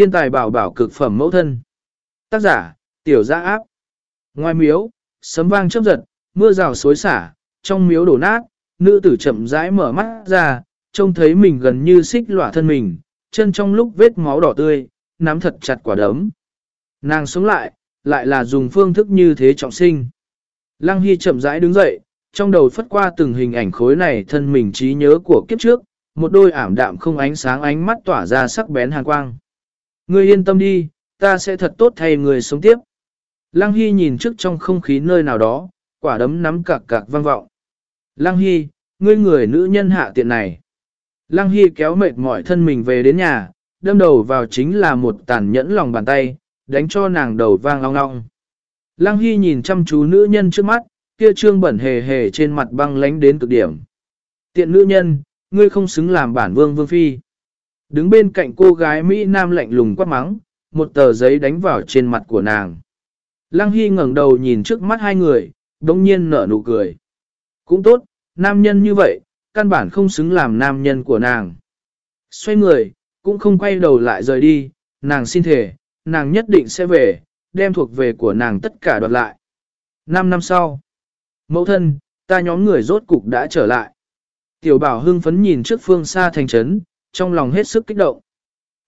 thiên tài bảo bảo cực phẩm mẫu thân. Tác giả, tiểu gia áp. Ngoài miếu, sấm vang chớp giật, mưa rào xối xả, trong miếu đổ nát, nữ tử chậm rãi mở mắt ra, trông thấy mình gần như xích lỏa thân mình, chân trong lúc vết máu đỏ tươi, nắm thật chặt quả đấm. Nàng sống lại, lại là dùng phương thức như thế trọng sinh. Lăng Hy chậm rãi đứng dậy, trong đầu phất qua từng hình ảnh khối này thân mình trí nhớ của kiếp trước, một đôi ảm đạm không ánh sáng ánh mắt tỏa ra sắc bén hàn quang. Ngươi yên tâm đi, ta sẽ thật tốt thay người sống tiếp. Lăng Hy nhìn trước trong không khí nơi nào đó, quả đấm nắm cạc cạc vang vọng. Lăng Hy, ngươi người nữ nhân hạ tiện này. Lăng Hy kéo mệt mỏi thân mình về đến nhà, đâm đầu vào chính là một tàn nhẫn lòng bàn tay, đánh cho nàng đầu vang long long. Lăng Hy nhìn chăm chú nữ nhân trước mắt, kia trương bẩn hề hề trên mặt băng lánh đến cực điểm. Tiện nữ nhân, ngươi không xứng làm bản vương vương phi. Đứng bên cạnh cô gái Mỹ Nam lạnh lùng quát mắng, một tờ giấy đánh vào trên mặt của nàng. Lăng Hy ngẩng đầu nhìn trước mắt hai người, đồng nhiên nở nụ cười. Cũng tốt, nam nhân như vậy, căn bản không xứng làm nam nhân của nàng. Xoay người, cũng không quay đầu lại rời đi, nàng xin thể, nàng nhất định sẽ về, đem thuộc về của nàng tất cả đoạt lại. Năm năm sau, mẫu thân, ta nhóm người rốt cục đã trở lại. Tiểu bảo hưng phấn nhìn trước phương xa thành trấn, trong lòng hết sức kích động.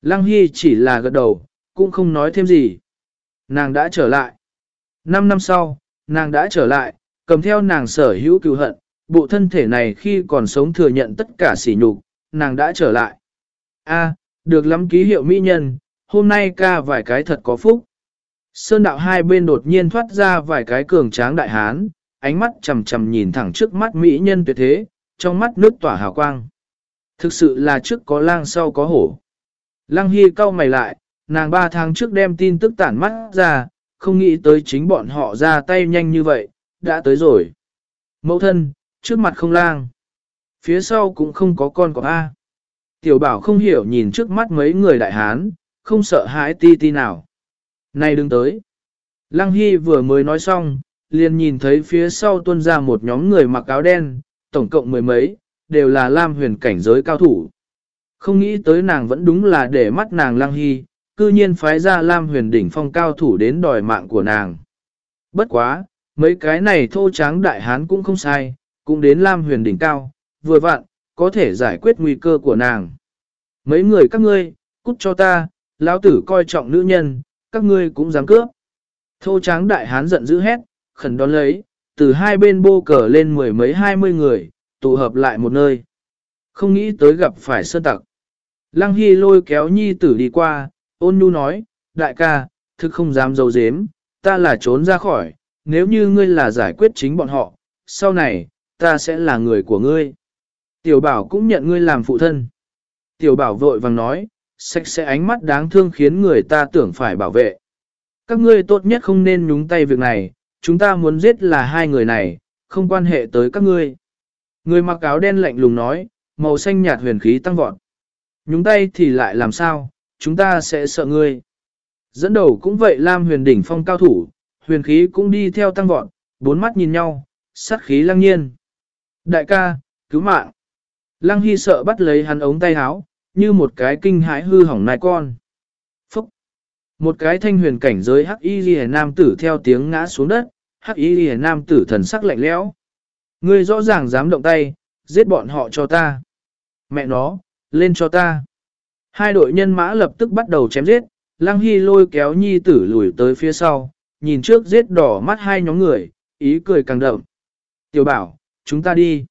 Lăng Hy chỉ là gật đầu, cũng không nói thêm gì. Nàng đã trở lại. Năm năm sau, nàng đã trở lại, cầm theo nàng sở hữu cựu hận, bộ thân thể này khi còn sống thừa nhận tất cả sỉ nhục, nàng đã trở lại. A, được lắm ký hiệu mỹ nhân, hôm nay ca vài cái thật có phúc. Sơn đạo hai bên đột nhiên thoát ra vài cái cường tráng đại hán, ánh mắt chầm chầm nhìn thẳng trước mắt mỹ nhân tuyệt thế, trong mắt nước tỏa hào quang. Thực sự là trước có lang sau có hổ. Lăng Hy cau mày lại, nàng ba tháng trước đem tin tức tản mắt ra, không nghĩ tới chính bọn họ ra tay nhanh như vậy, đã tới rồi. Mẫu thân, trước mặt không lang. Phía sau cũng không có con của A. Tiểu bảo không hiểu nhìn trước mắt mấy người đại hán, không sợ hãi ti ti nào. Này đừng tới. Lăng Hy vừa mới nói xong, liền nhìn thấy phía sau tuân ra một nhóm người mặc áo đen, tổng cộng mười mấy, đều là Lam huyền cảnh giới cao thủ. Không nghĩ tới nàng vẫn đúng là để mắt nàng Lăng Hy, cư nhiên phái ra Lam huyền đỉnh phong cao thủ đến đòi mạng của nàng. Bất quá, mấy cái này thô tráng đại hán cũng không sai, cũng đến Lam huyền đỉnh cao, vừa vặn, có thể giải quyết nguy cơ của nàng. Mấy người các ngươi, cút cho ta, lão tử coi trọng nữ nhân, các ngươi cũng dám cướp. Thô tráng đại hán giận dữ hét, khẩn đón lấy, từ hai bên bô cờ lên mười mấy hai mươi người, tụ hợp lại một nơi. Không nghĩ tới gặp phải sơn tặc. Lăng Hy lôi kéo nhi tử đi qua, ôn nhu nói, đại ca, thực không dám dấu dếm, ta là trốn ra khỏi, nếu như ngươi là giải quyết chính bọn họ, sau này, ta sẽ là người của ngươi. Tiểu bảo cũng nhận ngươi làm phụ thân. Tiểu bảo vội vàng nói, sạch sẽ ánh mắt đáng thương khiến người ta tưởng phải bảo vệ. Các ngươi tốt nhất không nên nhúng tay việc này, chúng ta muốn giết là hai người này, không quan hệ tới các ngươi. Người mặc áo đen lạnh lùng nói, màu xanh nhạt huyền khí tăng vọt. Nhúng tay thì lại làm sao, chúng ta sẽ sợ ngươi. Dẫn đầu cũng vậy Lam huyền đỉnh phong cao thủ, huyền khí cũng đi theo tăng vọt, bốn mắt nhìn nhau, sát khí lăng nhiên. Đại ca, cứu mạng. Lăng Hy sợ bắt lấy hắn ống tay áo, như một cái kinh hãi hư hỏng nai con. Phúc! Một cái thanh huyền cảnh giới hắc y ghi nam tử theo tiếng ngã xuống đất, hắc y ghi nam tử thần sắc lạnh lẽo. Ngươi rõ ràng dám động tay, giết bọn họ cho ta. Mẹ nó, lên cho ta. Hai đội nhân mã lập tức bắt đầu chém giết, Lăng Hy lôi kéo nhi tử lùi tới phía sau, nhìn trước giết đỏ mắt hai nhóm người, ý cười càng đậm. Tiểu bảo, chúng ta đi.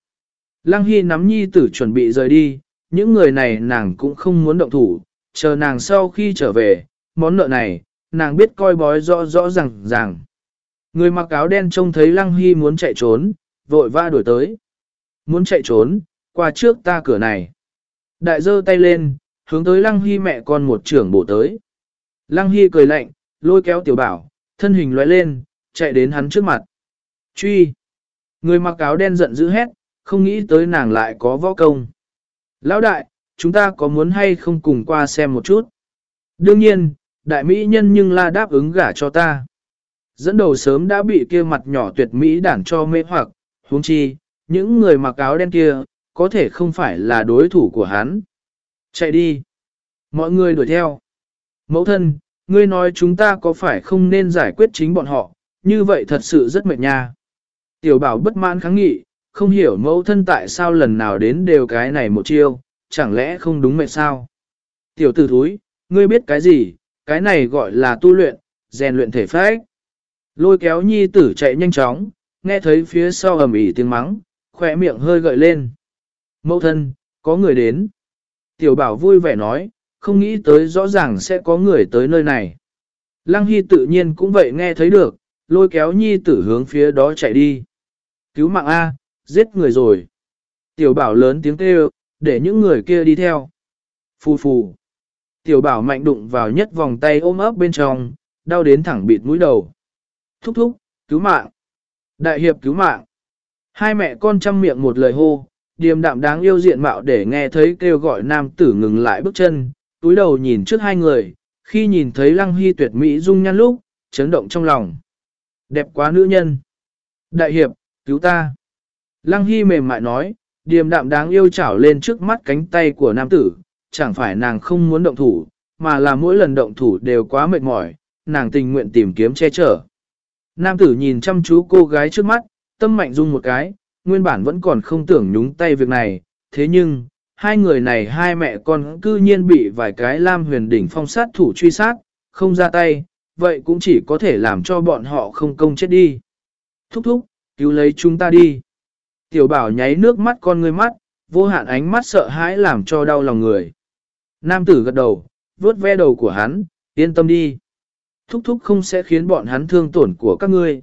Lăng Hy nắm nhi tử chuẩn bị rời đi, những người này nàng cũng không muốn động thủ, chờ nàng sau khi trở về, món nợ này, nàng biết coi bói rõ rõ ràng ràng. Người mặc áo đen trông thấy Lăng Hy muốn chạy trốn, vội va đuổi tới. Muốn chạy trốn, qua trước ta cửa này. Đại dơ tay lên, hướng tới Lăng Hy mẹ con một trưởng bổ tới. Lăng Hy cười lạnh, lôi kéo tiểu bảo, thân hình loại lên, chạy đến hắn trước mặt. Truy! Người mặc áo đen giận dữ hét, không nghĩ tới nàng lại có võ công. Lão đại, chúng ta có muốn hay không cùng qua xem một chút? Đương nhiên, đại mỹ nhân nhưng la đáp ứng gả cho ta. Dẫn đầu sớm đã bị kia mặt nhỏ tuyệt mỹ đản cho mê hoặc, huống chi, những người mặc áo đen kia, có thể không phải là đối thủ của hắn. Chạy đi. Mọi người đuổi theo. Mẫu thân, ngươi nói chúng ta có phải không nên giải quyết chính bọn họ, như vậy thật sự rất mệt nha. Tiểu bảo bất mãn kháng nghị, không hiểu mẫu thân tại sao lần nào đến đều cái này một chiêu, chẳng lẽ không đúng mệt sao? Tiểu tử thúi, ngươi biết cái gì, cái này gọi là tu luyện, rèn luyện thể phách. Lôi kéo nhi tử chạy nhanh chóng, nghe thấy phía sau ầm ỉ tiếng mắng, khỏe miệng hơi gợi lên. Mẫu thân, có người đến. Tiểu bảo vui vẻ nói, không nghĩ tới rõ ràng sẽ có người tới nơi này. Lăng Hy tự nhiên cũng vậy nghe thấy được, lôi kéo nhi tử hướng phía đó chạy đi. Cứu mạng A, giết người rồi. Tiểu bảo lớn tiếng kêu, để những người kia đi theo. Phù phù. Tiểu bảo mạnh đụng vào nhất vòng tay ôm ấp bên trong, đau đến thẳng bịt mũi đầu. Thúc thúc, cứu mạng. Đại hiệp cứu mạng. Hai mẹ con chăm miệng một lời hô, điềm đạm đáng yêu diện mạo để nghe thấy kêu gọi nam tử ngừng lại bước chân, túi đầu nhìn trước hai người, khi nhìn thấy lăng hy tuyệt mỹ dung nhan lúc, chấn động trong lòng. Đẹp quá nữ nhân. Đại hiệp, cứu ta. Lăng hy mềm mại nói, điềm đạm đáng yêu chảo lên trước mắt cánh tay của nam tử, chẳng phải nàng không muốn động thủ, mà là mỗi lần động thủ đều quá mệt mỏi, nàng tình nguyện tìm kiếm che chở. Nam tử nhìn chăm chú cô gái trước mắt, tâm mạnh rung một cái, nguyên bản vẫn còn không tưởng nhúng tay việc này, thế nhưng, hai người này hai mẹ con cư nhiên bị vài cái lam huyền đỉnh phong sát thủ truy sát, không ra tay, vậy cũng chỉ có thể làm cho bọn họ không công chết đi. Thúc thúc, cứu lấy chúng ta đi. Tiểu bảo nháy nước mắt con người mắt, vô hạn ánh mắt sợ hãi làm cho đau lòng người. Nam tử gật đầu, vuốt ve đầu của hắn, yên tâm đi. Thúc thúc không sẽ khiến bọn hắn thương tổn của các ngươi.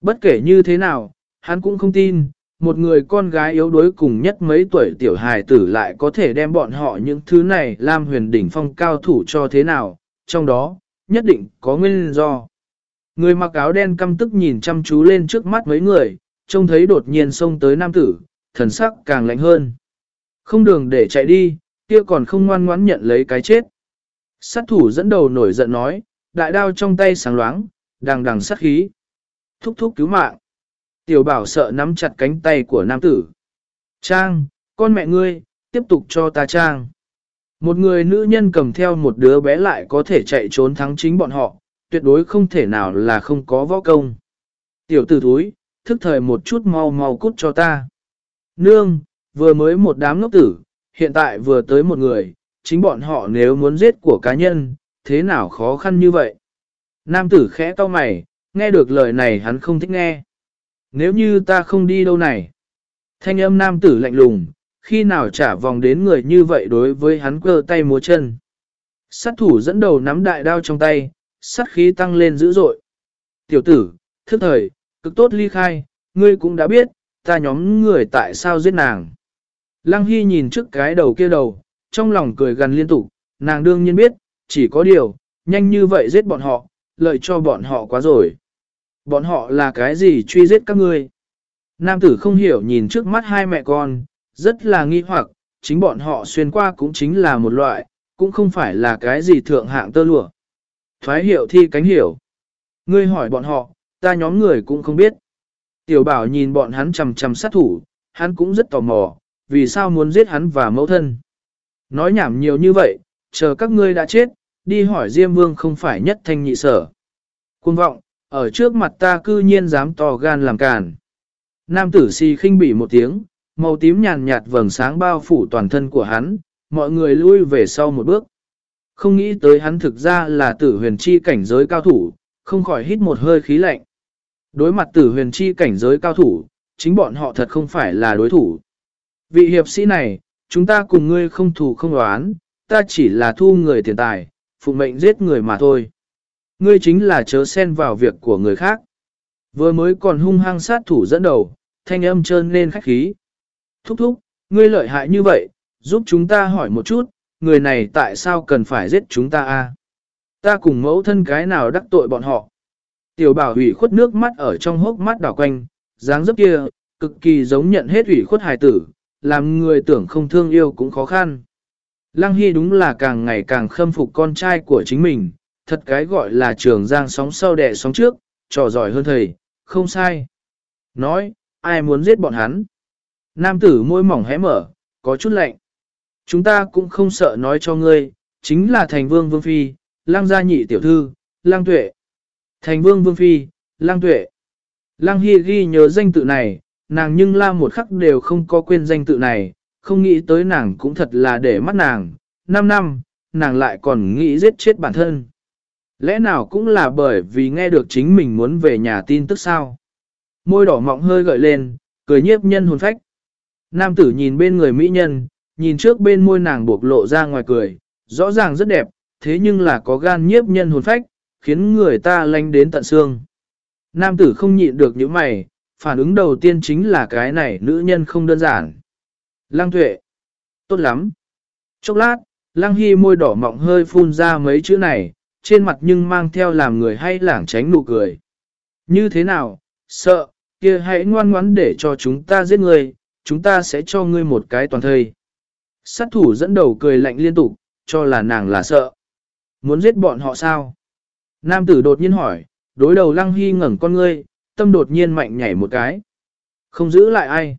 Bất kể như thế nào, hắn cũng không tin, một người con gái yếu đuối cùng nhất mấy tuổi tiểu hài tử lại có thể đem bọn họ những thứ này làm huyền đỉnh phong cao thủ cho thế nào, trong đó, nhất định có nguyên do. Người mặc áo đen căm tức nhìn chăm chú lên trước mắt mấy người, trông thấy đột nhiên xông tới nam tử, thần sắc càng lạnh hơn. Không đường để chạy đi, kia còn không ngoan ngoãn nhận lấy cái chết. Sát thủ dẫn đầu nổi giận nói, đại đao trong tay sáng loáng, đằng đằng sát khí. Thúc thúc cứu mạng. Tiểu bảo sợ nắm chặt cánh tay của nam tử. Trang, con mẹ ngươi, tiếp tục cho ta trang. Một người nữ nhân cầm theo một đứa bé lại có thể chạy trốn thắng chính bọn họ, tuyệt đối không thể nào là không có võ công. Tiểu tử thúi, thức thời một chút mau mau cút cho ta. Nương, vừa mới một đám ngốc tử, hiện tại vừa tới một người, chính bọn họ nếu muốn giết của cá nhân, thế nào khó khăn như vậy? Nam tử khẽ to mày, nghe được lời này hắn không thích nghe. Nếu như ta không đi đâu này? Thanh âm nam tử lạnh lùng, khi nào trả vòng đến người như vậy đối với hắn cơ tay múa chân. Sát thủ dẫn đầu nắm đại đao trong tay, sát khí tăng lên dữ dội. Tiểu tử, thức thời, cực tốt ly khai, ngươi cũng đã biết, ta nhóm người tại sao giết nàng. Lăng Hy nhìn trước cái đầu kia đầu, trong lòng cười gần liên tục, nàng đương nhiên biết, chỉ có điều, nhanh như vậy giết bọn họ, lợi cho bọn họ quá rồi. Bọn họ là cái gì truy giết các ngươi? Nam tử không hiểu nhìn trước mắt hai mẹ con, rất là nghi hoặc, chính bọn họ xuyên qua cũng chính là một loại, cũng không phải là cái gì thượng hạng tơ lụa. Thoái hiểu thi cánh hiểu. Ngươi hỏi bọn họ, ta nhóm người cũng không biết. Tiểu bảo nhìn bọn hắn chầm chầm sát thủ, hắn cũng rất tò mò, vì sao muốn giết hắn và mẫu thân. Nói nhảm nhiều như vậy, chờ các ngươi đã chết, đi hỏi Diêm Vương không phải nhất thanh nhị sở. Cuồng vọng, ở trước mặt ta cư nhiên dám to gan làm càn. Nam tử si khinh bỉ một tiếng, màu tím nhàn nhạt vầng sáng bao phủ toàn thân của hắn, mọi người lui về sau một bước. Không nghĩ tới hắn thực ra là tử huyền chi cảnh giới cao thủ, không khỏi hít một hơi khí lạnh. Đối mặt tử huyền chi cảnh giới cao thủ, chính bọn họ thật không phải là đối thủ. Vị hiệp sĩ này, chúng ta cùng ngươi không thù không đoán, ta chỉ là thu người tiền tài, phụ mệnh giết người mà thôi. Ngươi chính là chớ xen vào việc của người khác. Vừa mới còn hung hăng sát thủ dẫn đầu, thanh âm trơn lên khách khí. Thúc thúc, ngươi lợi hại như vậy, giúp chúng ta hỏi một chút, người này tại sao cần phải giết chúng ta a? Ta cùng mẫu thân cái nào đắc tội bọn họ. Tiểu bảo ủy khuất nước mắt ở trong hốc mắt đảo quanh, dáng dấp kia, cực kỳ giống nhận hết ủy khuất hài tử, làm người tưởng không thương yêu cũng khó khăn. Lăng Hy đúng là càng ngày càng khâm phục con trai của chính mình, thật cái gọi là trường giang sóng sau đẻ sóng trước, trò giỏi hơn thầy, không sai. Nói, ai muốn giết bọn hắn? Nam tử môi mỏng hé mở, có chút lạnh. Chúng ta cũng không sợ nói cho ngươi, chính là thành vương vương phi, lang gia nhị tiểu thư, lang tuệ. Thành vương vương phi, lang tuệ. Lang Hy ghi nhớ danh tự này, nàng nhưng la một khắc đều không có quên danh tự này, không nghĩ tới nàng cũng thật là để mắt nàng. Năm năm, nàng lại còn nghĩ giết chết bản thân. Lẽ nào cũng là bởi vì nghe được chính mình muốn về nhà tin tức sao. Môi đỏ mọng hơi gợi lên, cười nhiếp nhân hồn phách. Nam tử nhìn bên người mỹ nhân, nhìn trước bên môi nàng buộc lộ ra ngoài cười, rõ ràng rất đẹp, thế nhưng là có gan nhiếp nhân hồn phách, khiến người ta lanh đến tận xương. Nam tử không nhịn được những mày, phản ứng đầu tiên chính là cái này nữ nhân không đơn giản. Lăng tuệ. Tốt lắm. Chốc lát, lăng hy môi đỏ mọng hơi phun ra mấy chữ này, trên mặt nhưng mang theo làm người hay lảng tránh nụ cười. Như thế nào, sợ, kia hãy ngoan ngoãn để cho chúng ta giết người, chúng ta sẽ cho ngươi một cái toàn thây. Sát thủ dẫn đầu cười lạnh liên tục, cho là nàng là sợ. Muốn giết bọn họ sao? Nam tử đột nhiên hỏi, đối đầu lăng hy ngẩng con ngươi, tâm đột nhiên mạnh nhảy một cái. Không giữ lại ai.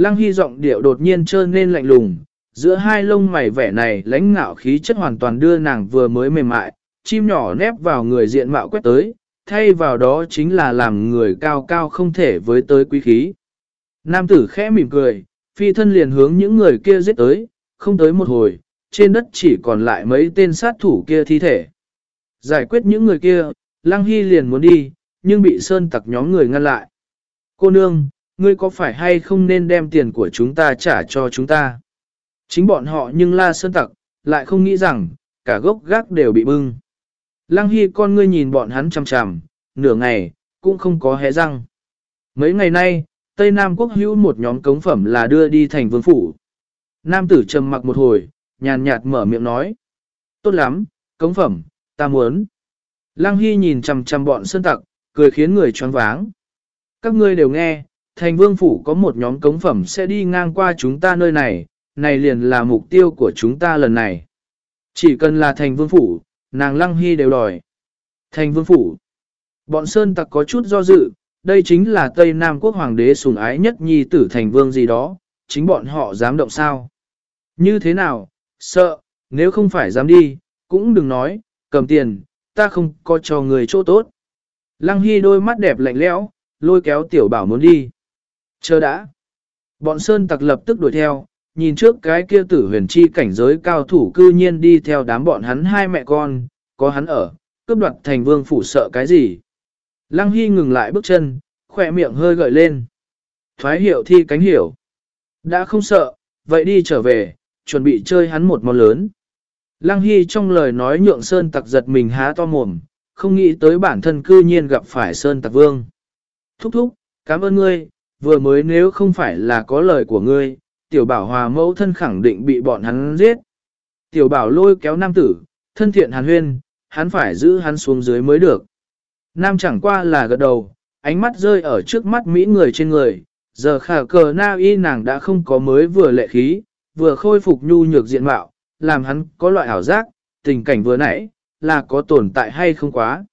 Lăng hy giọng điệu đột nhiên trơn nên lạnh lùng, giữa hai lông mày vẻ này lãnh ngạo khí chất hoàn toàn đưa nàng vừa mới mềm mại, chim nhỏ nép vào người diện mạo quét tới, thay vào đó chính là làm người cao cao không thể với tới quý khí. Nam tử khẽ mỉm cười, phi thân liền hướng những người kia giết tới, không tới một hồi, trên đất chỉ còn lại mấy tên sát thủ kia thi thể. Giải quyết những người kia, Lăng Hy liền muốn đi, nhưng bị Sơn tặc nhóm người ngăn lại. Cô nương, ngươi có phải hay không nên đem tiền của chúng ta trả cho chúng ta? Chính bọn họ nhưng la Sơn tặc, lại không nghĩ rằng, cả gốc gác đều bị bưng. Lăng Hy con ngươi nhìn bọn hắn chằm chằm, nửa ngày, cũng không có hé răng. Mấy ngày nay, Tây Nam Quốc hữu một nhóm cống phẩm là đưa đi thành vương phủ. Nam tử trầm mặc một hồi, nhàn nhạt mở miệng nói. Tốt lắm, cống phẩm, ta muốn. Lăng Hy nhìn chằm chằm bọn sơn tặc, cười khiến người choáng váng. Các ngươi đều nghe, thành vương phủ có một nhóm cống phẩm sẽ đi ngang qua chúng ta nơi này, này liền là mục tiêu của chúng ta lần này. Chỉ cần là thành vương phủ, nàng Lăng Hy đều đòi. Thành vương phủ. Bọn sơn tặc có chút do dự, đây chính là Tây Nam quốc hoàng đế sủng ái nhất nhi tử thành vương gì đó, chính bọn họ dám động sao. Như thế nào, sợ, nếu không phải dám đi, cũng đừng nói, cầm tiền, ta không có cho người chỗ tốt. Lăng Hy đôi mắt đẹp lạnh lẽo, lôi kéo tiểu bảo muốn đi. Chờ đã. Bọn Sơn tặc lập tức đuổi theo, nhìn trước cái kia tử huyền chi cảnh giới cao thủ cư nhiên đi theo đám bọn hắn hai mẹ con, có hắn ở, cướp đoạt thành vương phủ sợ cái gì. Lăng Hy ngừng lại bước chân, khỏe miệng hơi gợi lên. Thoái hiệu thi cánh hiểu. Đã không sợ, vậy đi trở về, chuẩn bị chơi hắn một món lớn. Lăng Hy trong lời nói nhượng Sơn Tặc giật mình há to mồm, không nghĩ tới bản thân cư nhiên gặp phải Sơn Tặc Vương. Thúc thúc, cảm ơn ngươi, vừa mới nếu không phải là có lời của ngươi, tiểu bảo hòa mẫu thân khẳng định bị bọn hắn giết. Tiểu bảo lôi kéo nam tử, thân thiện hàn huyên, hắn phải giữ hắn xuống dưới mới được. Nam chẳng qua là gật đầu, ánh mắt rơi ở trước mắt Mỹ người trên người, giờ khả cờ na y nàng đã không có mới vừa lệ khí, vừa khôi phục nhu nhược diện mạo, làm hắn có loại ảo giác, tình cảnh vừa nãy, là có tồn tại hay không quá.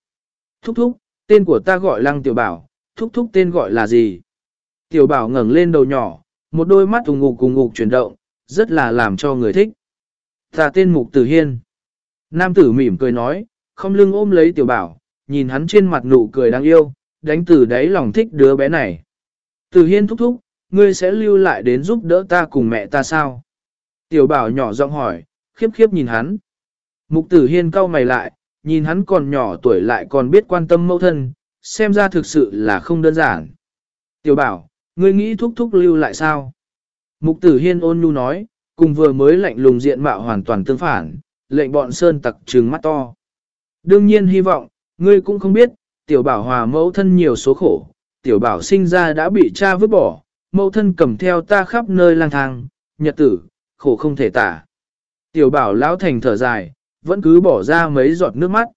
Thúc thúc, tên của ta gọi lăng tiểu bảo, thúc thúc tên gọi là gì? Tiểu bảo ngẩng lên đầu nhỏ, một đôi mắt ùng ngục cùng ngục chuyển động, rất là làm cho người thích. Ta tên Mục Tử Hiên. Nam tử mỉm cười nói, không lưng ôm lấy tiểu bảo, nhìn hắn trên mặt nụ cười đáng yêu, đánh từ đáy lòng thích đứa bé này. Tử Hiên thúc thúc, ngươi sẽ lưu lại đến giúp đỡ ta cùng mẹ ta sao? Tiểu bảo nhỏ giọng hỏi, khiếp khiếp nhìn hắn. Mục tử hiên cau mày lại, nhìn hắn còn nhỏ tuổi lại còn biết quan tâm mẫu thân, xem ra thực sự là không đơn giản. Tiểu bảo, ngươi nghĩ thúc thúc lưu lại sao? Mục tử hiên ôn nhu nói, cùng vừa mới lạnh lùng diện mạo hoàn toàn tương phản, lệnh bọn sơn tặc trừng mắt to. Đương nhiên hy vọng, ngươi cũng không biết, tiểu bảo hòa mẫu thân nhiều số khổ, tiểu bảo sinh ra đã bị cha vứt bỏ, mẫu thân cầm theo ta khắp nơi lang thang, nhật tử, khổ không thể tả. Tiểu bảo lão thành thở dài, vẫn cứ bỏ ra mấy giọt nước mắt.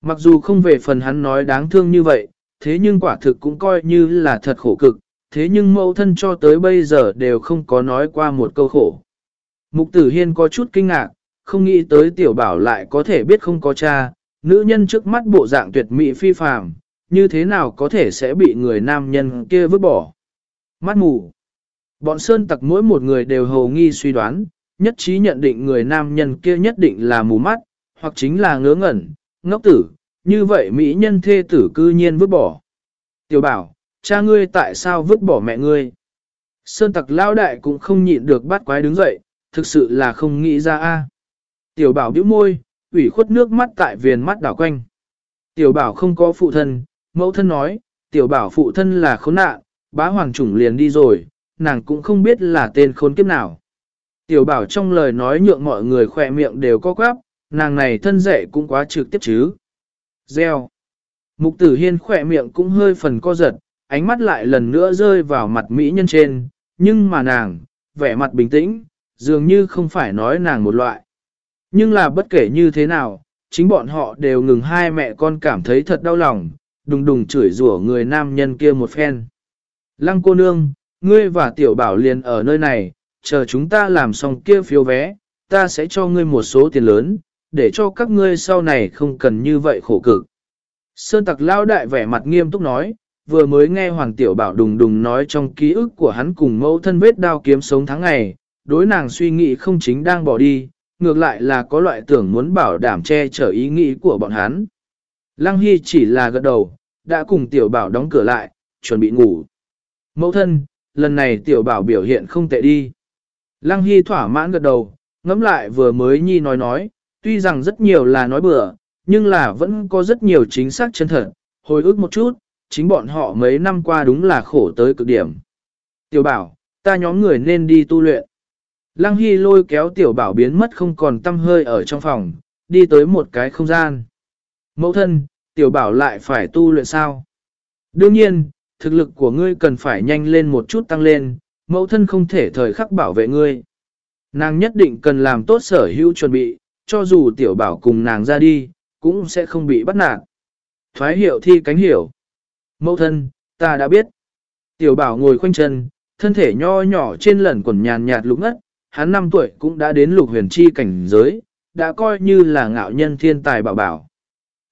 Mặc dù không về phần hắn nói đáng thương như vậy, thế nhưng quả thực cũng coi như là thật khổ cực, thế nhưng mẫu thân cho tới bây giờ đều không có nói qua một câu khổ. Mục tử hiên có chút kinh ngạc, không nghĩ tới tiểu bảo lại có thể biết không có cha, nữ nhân trước mắt bộ dạng tuyệt mỹ phi phàm, như thế nào có thể sẽ bị người nam nhân kia vứt bỏ. Mắt mù. Bọn sơn tặc mỗi một người đều hầu nghi suy đoán, nhất trí nhận định người nam nhân kia nhất định là mù mắt, hoặc chính là ngớ ngẩn, ngốc tử, như vậy mỹ nhân thê tử cư nhiên vứt bỏ. Tiểu bảo, cha ngươi tại sao vứt bỏ mẹ ngươi? Sơn tặc lao đại cũng không nhịn được bắt quái đứng dậy, thực sự là không nghĩ ra a. Tiểu bảo bĩu môi, ủy khuất nước mắt tại viền mắt đảo quanh. Tiểu bảo không có phụ thân, mẫu thân nói, tiểu bảo phụ thân là khốn nạn, bá hoàng chủng liền đi rồi, nàng cũng không biết là tên khốn kiếp nào. Tiểu bảo trong lời nói nhượng mọi người khỏe miệng đều có quáp, nàng này thân dạy cũng quá trực tiếp chứ. Gieo. Mục tử hiên khỏe miệng cũng hơi phần co giật, ánh mắt lại lần nữa rơi vào mặt mỹ nhân trên, nhưng mà nàng, vẻ mặt bình tĩnh, dường như không phải nói nàng một loại. Nhưng là bất kể như thế nào, chính bọn họ đều ngừng hai mẹ con cảm thấy thật đau lòng, đùng đùng chửi rủa người nam nhân kia một phen. Lăng cô nương, ngươi và tiểu bảo liền ở nơi này, chờ chúng ta làm xong kia phiếu vé, ta sẽ cho ngươi một số tiền lớn, để cho các ngươi sau này không cần như vậy khổ cực. Sơn tặc lao đại vẻ mặt nghiêm túc nói, vừa mới nghe Hoàng Tiểu Bảo đùng đùng nói trong ký ức của hắn cùng mẫu thân vết đao kiếm sống tháng ngày, đối nàng suy nghĩ không chính đang bỏ đi, ngược lại là có loại tưởng muốn bảo đảm che chở ý nghĩ của bọn hắn. Lăng Hy chỉ là gật đầu, đã cùng Tiểu Bảo đóng cửa lại, chuẩn bị ngủ. Mẫu thân, lần này Tiểu Bảo biểu hiện không tệ đi. Lăng Hy thỏa mãn gật đầu, ngẫm lại vừa mới Nhi nói nói, tuy rằng rất nhiều là nói bừa, nhưng là vẫn có rất nhiều chính xác chân thật, hồi ức một chút, chính bọn họ mấy năm qua đúng là khổ tới cực điểm. Tiểu bảo, ta nhóm người nên đi tu luyện. Lăng Hy lôi kéo tiểu bảo biến mất không còn tâm hơi ở trong phòng, đi tới một cái không gian. Mẫu thân, tiểu bảo lại phải tu luyện sao? Đương nhiên, thực lực của ngươi cần phải nhanh lên một chút tăng lên, mẫu thân không thể thời khắc bảo vệ ngươi. Nàng nhất định cần làm tốt sở hữu chuẩn bị, cho dù tiểu bảo cùng nàng ra đi, cũng sẽ không bị bắt nạt. Thoái hiệu thi cánh hiểu. Mẫu thân, ta đã biết. Tiểu bảo ngồi khoanh chân, thân thể nho nhỏ trên lẩn quần nhàn nhạt lục ngất, hắn 5 tuổi cũng đã đến lục huyền chi cảnh giới, đã coi như là ngạo nhân thiên tài bảo bảo.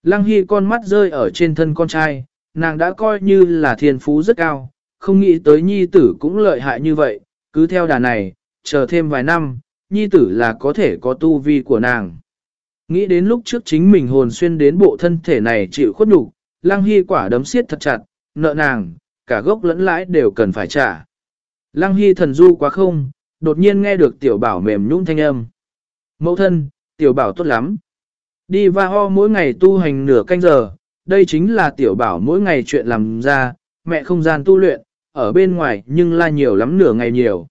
Lăng Hy con mắt rơi ở trên thân con trai, nàng đã coi như là thiên phú rất cao, không nghĩ tới nhi tử cũng lợi hại như vậy, cứ theo đà này, chờ thêm vài năm, nhi tử là có thể có tu vi của nàng. Nghĩ đến lúc trước chính mình hồn xuyên đến bộ thân thể này chịu khuất nhục, Lăng Hy quả đấm siết thật chặt, nợ nàng, cả gốc lẫn lãi đều cần phải trả. Lăng Hy thần du quá không, đột nhiên nghe được tiểu bảo mềm nhũn thanh âm. Mẫu thân, tiểu bảo tốt lắm. Đi va ho mỗi ngày tu hành nửa canh giờ, đây chính là tiểu bảo mỗi ngày chuyện làm ra, mẹ không gian tu luyện, ở bên ngoài nhưng la nhiều lắm nửa ngày nhiều.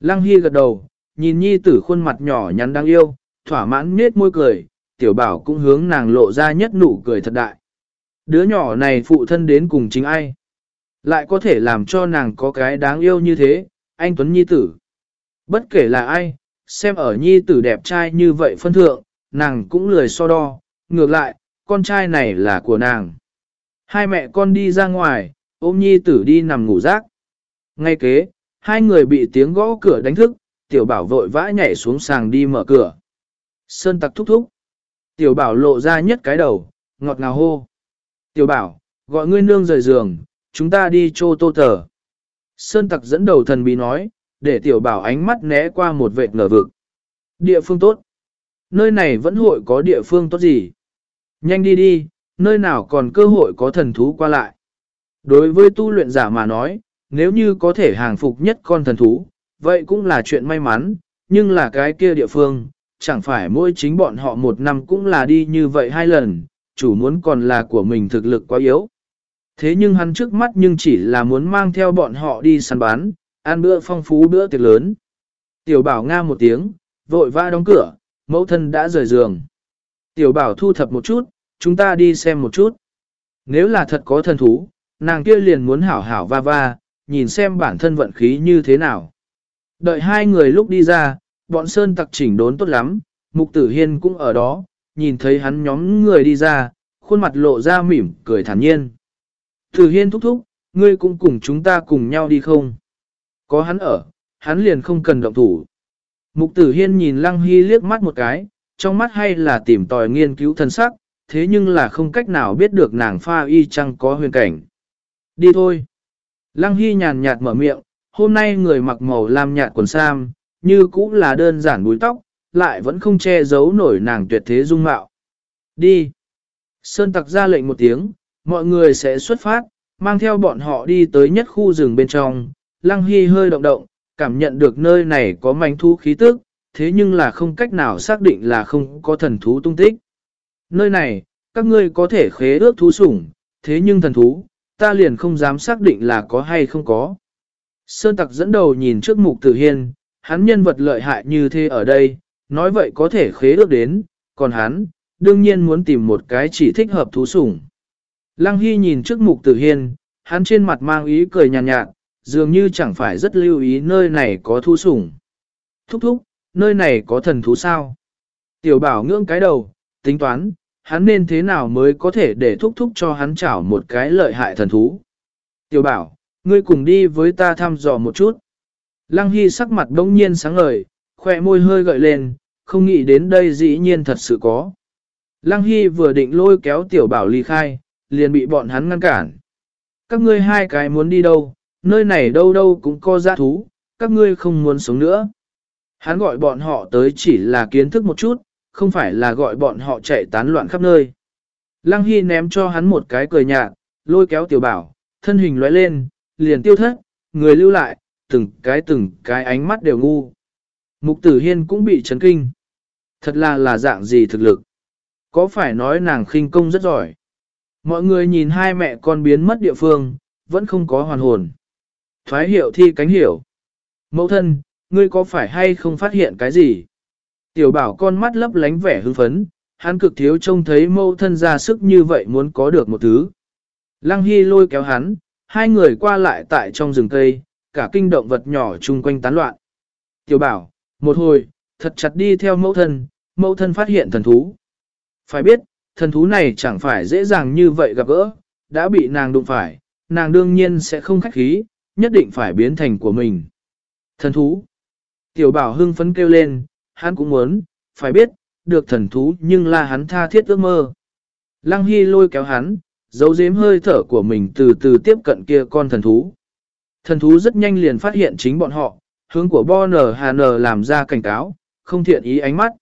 Lăng Hy gật đầu, nhìn nhi tử khuôn mặt nhỏ nhắn đáng yêu, thỏa mãn nết môi cười, tiểu bảo cũng hướng nàng lộ ra nhất nụ cười thật đại. Đứa nhỏ này phụ thân đến cùng chính ai? Lại có thể làm cho nàng có cái đáng yêu như thế, anh Tuấn Nhi tử. Bất kể là ai, xem ở Nhi tử đẹp trai như vậy phân thượng, nàng cũng lười so đo, ngược lại, con trai này là của nàng. Hai mẹ con đi ra ngoài, ôm Nhi tử đi nằm ngủ rác. Ngay kế, hai người bị tiếng gõ cửa đánh thức, tiểu bảo vội vã nhảy xuống sàng đi mở cửa. Sơn tặc thúc thúc. Tiểu bảo lộ ra nhất cái đầu, ngọt ngào hô. Tiểu bảo, gọi ngươi nương rời giường, chúng ta đi chô tô tờ. Sơn tặc dẫn đầu thần bí nói, để tiểu bảo ánh mắt né qua một vệt ngờ vực. Địa phương tốt. Nơi này vẫn hội có địa phương tốt gì? Nhanh đi đi, nơi nào còn cơ hội có thần thú qua lại. Đối với tu luyện giả mà nói, nếu như có thể hàng phục nhất con thần thú, vậy cũng là chuyện may mắn, nhưng là cái kia địa phương, chẳng phải mỗi chính bọn họ một năm cũng là đi như vậy hai lần, chủ muốn còn là của mình thực lực quá yếu. Thế nhưng hắn trước mắt nhưng chỉ là muốn mang theo bọn họ đi săn bán, ăn bữa phong phú bữa tiệc lớn. Tiểu bảo nga một tiếng, vội vã đóng cửa, mẫu thân đã rời giường. Tiểu bảo thu thập một chút, chúng ta đi xem một chút. Nếu là thật có thần thú, nàng kia liền muốn hảo hảo va va, nhìn xem bản thân vận khí như thế nào. Đợi hai người lúc đi ra, bọn sơn tặc chỉnh đốn tốt lắm, mục tử hiên cũng ở đó, nhìn thấy hắn nhóm người đi ra, khuôn mặt lộ ra mỉm, cười thản nhiên. thử hiên thúc thúc, ngươi cũng cùng chúng ta cùng nhau đi không? Có hắn ở, hắn liền không cần động thủ. Mục tử hiên nhìn lăng hy liếc mắt một cái, trong mắt hay là tìm tòi nghiên cứu thân sắc, thế nhưng là không cách nào biết được nàng pha y chăng có huyền cảnh. Đi thôi. Lăng hy nhàn nhạt mở miệng, hôm nay người mặc màu lam nhạt quần sam, như cũng là đơn giản búi tóc, lại vẫn không che giấu nổi nàng tuyệt thế dung mạo. Đi! Sơn tặc ra lệnh một tiếng, mọi người sẽ xuất phát, mang theo bọn họ đi tới nhất khu rừng bên trong. Lăng Hy hơi động động, cảm nhận được nơi này có manh thú khí tức, thế nhưng là không cách nào xác định là không có thần thú tung tích. Nơi này, các ngươi có thể khế ước thú sủng, thế nhưng thần thú, ta liền không dám xác định là có hay không có. Sơn tặc dẫn đầu nhìn trước mục tử hiên, hắn nhân vật lợi hại như thế ở đây, nói vậy có thể khế ước đến, còn hắn, đương nhiên muốn tìm một cái chỉ thích hợp thú sủng. Lăng Hy nhìn trước mục tử hiên, hắn trên mặt mang ý cười nhàn nhạt, nhạt, dường như chẳng phải rất lưu ý nơi này có thú sủng. Thúc thúc, nơi này có thần thú sao? Tiểu bảo ngưỡng cái đầu, tính toán, hắn nên thế nào mới có thể để thúc thúc cho hắn chảo một cái lợi hại thần thú. Tiểu bảo, ngươi cùng đi với ta thăm dò một chút. Lăng Hy sắc mặt đông nhiên sáng ngời, khoe môi hơi gợi lên, không nghĩ đến đây dĩ nhiên thật sự có. Lăng Hy vừa định lôi kéo tiểu bảo ly khai, liền bị bọn hắn ngăn cản. Các ngươi hai cái muốn đi đâu, nơi này đâu đâu cũng có giá thú, các ngươi không muốn sống nữa. Hắn gọi bọn họ tới chỉ là kiến thức một chút, không phải là gọi bọn họ chạy tán loạn khắp nơi. Lăng Hy ném cho hắn một cái cười nhạt, lôi kéo tiểu bảo, thân hình lóe lên, liền tiêu thất, người lưu lại, từng cái từng cái ánh mắt đều ngu. Mục tử hiên cũng bị chấn kinh. Thật là là dạng gì thực lực. Có phải nói nàng khinh công rất giỏi. Mọi người nhìn hai mẹ con biến mất địa phương, vẫn không có hoàn hồn. Thoái hiệu thi cánh hiểu. Mẫu thân, ngươi có phải hay không phát hiện cái gì? Tiểu bảo con mắt lấp lánh vẻ hưng phấn, hắn cực thiếu trông thấy mẫu thân ra sức như vậy muốn có được một thứ. Lăng Hy lôi kéo hắn, hai người qua lại tại trong rừng cây, cả kinh động vật nhỏ chung quanh tán loạn. Tiểu bảo, một hồi, thật chặt đi theo mẫu thân, mẫu thân phát hiện thần thú. Phải biết, thần thú này chẳng phải dễ dàng như vậy gặp gỡ, đã bị nàng đụng phải, nàng đương nhiên sẽ không khách khí, nhất định phải biến thành của mình. Thần thú. Tiểu bảo hưng phấn kêu lên, hắn cũng muốn, phải biết, được thần thú nhưng là hắn tha thiết ước mơ. Lăng Hy lôi kéo hắn, giấu giếm hơi thở của mình từ từ tiếp cận kia con thần thú. Thần thú rất nhanh liền phát hiện chính bọn họ, hướng của Bo Hà làm ra cảnh cáo, không thiện ý ánh mắt.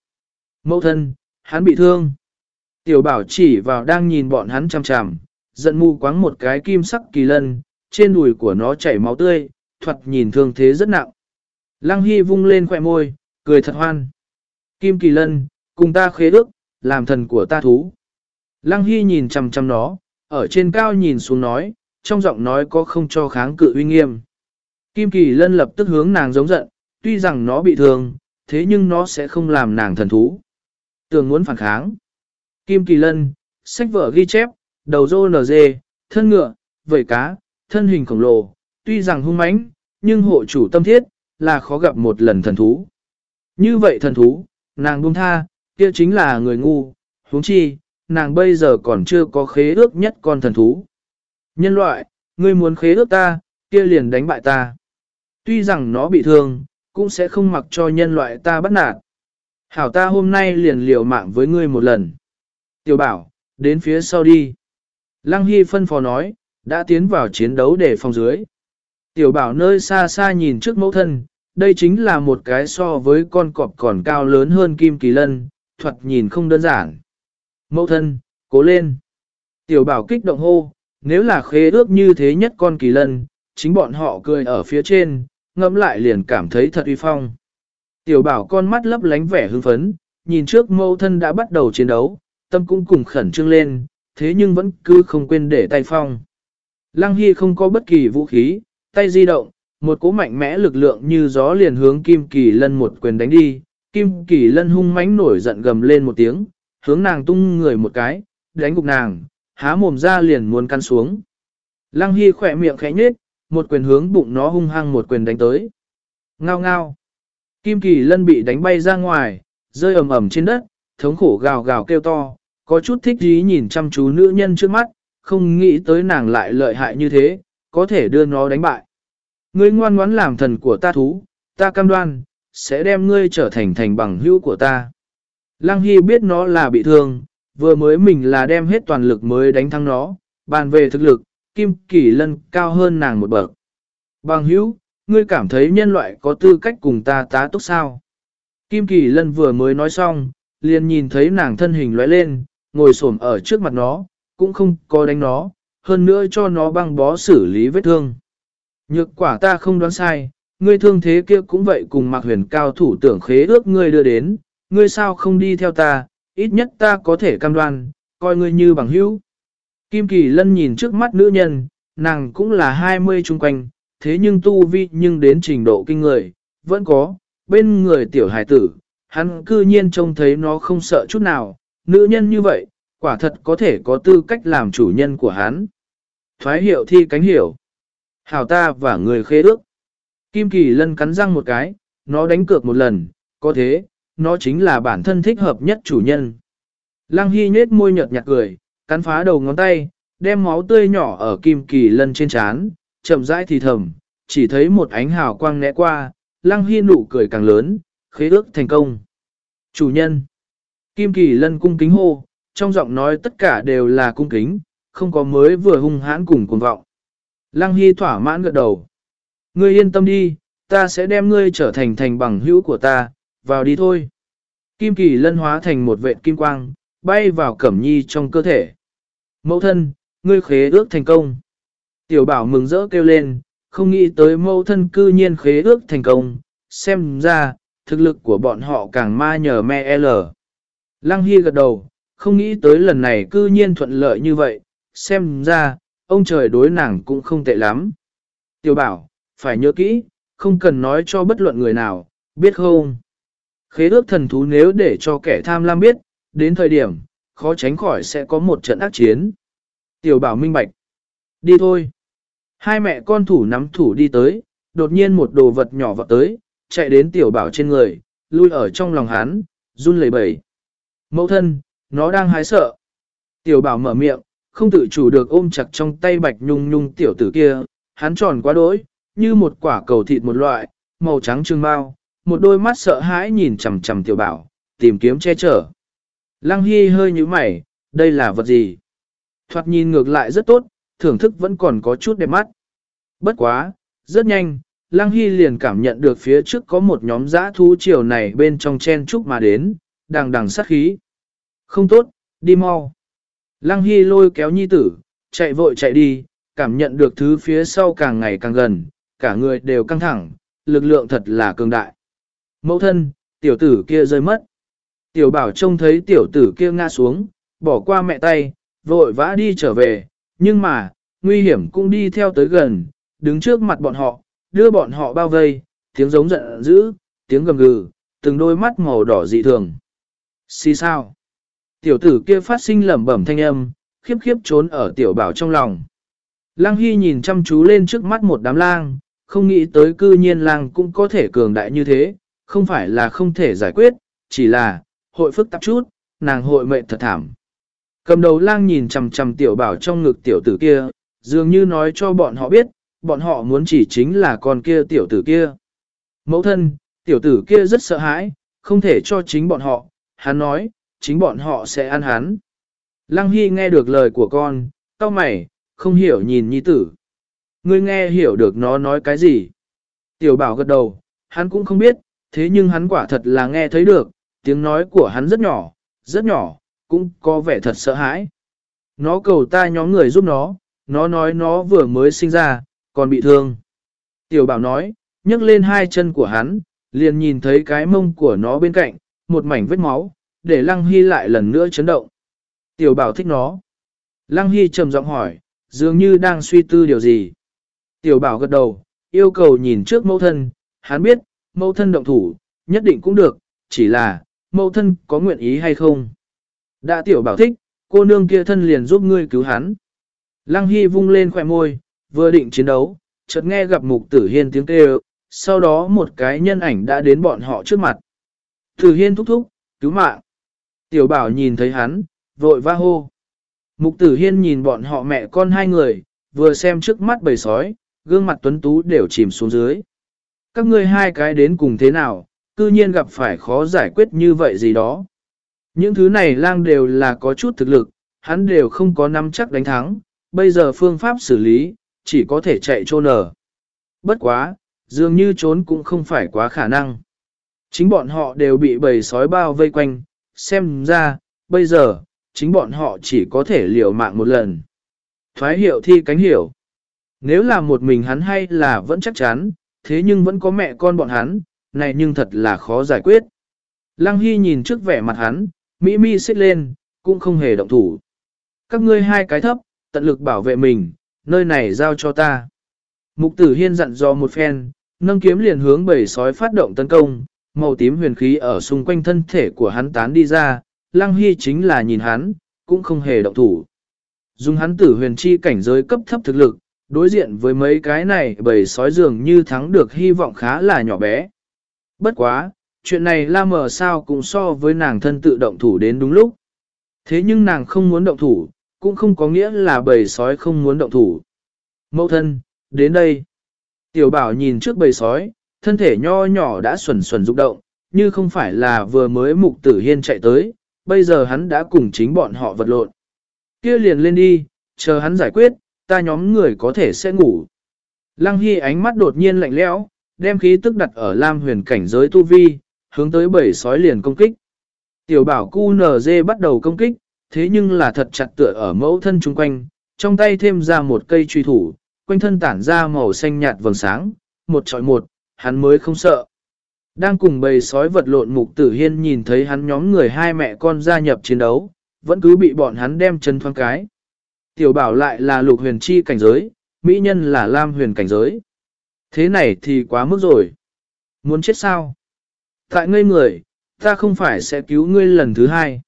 Mẫu thân, hắn bị thương. Tiểu bảo chỉ vào đang nhìn bọn hắn chằm chằm, giận mù quáng một cái kim sắc kỳ lân, trên đùi của nó chảy máu tươi, thuật nhìn thương thế rất nặng. Lăng Hy vung lên khỏe môi, cười thật hoan. Kim kỳ lân, cùng ta khế ước, làm thần của ta thú. Lăng Hy nhìn chằm chằm nó, ở trên cao nhìn xuống nói, trong giọng nói có không cho kháng cự uy nghiêm. Kim kỳ lân lập tức hướng nàng giống giận, tuy rằng nó bị thương, thế nhưng nó sẽ không làm nàng thần thú. Tường muốn phản kháng. Kim kỳ lân, sách vở ghi chép, đầu rô nở dê, thân ngựa, vẩy cá, thân hình khổng lồ, tuy rằng hung mãnh, nhưng hộ chủ tâm thiết, là khó gặp một lần thần thú. Như vậy thần thú, nàng buông tha, kia chính là người ngu, huống chi, nàng bây giờ còn chưa có khế ước nhất con thần thú. Nhân loại, ngươi muốn khế ước ta, kia liền đánh bại ta. Tuy rằng nó bị thương, cũng sẽ không mặc cho nhân loại ta bắt nạt. Hảo ta hôm nay liền liều mạng với ngươi một lần. Tiểu bảo, đến phía sau đi. Lăng Hy phân phó nói, đã tiến vào chiến đấu để phòng dưới. Tiểu bảo nơi xa xa nhìn trước mẫu thân, đây chính là một cái so với con cọp còn cao lớn hơn kim kỳ lân, thuật nhìn không đơn giản. Mẫu thân, cố lên. Tiểu bảo kích động hô, nếu là khế ước như thế nhất con kỳ lân, chính bọn họ cười ở phía trên, ngẫm lại liền cảm thấy thật uy phong. Tiểu bảo con mắt lấp lánh vẻ hưng phấn, nhìn trước Mâu thân đã bắt đầu chiến đấu, tâm cũng cùng khẩn trương lên, thế nhưng vẫn cứ không quên để tay phong. Lăng Hy không có bất kỳ vũ khí, tay di động, một cỗ mạnh mẽ lực lượng như gió liền hướng Kim Kỳ Lân một quyền đánh đi. Kim Kỳ Lân hung mãnh nổi giận gầm lên một tiếng, hướng nàng tung người một cái, đánh gục nàng, há mồm ra liền muốn căn xuống. Lăng Hy khỏe miệng khẽ nhếch, một quyền hướng bụng nó hung hăng một quyền đánh tới. Ngao ngao. Kim Kỳ Lân bị đánh bay ra ngoài, rơi ầm ầm trên đất, thống khổ gào gào kêu to, có chút thích ý nhìn chăm chú nữ nhân trước mắt, không nghĩ tới nàng lại lợi hại như thế, có thể đưa nó đánh bại. Ngươi ngoan ngoãn làm thần của ta thú, ta cam đoan, sẽ đem ngươi trở thành thành bằng hữu của ta. Lăng Hy biết nó là bị thương, vừa mới mình là đem hết toàn lực mới đánh thắng nó, bàn về thực lực, Kim Kỳ Lân cao hơn nàng một bậc. Bằng hữu, ngươi cảm thấy nhân loại có tư cách cùng ta tá túc sao? Kim Kỳ Lân vừa mới nói xong, liền nhìn thấy nàng thân hình lóe lên, ngồi xổm ở trước mặt nó, cũng không có đánh nó, hơn nữa cho nó băng bó xử lý vết thương. Nhược quả ta không đoán sai, ngươi thương thế kia cũng vậy cùng Mạc Huyền cao thủ tưởng khế ước ngươi đưa đến, ngươi sao không đi theo ta, ít nhất ta có thể cam đoan, coi ngươi như bằng hữu. Kim Kỳ Lân nhìn trước mắt nữ nhân, nàng cũng là 20 chung quanh, thế nhưng tu vi nhưng đến trình độ kinh người, vẫn có, bên người tiểu hải tử, hắn cư nhiên trông thấy nó không sợ chút nào, nữ nhân như vậy, quả thật có thể có tư cách làm chủ nhân của hắn. Thoái hiệu thi cánh hiểu. Hảo ta và người khế ước. Kim Kỳ Lân cắn răng một cái, nó đánh cược một lần, có thế, nó chính là bản thân thích hợp nhất chủ nhân. Lăng Hy nhết môi nhợt nhạt cười, cắn phá đầu ngón tay, đem máu tươi nhỏ ở Kim Kỳ Lân trên trán, chậm rãi thì thầm, chỉ thấy một ánh hào quang né qua, Lăng Hy nụ cười càng lớn, khế ước thành công. Chủ nhân. Kim Kỳ Lân cung kính hô, trong giọng nói tất cả đều là cung kính, không có mới vừa hung hãn cùng cuồng vọng. Lăng Hy thỏa mãn gật đầu. Ngươi yên tâm đi, ta sẽ đem ngươi trở thành thành bằng hữu của ta, vào đi thôi. Kim Kỳ Lân hóa thành một vệ kim quang, bay vào Cẩm Nhi trong cơ thể. Mẫu thân, ngươi khế ước thành công. Tiểu bảo mừng rỡ kêu lên, không nghĩ tới mẫu thân cư nhiên khế ước thành công, xem ra, thực lực của bọn họ càng ma nhờ me L. Lăng Hy gật đầu, không nghĩ tới lần này cư nhiên thuận lợi như vậy, xem ra, ông trời đối nàng cũng không tệ lắm. Tiểu bảo, phải nhớ kỹ, không cần nói cho bất luận người nào, biết không? Khế ước thần thú nếu để cho kẻ tham lam biết, đến thời điểm, khó tránh khỏi sẽ có một trận ác chiến. Tiểu bảo minh bạch. Đi thôi. Hai mẹ con thủ nắm thủ đi tới, đột nhiên một đồ vật nhỏ vọt tới, chạy đến tiểu bảo trên người, lui ở trong lòng hắn, run lẩy bẩy. Mẫu thân, nó đang hái sợ. Tiểu bảo mở miệng, không tự chủ được ôm chặt trong tay bạch nhung nhung tiểu tử kia, hắn tròn quá đỗi, như một quả cầu thịt một loại, màu trắng trương bao, một đôi mắt sợ hãi nhìn chằm chằm tiểu bảo, tìm kiếm che chở. Lăng Hy hơi như mày, đây là vật gì? Thoạt nhìn ngược lại rất tốt, thưởng thức vẫn còn có chút đẹp mắt. Bất quá, rất nhanh, Lăng Hy liền cảm nhận được phía trước có một nhóm giã thú chiều này bên trong chen trúc mà đến, đằng đằng sát khí. Không tốt, đi mau. Lăng Hy lôi kéo nhi tử, chạy vội chạy đi, cảm nhận được thứ phía sau càng ngày càng gần, cả người đều căng thẳng, lực lượng thật là cường đại. Mẫu thân, tiểu tử kia rơi mất. Tiểu bảo trông thấy tiểu tử kia ngã xuống, bỏ qua mẹ tay, vội vã đi trở về, nhưng mà, nguy hiểm cũng đi theo tới gần, đứng trước mặt bọn họ, đưa bọn họ bao vây, tiếng giống giận dữ, tiếng gầm gừ, từng đôi mắt màu đỏ dị thường. Xì sao? Tiểu tử kia phát sinh lẩm bẩm thanh âm, khiếp khiếp trốn ở tiểu bảo trong lòng. Lăng Hy nhìn chăm chú lên trước mắt một đám lang, không nghĩ tới cư nhiên lang cũng có thể cường đại như thế, không phải là không thể giải quyết, chỉ là, hội phức tạp chút, nàng hội mệnh thật thảm. Cầm đầu lang nhìn chằm chằm tiểu bảo trong ngực tiểu tử kia, dường như nói cho bọn họ biết, bọn họ muốn chỉ chính là con kia tiểu tử kia. Mẫu thân, tiểu tử kia rất sợ hãi, không thể cho chính bọn họ, hắn nói, chính bọn họ sẽ ăn hắn. Lăng Hy nghe được lời của con, cao mày, không hiểu nhìn nhi tử. Ngươi nghe hiểu được nó nói cái gì? Tiểu bảo gật đầu, hắn cũng không biết, thế nhưng hắn quả thật là nghe thấy được, tiếng nói của hắn rất nhỏ, rất nhỏ, cũng có vẻ thật sợ hãi. Nó cầu ta nhóm người giúp nó, nó nói nó vừa mới sinh ra, còn bị thương. Tiểu bảo nói, nhấc lên hai chân của hắn, liền nhìn thấy cái mông của nó bên cạnh, một mảnh vết máu, để Lăng Hy lại lần nữa chấn động. Tiểu bảo thích nó. Lăng Hy trầm giọng hỏi, dường như đang suy tư điều gì. Tiểu bảo gật đầu, yêu cầu nhìn trước mẫu thân, hắn biết, mẫu thân động thủ, nhất định cũng được, chỉ là, mẫu thân có nguyện ý hay không. Đã tiểu bảo thích, cô nương kia thân liền giúp ngươi cứu hắn. Lăng Hy vung lên khỏe môi, vừa định chiến đấu, chợt nghe gặp mục tử hiên tiếng kêu, sau đó một cái nhân ảnh đã đến bọn họ trước mặt. Tử hiên thúc thúc, cứu mạng. Tiểu bảo nhìn thấy hắn, vội va hô. Mục tử hiên nhìn bọn họ mẹ con hai người, vừa xem trước mắt bầy sói, gương mặt tuấn tú đều chìm xuống dưới. Các ngươi hai cái đến cùng thế nào, cư nhiên gặp phải khó giải quyết như vậy gì đó. Những thứ này lang đều là có chút thực lực, hắn đều không có nắm chắc đánh thắng, bây giờ phương pháp xử lý, chỉ có thể chạy trôn nở. Bất quá, dường như trốn cũng không phải quá khả năng. Chính bọn họ đều bị bầy sói bao vây quanh, xem ra, bây giờ, chính bọn họ chỉ có thể liều mạng một lần. Thoái hiệu thi cánh hiểu. Nếu là một mình hắn hay là vẫn chắc chắn, thế nhưng vẫn có mẹ con bọn hắn, này nhưng thật là khó giải quyết. Lăng Hy nhìn trước vẻ mặt hắn, Mỹ mi xích lên, cũng không hề động thủ. Các ngươi hai cái thấp, tận lực bảo vệ mình, nơi này giao cho ta. Mục tử hiên dặn dò một phen, nâng kiếm liền hướng bầy sói phát động tấn công, màu tím huyền khí ở xung quanh thân thể của hắn tán đi ra, Lăng Hy chính là nhìn hắn, cũng không hề động thủ. Dùng hắn tử huyền chi cảnh giới cấp thấp thực lực, đối diện với mấy cái này bầy sói dường như thắng được hy vọng khá là nhỏ bé. Bất quá, chuyện này la mờ sao cũng so với nàng thân tự động thủ đến đúng lúc. Thế nhưng nàng không muốn động thủ, cũng không có nghĩa là bầy sói không muốn động thủ. Mẫu thân, đến đây. Tiểu bảo nhìn trước bầy sói, thân thể nho nhỏ đã xuẩn xuẩn rụng động, như không phải là vừa mới mục tử hiên chạy tới, bây giờ hắn đã cùng chính bọn họ vật lộn. kia liền lên đi, chờ hắn giải quyết, ta nhóm người có thể sẽ ngủ. Lăng Hy ánh mắt đột nhiên lạnh lẽo, đem khí tức đặt ở Lam huyền cảnh giới tu vi, hướng tới bầy sói liền công kích. Tiểu bảo QNZ bắt đầu công kích, thế nhưng là thật chặt tựa ở mẫu thân chung quanh, trong tay thêm ra một cây truy thủ, quanh thân tản ra màu xanh nhạt vầng sáng, một trọi một, hắn mới không sợ. Đang cùng bầy sói vật lộn mục tử hiên nhìn thấy hắn nhóm người hai mẹ con gia nhập chiến đấu, vẫn cứ bị bọn hắn đem chân thoáng cái. Tiểu bảo lại là lục huyền chi cảnh giới, mỹ nhân là lam huyền cảnh giới. Thế này thì quá mức rồi. Muốn chết sao? Tại ngây người, ta không phải sẽ cứu ngươi lần thứ hai.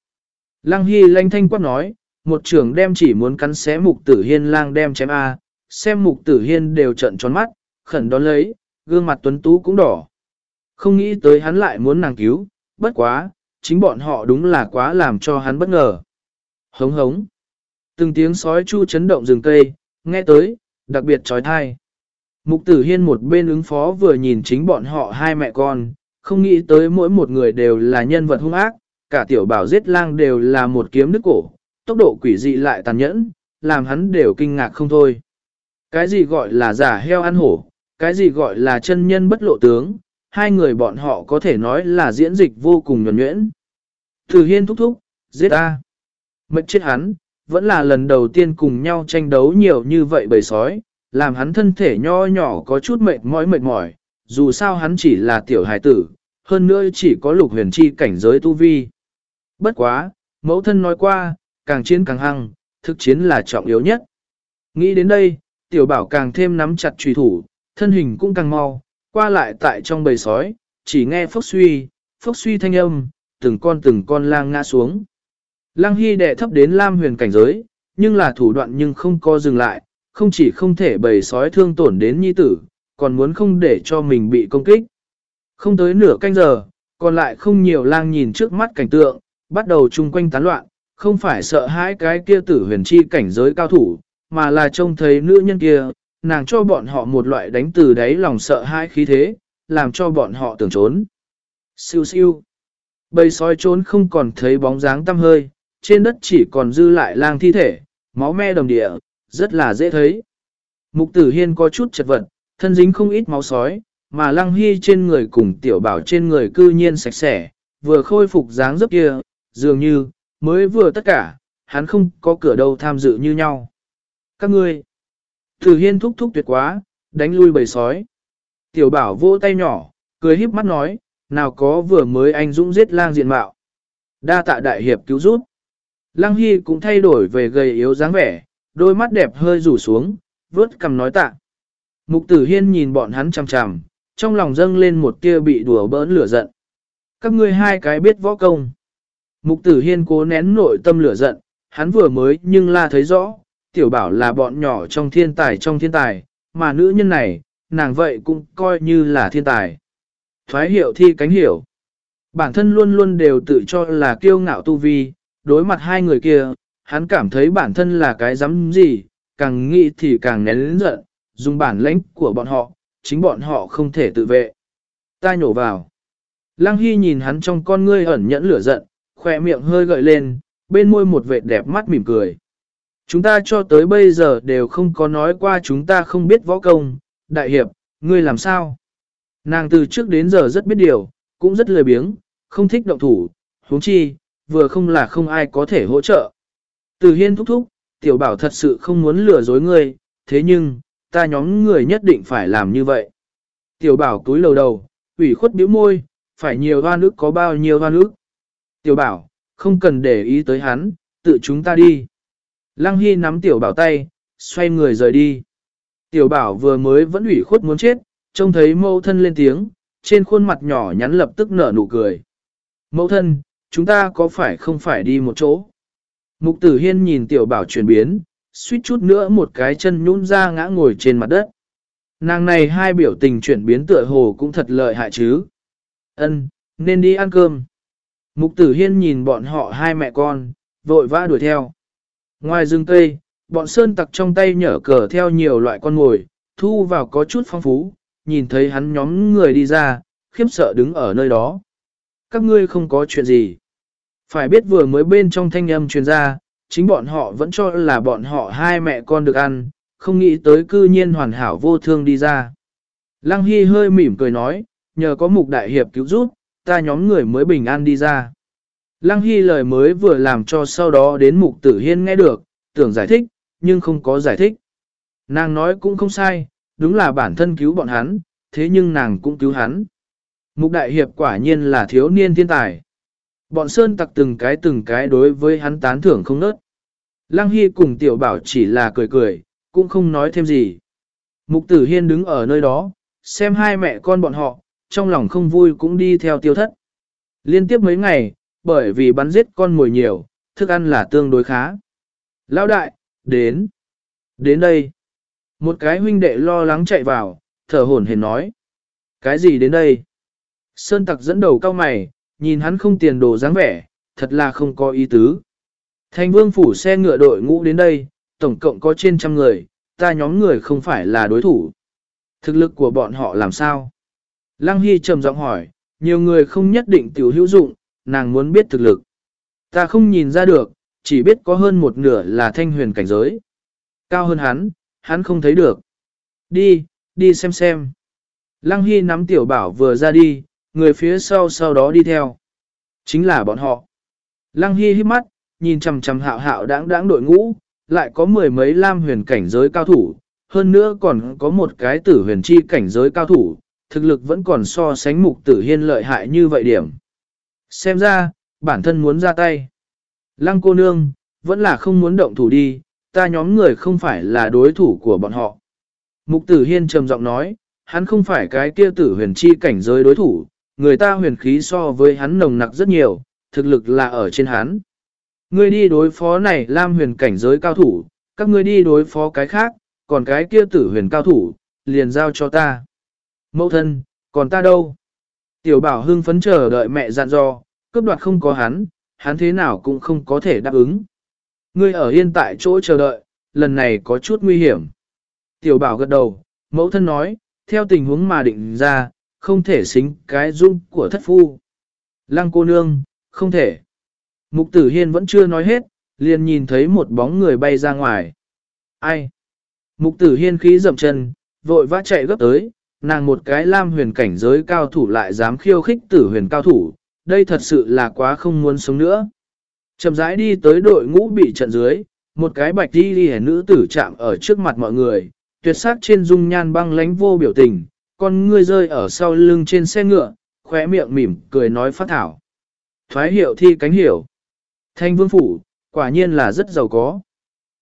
Lăng Hy lanh thanh quát nói, một trưởng đem chỉ muốn cắn xé mục tử hiên lang đem chém A, xem mục tử hiên đều trận tròn mắt, khẩn đón lấy, gương mặt tuấn tú cũng đỏ. Không nghĩ tới hắn lại muốn nàng cứu, bất quá, chính bọn họ đúng là quá làm cho hắn bất ngờ. Hống hống. Từng tiếng sói chu chấn động rừng cây, nghe tới, đặc biệt trói thai. Mục tử hiên một bên ứng phó vừa nhìn chính bọn họ hai mẹ con, không nghĩ tới mỗi một người đều là nhân vật hung ác, cả tiểu bảo giết lang đều là một kiếm đứt cổ, tốc độ quỷ dị lại tàn nhẫn, làm hắn đều kinh ngạc không thôi. Cái gì gọi là giả heo ăn hổ, cái gì gọi là chân nhân bất lộ tướng, hai người bọn họ có thể nói là diễn dịch vô cùng nhuẩn nhuyễn. Tử hiên thúc thúc, giết ta. Mệnh chết hắn, vẫn là lần đầu tiên cùng nhau tranh đấu nhiều như vậy bầy sói, làm hắn thân thể nho nhỏ có chút mệt mỏi mệt mỏi, dù sao hắn chỉ là tiểu hài tử, hơn nữa chỉ có lục huyền chi cảnh giới tu vi. Bất quá, mẫu thân nói qua, càng chiến càng hăng, thực chiến là trọng yếu nhất. Nghĩ đến đây, tiểu bảo càng thêm nắm chặt trùy thủ, thân hình cũng càng mau, qua lại tại trong bầy sói, chỉ nghe phốc suy, phốc suy thanh âm, từng con từng con lang ngã xuống. Lang Hy đệ thấp đến Lam huyền cảnh giới, nhưng là thủ đoạn nhưng không co dừng lại, không chỉ không thể bầy sói thương tổn đến nhi tử, còn muốn không để cho mình bị công kích. Không tới nửa canh giờ, còn lại không nhiều lang nhìn trước mắt cảnh tượng, bắt đầu chung quanh tán loạn, không phải sợ hãi cái kia tử huyền chi cảnh giới cao thủ, mà là trông thấy nữ nhân kia, nàng cho bọn họ một loại đánh từ đáy lòng sợ hãi khí thế, làm cho bọn họ tưởng trốn. Siêu siêu. Bầy sói trốn không còn thấy bóng dáng tăm hơi, trên đất chỉ còn dư lại lang thi thể, máu me đồng địa, rất là dễ thấy. Mục tử hiên có chút chật vật, thân dính không ít máu sói, mà lăng hy trên người cùng tiểu bảo trên người cư nhiên sạch sẽ, vừa khôi phục dáng dấp kia, dường như, mới vừa tất cả, hắn không có cửa đâu tham dự như nhau. Các ngươi, tử hiên thúc thúc tuyệt quá, đánh lui bầy sói. Tiểu bảo vỗ tay nhỏ, cười híp mắt nói, nào có vừa mới anh dũng giết lang diện mạo. Đa tạ đại hiệp cứu giúp. Lăng Hy cũng thay đổi về gầy yếu dáng vẻ, đôi mắt đẹp hơi rủ xuống, vớt cầm nói tạ. Mục tử hiên nhìn bọn hắn chằm chằm, trong lòng dâng lên một tia bị đùa bỡn lửa giận. Các ngươi hai cái biết võ công. Mục tử hiên cố nén nội tâm lửa giận, hắn vừa mới nhưng la thấy rõ, tiểu bảo là bọn nhỏ trong thiên tài trong thiên tài, mà nữ nhân này, nàng vậy cũng coi như là thiên tài. Thoái hiệu thi cánh hiểu. Bản thân luôn luôn đều tự cho là kiêu ngạo tu vi, đối mặt hai người kia, hắn cảm thấy bản thân là cái dám gì, càng nghĩ thì càng nén lĩnh giận, dùng bản lãnh của bọn họ, chính bọn họ không thể tự vệ. Ta nhổ vào. Lăng Hy nhìn hắn trong con ngươi ẩn nhẫn lửa giận, khỏe miệng hơi gợi lên, bên môi một vệt đẹp mắt mỉm cười. Chúng ta cho tới bây giờ đều không có nói qua chúng ta không biết võ công, đại hiệp, ngươi làm sao? Nàng từ trước đến giờ rất biết điều, cũng rất lười biếng, không thích động thủ, huống chi, vừa không là không ai có thể hỗ trợ. Từ hiên thúc thúc, tiểu bảo thật sự không muốn lừa dối ngươi, thế nhưng, ta nhóm người nhất định phải làm như vậy. Tiểu bảo túi lầu đầu, ủy khuất biểu môi, phải nhiều hoa nước có bao nhiêu hoa nước. Tiểu bảo, không cần để ý tới hắn, tự chúng ta đi. Lăng Hy nắm tiểu bảo tay, xoay người rời đi. Tiểu bảo vừa mới vẫn ủy khuất muốn chết, trông thấy mâu thân lên tiếng, trên khuôn mặt nhỏ nhắn lập tức nở nụ cười. Mẫu thân, chúng ta có phải không phải đi một chỗ? Mục tử hiên nhìn tiểu bảo chuyển biến, suýt chút nữa một cái chân nhũn ra ngã ngồi trên mặt đất. Nàng này hai biểu tình chuyển biến tựa hồ cũng thật lợi hại chứ. Ân, nên đi ăn cơm. Mục tử hiên nhìn bọn họ hai mẹ con, vội vã đuổi theo. Ngoài rừng cây, bọn sơn tặc trong tay nhở cờ theo nhiều loại con mồi, thu vào có chút phong phú, nhìn thấy hắn nhóm người đi ra, khiếp sợ đứng ở nơi đó. Các ngươi không có chuyện gì. Phải biết vừa mới bên trong thanh âm truyền ra, chính bọn họ vẫn cho là bọn họ hai mẹ con được ăn, không nghĩ tới cư nhiên hoàn hảo vô thương đi ra. Lăng Hy hơi mỉm cười nói, nhờ có mục đại hiệp cứu giúp, ta nhóm người mới bình an đi ra. Lăng Hy lời mới vừa làm cho sau đó đến mục tử hiên nghe được, tưởng giải thích, nhưng không có giải thích. Nàng nói cũng không sai, đúng là bản thân cứu bọn hắn, thế nhưng nàng cũng cứu hắn. Mục đại hiệp quả nhiên là thiếu niên thiên tài. Bọn sơn tặc từng cái từng cái đối với hắn tán thưởng không nớt. Lăng Hy cùng tiểu bảo chỉ là cười cười, cũng không nói thêm gì. Mục tử hiên đứng ở nơi đó, xem hai mẹ con bọn họ, trong lòng không vui cũng đi theo tiêu thất. Liên tiếp mấy ngày, bởi vì bắn giết con mồi nhiều, thức ăn là tương đối khá. Lão đại, đến. Đến đây. Một cái huynh đệ lo lắng chạy vào, thở hổn hển nói. Cái gì đến đây? Sơn tặc dẫn đầu cao mày, nhìn hắn không tiền đồ dáng vẻ, thật là không có ý tứ. Thành vương phủ xe ngựa đội ngũ đến đây, tổng cộng có trên trăm người, ta nhóm người không phải là đối thủ. Thực lực của bọn họ làm sao? Lăng Hy trầm giọng hỏi, nhiều người không nhất định tiểu hữu dụng, nàng muốn biết thực lực. Ta không nhìn ra được, chỉ biết có hơn một nửa là thanh huyền cảnh giới. Cao hơn hắn, hắn không thấy được. Đi, đi xem xem. Lăng Hy nắm tiểu bảo vừa ra đi, người phía sau sau đó đi theo. Chính là bọn họ. Lăng Hy hít mắt, nhìn chằm chằm hạo hạo đáng đáng đội ngũ, lại có mười mấy lam huyền cảnh giới cao thủ, hơn nữa còn có một cái tử huyền chi cảnh giới cao thủ, thực lực vẫn còn so sánh mục tử hiên lợi hại như vậy điểm. Xem ra, bản thân muốn ra tay. Lăng cô nương, vẫn là không muốn động thủ đi, ta nhóm người không phải là đối thủ của bọn họ. Mục tử hiên trầm giọng nói, hắn không phải cái kia tử huyền chi cảnh giới đối thủ, người ta huyền khí so với hắn nồng nặc rất nhiều, thực lực là ở trên hắn. Ngươi đi đối phó này lam huyền cảnh giới cao thủ, các ngươi đi đối phó cái khác, còn cái kia tử huyền cao thủ, liền giao cho ta. Mẫu thân, còn ta đâu? Tiểu bảo hưng phấn chờ đợi mẹ dặn dò, cướp đoạt không có hắn, hắn thế nào cũng không có thể đáp ứng. Ngươi ở yên tại chỗ chờ đợi, lần này có chút nguy hiểm. Tiểu bảo gật đầu, mẫu thân nói, theo tình huống mà định ra, không thể xính cái dung của thất phu. Lăng cô nương, không thể. Mục tử hiên vẫn chưa nói hết, liền nhìn thấy một bóng người bay ra ngoài. Ai? Mục tử hiên khí dậm chân, vội vã chạy gấp tới, nàng một cái lam huyền cảnh giới cao thủ lại dám khiêu khích tử huyền cao thủ, đây thật sự là quá không muốn sống nữa. Chậm rãi đi tới đội ngũ bị trận dưới, một cái bạch đi đi nữ tử chạm ở trước mặt mọi người, tuyệt sắc trên dung nhan băng lánh vô biểu tình, con ngươi rơi ở sau lưng trên xe ngựa, khóe miệng mỉm cười nói phát thảo. Thoái hiệu thi cánh hiểu. Thanh vương phủ, quả nhiên là rất giàu có.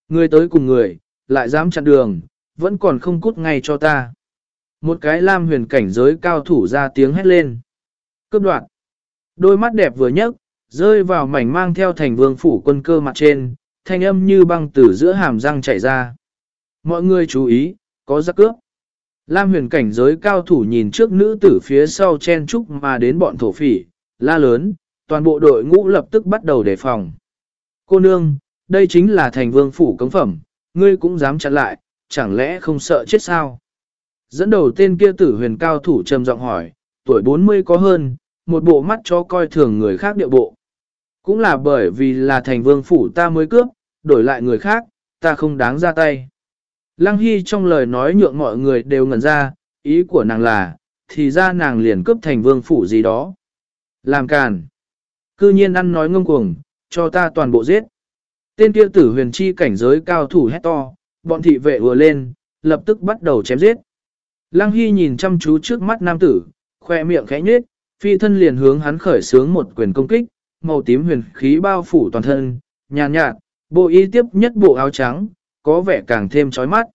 Người tới cùng người, lại dám chặn đường, vẫn còn không cút ngay cho ta. Một cái lam huyền cảnh giới cao thủ ra tiếng hét lên. Cấp đoạn. Đôi mắt đẹp vừa nhấc, rơi vào mảnh mang theo thành vương phủ quân cơ mặt trên, thanh âm như băng từ giữa hàm răng chảy ra. Mọi người chú ý, có giặc cướp. Lam huyền cảnh giới cao thủ nhìn trước nữ tử phía sau chen trúc mà đến bọn thổ phỉ, la lớn, toàn bộ đội ngũ lập tức bắt đầu đề phòng. Cô nương, đây chính là thành vương phủ cống phẩm, ngươi cũng dám chặn lại, chẳng lẽ không sợ chết sao? Dẫn đầu tên kia tử huyền cao thủ trầm giọng hỏi, tuổi 40 có hơn, một bộ mắt cho coi thường người khác địa bộ. Cũng là bởi vì là thành vương phủ ta mới cướp, đổi lại người khác, ta không đáng ra tay. Lăng Hy trong lời nói nhượng mọi người đều ngẩn ra, ý của nàng là, thì ra nàng liền cướp thành vương phủ gì đó. Làm càn. Cư nhiên ăn nói ngông cuồng, cho ta toàn bộ giết. Tên kia tử huyền chi cảnh giới cao thủ hét to, bọn thị vệ vừa lên, lập tức bắt đầu chém giết. Lăng Hy nhìn chăm chú trước mắt nam tử, khoe miệng khẽ nhếch, phi thân liền hướng hắn khởi sướng một quyền công kích, màu tím huyền khí bao phủ toàn thân, nhàn nhạt, bộ y tiếp nhất bộ áo trắng, có vẻ càng thêm chói mắt.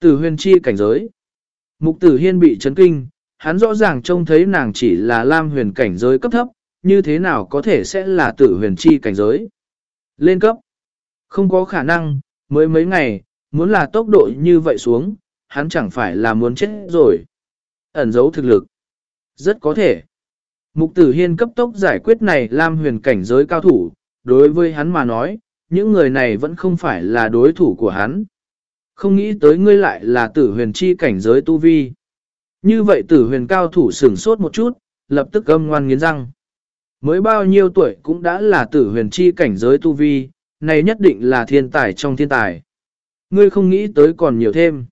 Tử huyền chi cảnh giới. Mục tử hiên bị chấn kinh, hắn rõ ràng trông thấy nàng chỉ là lam huyền cảnh giới cấp thấp, như thế nào có thể sẽ là tử huyền chi cảnh giới. Lên cấp. Không có khả năng, mới mấy ngày, muốn là tốc độ như vậy xuống, hắn chẳng phải là muốn chết rồi. Ẩn giấu thực lực. Rất có thể. Mục tử hiên cấp tốc giải quyết này Lam huyền cảnh giới cao thủ, đối với hắn mà nói, những người này vẫn không phải là đối thủ của hắn. Không nghĩ tới ngươi lại là tử huyền chi cảnh giới tu vi. Như vậy tử huyền cao thủ sửng sốt một chút, lập tức âm ngoan nghiến răng. Mới bao nhiêu tuổi cũng đã là tử huyền chi cảnh giới tu vi, này nhất định là thiên tài trong thiên tài. Ngươi không nghĩ tới còn nhiều thêm.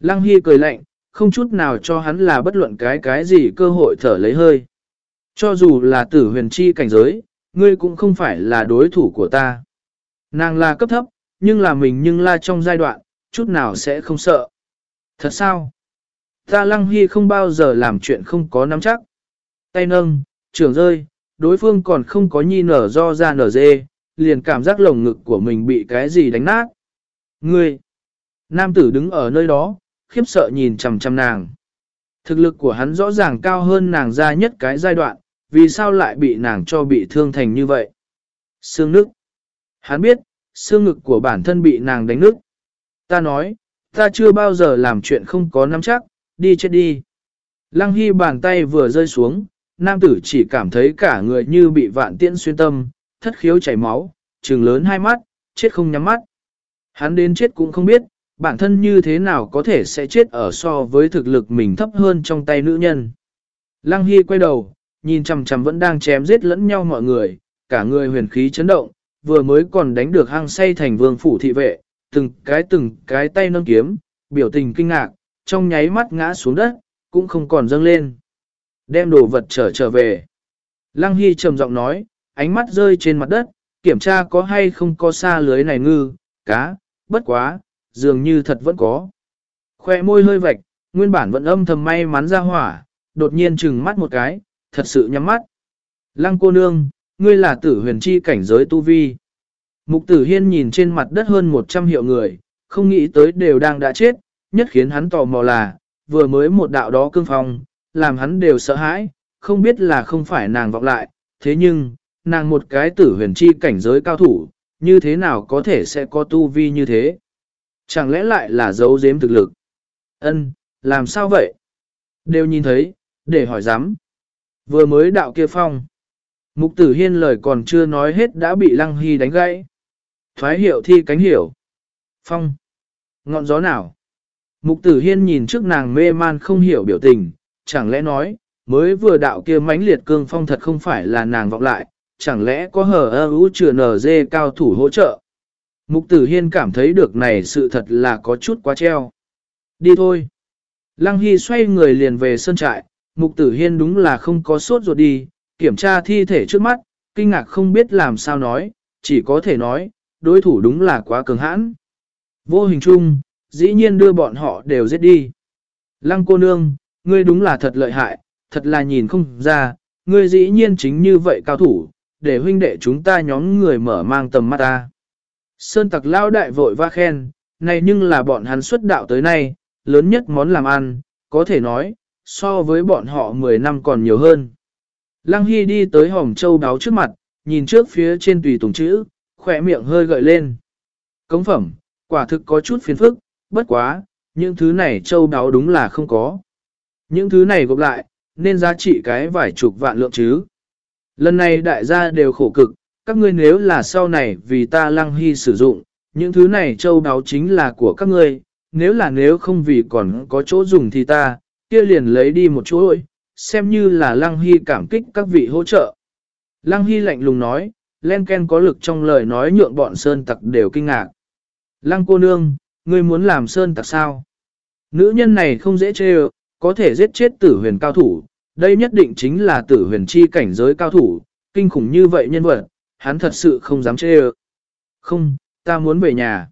Lăng Hy cười lạnh, không chút nào cho hắn là bất luận cái cái gì cơ hội thở lấy hơi. Cho dù là tử huyền chi cảnh giới, ngươi cũng không phải là đối thủ của ta. Nàng là cấp thấp, nhưng là mình nhưng là trong giai đoạn, chút nào sẽ không sợ. Thật sao? Ta lăng hy không bao giờ làm chuyện không có nắm chắc. Tay nâng, trường rơi, đối phương còn không có nhi nở do ra nở dê, liền cảm giác lồng ngực của mình bị cái gì đánh nát. Ngươi! Nam tử đứng ở nơi đó, khiếp sợ nhìn chằm chằm nàng. Thực lực của hắn rõ ràng cao hơn nàng ra nhất cái giai đoạn, vì sao lại bị nàng cho bị thương thành như vậy? Xương nước. Hắn biết, xương ngực của bản thân bị nàng đánh nứt. Ta nói, ta chưa bao giờ làm chuyện không có nắm chắc, đi chết đi. Lăng Hy bàn tay vừa rơi xuống, nam tử chỉ cảm thấy cả người như bị vạn tiễn xuyên tâm, thất khiếu chảy máu, trừng lớn hai mắt, chết không nhắm mắt. Hắn đến chết cũng không biết, bản thân như thế nào có thể sẽ chết ở so với thực lực mình thấp hơn trong tay nữ nhân. Lăng Hy quay đầu, nhìn chằm chằm vẫn đang chém giết lẫn nhau mọi người, cả người huyền khí chấn động, vừa mới còn đánh được hang say thành vương phủ thị vệ, từng cái từng cái tay nâng kiếm, biểu tình kinh ngạc, trong nháy mắt ngã xuống đất, cũng không còn dâng lên. Đem đồ vật trở trở về. Lăng Hy trầm giọng nói, ánh mắt rơi trên mặt đất, kiểm tra có hay không có xa lưới này ngư, cá, bất quá, dường như thật vẫn có. Khoe môi hơi vạch, nguyên bản vẫn âm thầm may mắn ra hỏa, đột nhiên trừng mắt một cái, thật sự nhắm mắt. Lăng cô nương, ngươi là tử huyền chi cảnh giới tu vi. Mục tử hiên nhìn trên mặt đất hơn 100 hiệu người, không nghĩ tới đều đang đã chết, nhất khiến hắn tò mò là, vừa mới một đạo đó cương phong, làm hắn đều sợ hãi, không biết là không phải nàng vọng lại, thế nhưng, nàng một cái tử huyền chi cảnh giới cao thủ, như thế nào có thể sẽ có tu vi như thế? Chẳng lẽ lại là dấu giếm thực lực? Ân, làm sao vậy? Đều nhìn thấy, để hỏi dám. Vừa mới đạo kia phong. Mục tử hiên lời còn chưa nói hết đã bị lăng hy đánh gãy. Thoái hiệu thi cánh hiểu. Phong. Ngọn gió nào? Mục tử hiên nhìn trước nàng mê man không hiểu biểu tình, chẳng lẽ nói, mới vừa đạo kia mãnh liệt cương phong thật không phải là nàng vọng lại, chẳng lẽ có hờ ơ ú chừa nở dê cao thủ hỗ trợ. Mục tử hiên cảm thấy được này sự thật là có chút quá treo. Đi thôi. Lăng Hy xoay người liền về sân trại, mục tử hiên đúng là không có sốt ruột đi, kiểm tra thi thể trước mắt, kinh ngạc không biết làm sao nói, chỉ có thể nói, đối thủ đúng là quá cường hãn. Vô hình chung, dĩ nhiên đưa bọn họ đều giết đi. Lăng cô nương, ngươi đúng là thật lợi hại, thật là nhìn không ra, ngươi dĩ nhiên chính như vậy cao thủ, để huynh đệ chúng ta nhóm người mở mang tầm mắt ta. Sơn tặc lao đại vội va khen, này nhưng là bọn hắn xuất đạo tới nay, lớn nhất món làm ăn, có thể nói, so với bọn họ 10 năm còn nhiều hơn. Lăng Hy đi tới hòm châu đáo trước mặt, nhìn trước phía trên tùy tùng chữ, khỏe miệng hơi gợi lên. Cống phẩm, quả thực có chút phiền phức, bất quá, những thứ này châu đáo đúng là không có. Những thứ này gộp lại, nên giá trị cái vài chục vạn lượng chứ. Lần này đại gia đều khổ cực, các ngươi nếu là sau này vì ta lăng hy sử dụng, những thứ này châu đáo chính là của các ngươi, nếu là nếu không vì còn có chỗ dùng thì ta, kia liền lấy đi một chỗ ơi, xem như là lăng hy cảm kích các vị hỗ trợ. Lăng hy lạnh lùng nói, len ken có lực trong lời nói nhượng bọn sơn tặc đều kinh ngạc. Lăng cô nương, ngươi muốn làm sơn tặc sao? Nữ nhân này không dễ chê có thể giết chết tử huyền cao thủ, đây nhất định chính là tử huyền chi cảnh giới cao thủ, kinh khủng như vậy nhân vật, hắn thật sự không dám chê. Không, ta muốn về nhà.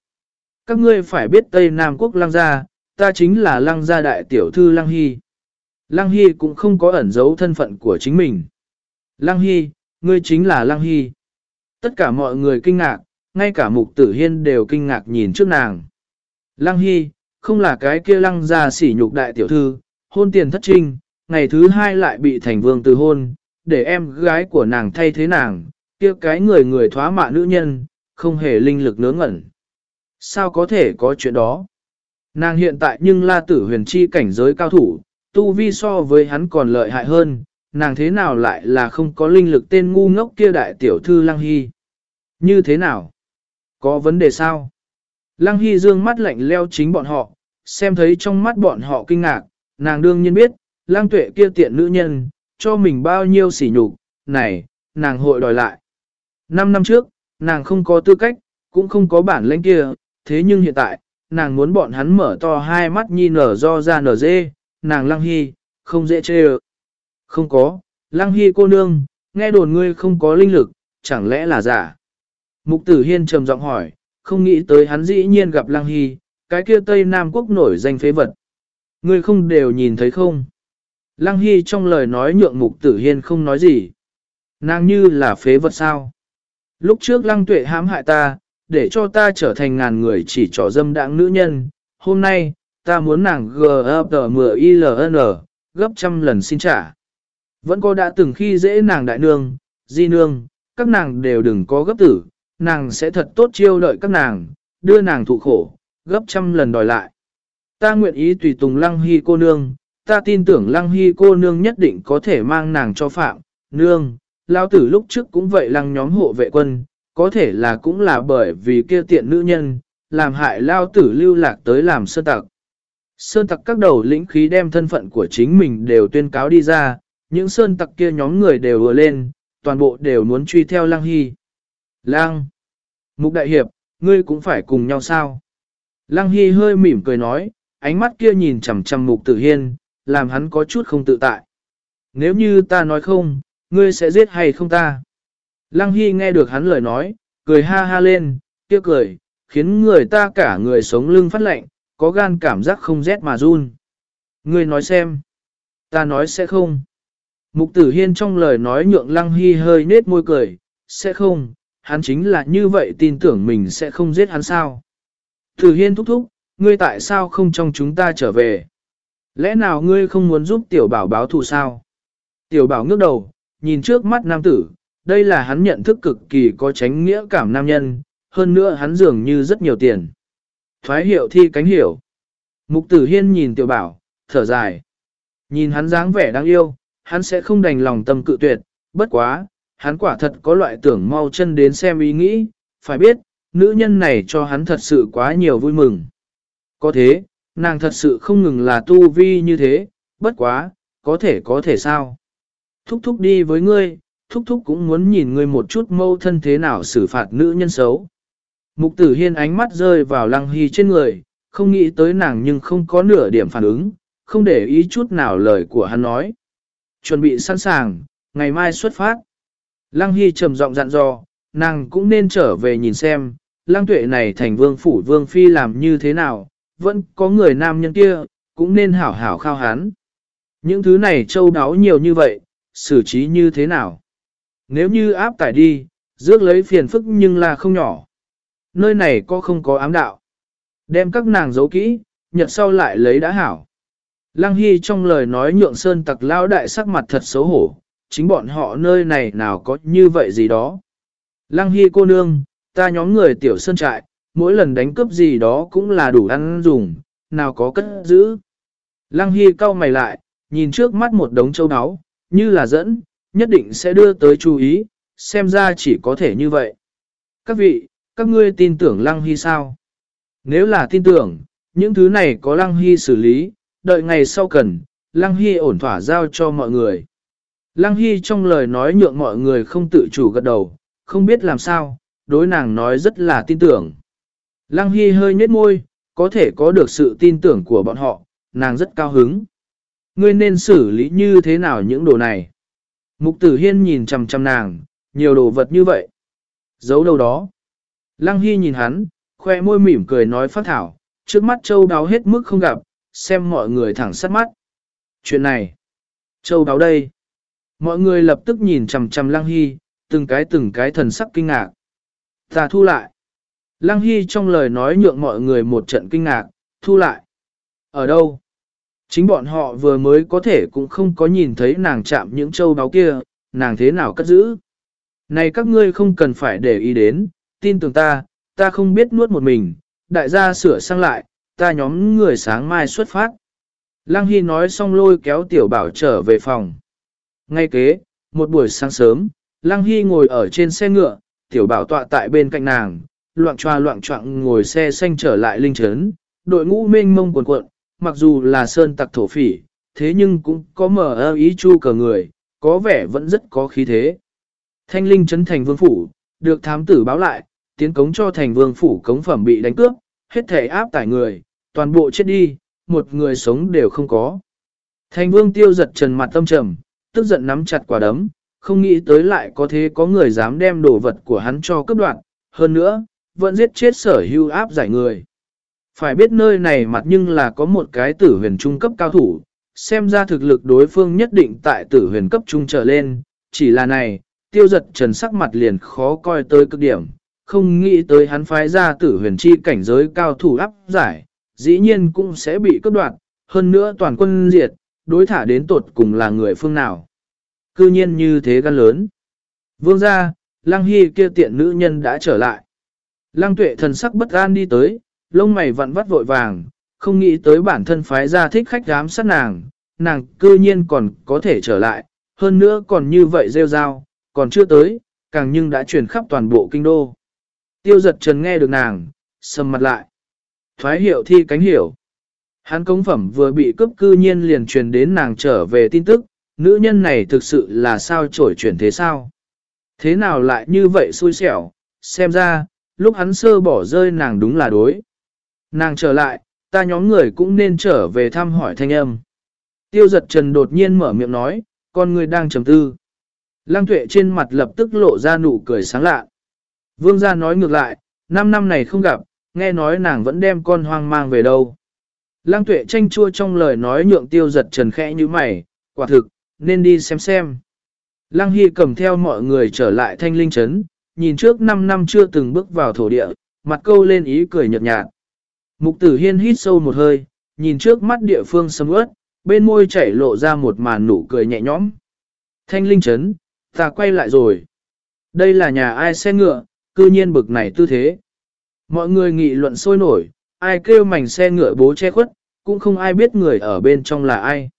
Các ngươi phải biết Tây Nam Quốc Lăng Gia, ta chính là Lăng Gia Đại Tiểu Thư Lăng Hy. Lăng Hy cũng không có ẩn giấu thân phận của chính mình. Lăng Hy, ngươi chính là Lăng Hy. Tất cả mọi người kinh ngạc, ngay cả Mục Tử Hiên đều kinh ngạc nhìn trước nàng. Lăng Hy, không là cái kia Lăng ra sỉ nhục Đại Tiểu Thư, hôn tiền thất trinh, ngày thứ hai lại bị thành vương từ hôn, để em gái của nàng thay thế nàng, kia cái người người thoá mạ nữ nhân, không hề linh lực nướng ngẩn. Sao có thể có chuyện đó? Nàng hiện tại nhưng la tử huyền chi cảnh giới cao thủ, tu vi so với hắn còn lợi hại hơn, nàng thế nào lại là không có linh lực tên ngu ngốc kia đại tiểu thư Lăng Hy? Như thế nào? Có vấn đề sao? Lăng Hy dương mắt lạnh leo chính bọn họ, xem thấy trong mắt bọn họ kinh ngạc, nàng đương nhiên biết, Lăng tuệ kia tiện nữ nhân, cho mình bao nhiêu sỉ nhục, này, nàng hội đòi lại. Năm năm trước, nàng không có tư cách, cũng không có bản lĩnh kia, thế nhưng hiện tại, nàng muốn bọn hắn mở to hai mắt nhìn nở do ra nở dê, nàng lăng hy, không dễ chê ợ. Không có, lăng hy cô nương, nghe đồn ngươi không có linh lực, chẳng lẽ là giả. Mục tử hiên trầm giọng hỏi, không nghĩ tới hắn dĩ nhiên gặp lăng hy, cái kia Tây Nam Quốc nổi danh phế vật. Ngươi không đều nhìn thấy không? Lăng Hy trong lời nói nhượng mục tử hiên không nói gì. Nàng như là phế vật sao? Lúc trước lăng tuệ hãm hại ta, để cho ta trở thành ngàn người chỉ trỏ dâm đảng nữ nhân. Hôm nay, ta muốn nàng G.F.M.I.L.N. gấp trăm lần xin trả. Vẫn có đã từng khi dễ nàng đại nương, di nương, các nàng đều đừng có gấp tử, nàng sẽ thật tốt chiêu đợi các nàng, đưa nàng thụ khổ, gấp trăm lần đòi lại. Ta nguyện ý tùy tùng lăng hy cô nương, ta tin tưởng lăng hy cô nương nhất định có thể mang nàng cho phạm, nương, lao tử lúc trước cũng vậy lăng nhóm hộ vệ quân, có thể là cũng là bởi vì kia tiện nữ nhân, làm hại lao tử lưu lạc tới làm sơ tặc. Sơn tặc các đầu lĩnh khí đem thân phận của chính mình đều tuyên cáo đi ra, những sơn tặc kia nhóm người đều vừa lên, toàn bộ đều muốn truy theo lăng hy. Lăng! Mục đại hiệp, ngươi cũng phải cùng nhau sao? Lăng hy hơi mỉm cười nói, ánh mắt kia nhìn chằm chằm mục tử hiên, làm hắn có chút không tự tại. Nếu như ta nói không, ngươi sẽ giết hay không ta? Lăng Hy nghe được hắn lời nói, cười ha ha lên, kia cười, khiến người ta cả người sống lưng phát lạnh, có gan cảm giác không rét mà run. Ngươi nói xem. Ta nói sẽ không. Mục tử hiên trong lời nói nhượng Lăng Hy hơi nết môi cười, sẽ không, hắn chính là như vậy tin tưởng mình sẽ không giết hắn sao. Tử hiên thúc thúc, ngươi tại sao không trong chúng ta trở về? Lẽ nào ngươi không muốn giúp tiểu bảo báo thù sao? Tiểu bảo ngước đầu, nhìn trước mắt nam tử, đây là hắn nhận thức cực kỳ có tránh nghĩa cảm nam nhân, hơn nữa hắn dường như rất nhiều tiền. Thoái hiệu thi cánh hiểu. Mục tử hiên nhìn tiểu bảo, thở dài. Nhìn hắn dáng vẻ đáng yêu, hắn sẽ không đành lòng tâm cự tuyệt, bất quá, hắn quả thật có loại tưởng mau chân đến xem ý nghĩ, phải biết, nữ nhân này cho hắn thật sự quá nhiều vui mừng. Có thế, nàng thật sự không ngừng là tu vi như thế, bất quá, có thể có thể sao. Thúc thúc đi với ngươi, thúc thúc cũng muốn nhìn ngươi một chút mâu thân thế nào xử phạt nữ nhân xấu. Mục tử hiên ánh mắt rơi vào lăng hy trên người, không nghĩ tới nàng nhưng không có nửa điểm phản ứng, không để ý chút nào lời của hắn nói. Chuẩn bị sẵn sàng, ngày mai xuất phát. Lăng hy trầm giọng dặn dò, nàng cũng nên trở về nhìn xem, lăng tuệ này thành vương phủ vương phi làm như thế nào, vẫn có người nam nhân kia, cũng nên hảo hảo khao hắn. Những thứ này châu đáo nhiều như vậy, xử trí như thế nào? Nếu như áp tải đi, rước lấy phiền phức nhưng là không nhỏ. Nơi này có không có ám đạo. Đem các nàng giấu kỹ, nhật sau lại lấy đã hảo. Lăng Hy trong lời nói nhượng sơn tặc lao đại sắc mặt thật xấu hổ, chính bọn họ nơi này nào có như vậy gì đó. Lăng Hy cô nương, ta nhóm người tiểu sơn trại, mỗi lần đánh cướp gì đó cũng là đủ ăn dùng, nào có cất giữ. Lăng Hy cau mày lại, nhìn trước mắt một đống châu áo, như là dẫn, nhất định sẽ đưa tới chú ý, xem ra chỉ có thể như vậy. Các vị, các ngươi tin tưởng Lăng Hy sao? Nếu là tin tưởng, những thứ này có Lăng Hy xử lý, đợi ngày sau cần, Lăng Hy ổn thỏa giao cho mọi người. Lăng Hy trong lời nói nhượng mọi người không tự chủ gật đầu, không biết làm sao, đối nàng nói rất là tin tưởng. Lăng Hy hơi nhếch môi, có thể có được sự tin tưởng của bọn họ, nàng rất cao hứng. Ngươi nên xử lý như thế nào những đồ này? Mục tử hiên nhìn chằm chằm nàng, nhiều đồ vật như vậy. Giấu đâu đó? Lăng Hy nhìn hắn, khoe môi mỉm cười nói phát thảo, trước mắt châu đáo hết mức không gặp, xem mọi người thẳng sắt mắt. Chuyện này, châu đáo đây. Mọi người lập tức nhìn chằm chằm Lăng Hy, từng cái từng cái thần sắc kinh ngạc. Ta thu lại. Lăng Hy trong lời nói nhượng mọi người một trận kinh ngạc, thu lại. Ở đâu? Chính bọn họ vừa mới có thể cũng không có nhìn thấy nàng chạm những châu đáo kia, nàng thế nào cất giữ. Này các ngươi không cần phải để ý đến, tin tưởng ta, ta không biết nuốt một mình, đại gia sửa sang lại, ta nhóm người sáng mai xuất phát. Lăng Hy nói xong lôi kéo tiểu bảo trở về phòng. Ngay kế, một buổi sáng sớm, Lăng Hy ngồi ở trên xe ngựa, tiểu bảo tọa tại bên cạnh nàng, loạn choa loạn choạng ngồi xe xanh trở lại linh trấn, đội ngũ mênh mông cuồn cuộn, mặc dù là sơn tặc thổ phỉ, thế nhưng cũng có mở ơ ý chu cờ người, có vẻ vẫn rất có khí thế. Thanh linh trấn thành vương phủ, được thám tử báo lại, tiến cống cho thành vương phủ cống phẩm bị đánh cướp, hết thể áp tải người, toàn bộ chết đi, một người sống đều không có. Thành vương tiêu giật trần mặt tâm trầm, tức giận nắm chặt quả đấm, không nghĩ tới lại có thế có người dám đem đồ vật của hắn cho cướp đoạn, hơn nữa, vẫn giết chết sở hưu áp giải người. Phải biết nơi này mặt nhưng là có một cái tử huyền trung cấp cao thủ, xem ra thực lực đối phương nhất định tại tử huyền cấp trung trở lên, chỉ là này, tiêu giật trần sắc mặt liền khó coi tới cực điểm, không nghĩ tới hắn phái ra tử huyền chi cảnh giới cao thủ áp giải, dĩ nhiên cũng sẽ bị cấp đoạn, hơn nữa toàn quân diệt, đối thả đến tột cùng là người phương nào. Cư nhiên như thế gan lớn. Vương gia, Lăng Hy kia tiện nữ nhân đã trở lại. Lăng tuệ thần sắc bất an đi tới, lông mày vặn vắt vội vàng, không nghĩ tới bản thân phái ra thích khách dám sát nàng, nàng cư nhiên còn có thể trở lại, hơn nữa còn như vậy rêu rao, còn chưa tới, càng nhưng đã truyền khắp toàn bộ kinh đô. Tiêu giật trần nghe được nàng, sầm mặt lại. Thoái hiệu thi cánh hiểu. Hắn công phẩm vừa bị cướp cư nhiên liền truyền đến nàng trở về tin tức, nữ nhân này thực sự là sao trổi chuyển thế sao? Thế nào lại như vậy xui xẻo, xem ra, lúc hắn sơ bỏ rơi nàng đúng là đối. Nàng trở lại, ta nhóm người cũng nên trở về thăm hỏi thanh âm. Tiêu giật trần đột nhiên mở miệng nói, con người đang trầm tư. Lăng tuệ trên mặt lập tức lộ ra nụ cười sáng lạ. Vương gia nói ngược lại, năm năm này không gặp, nghe nói nàng vẫn đem con hoang mang về đâu. Lăng tuệ tranh chua trong lời nói nhượng tiêu giật trần khẽ như mày, quả thực, nên đi xem xem. Lăng Hy cầm theo mọi người trở lại thanh linh trấn, nhìn trước 5 năm chưa từng bước vào thổ địa, mặt câu lên ý cười nhợt nhạt. Mục tử hiên hít sâu một hơi, nhìn trước mắt địa phương sầm ướt, bên môi chảy lộ ra một màn nụ cười nhẹ nhõm. Thanh linh trấn, ta quay lại rồi. Đây là nhà ai xe ngựa, cư nhiên bực này tư thế. Mọi người nghị luận sôi nổi, ai kêu mảnh xe ngựa bố che khuất, cũng không ai biết người ở bên trong là ai.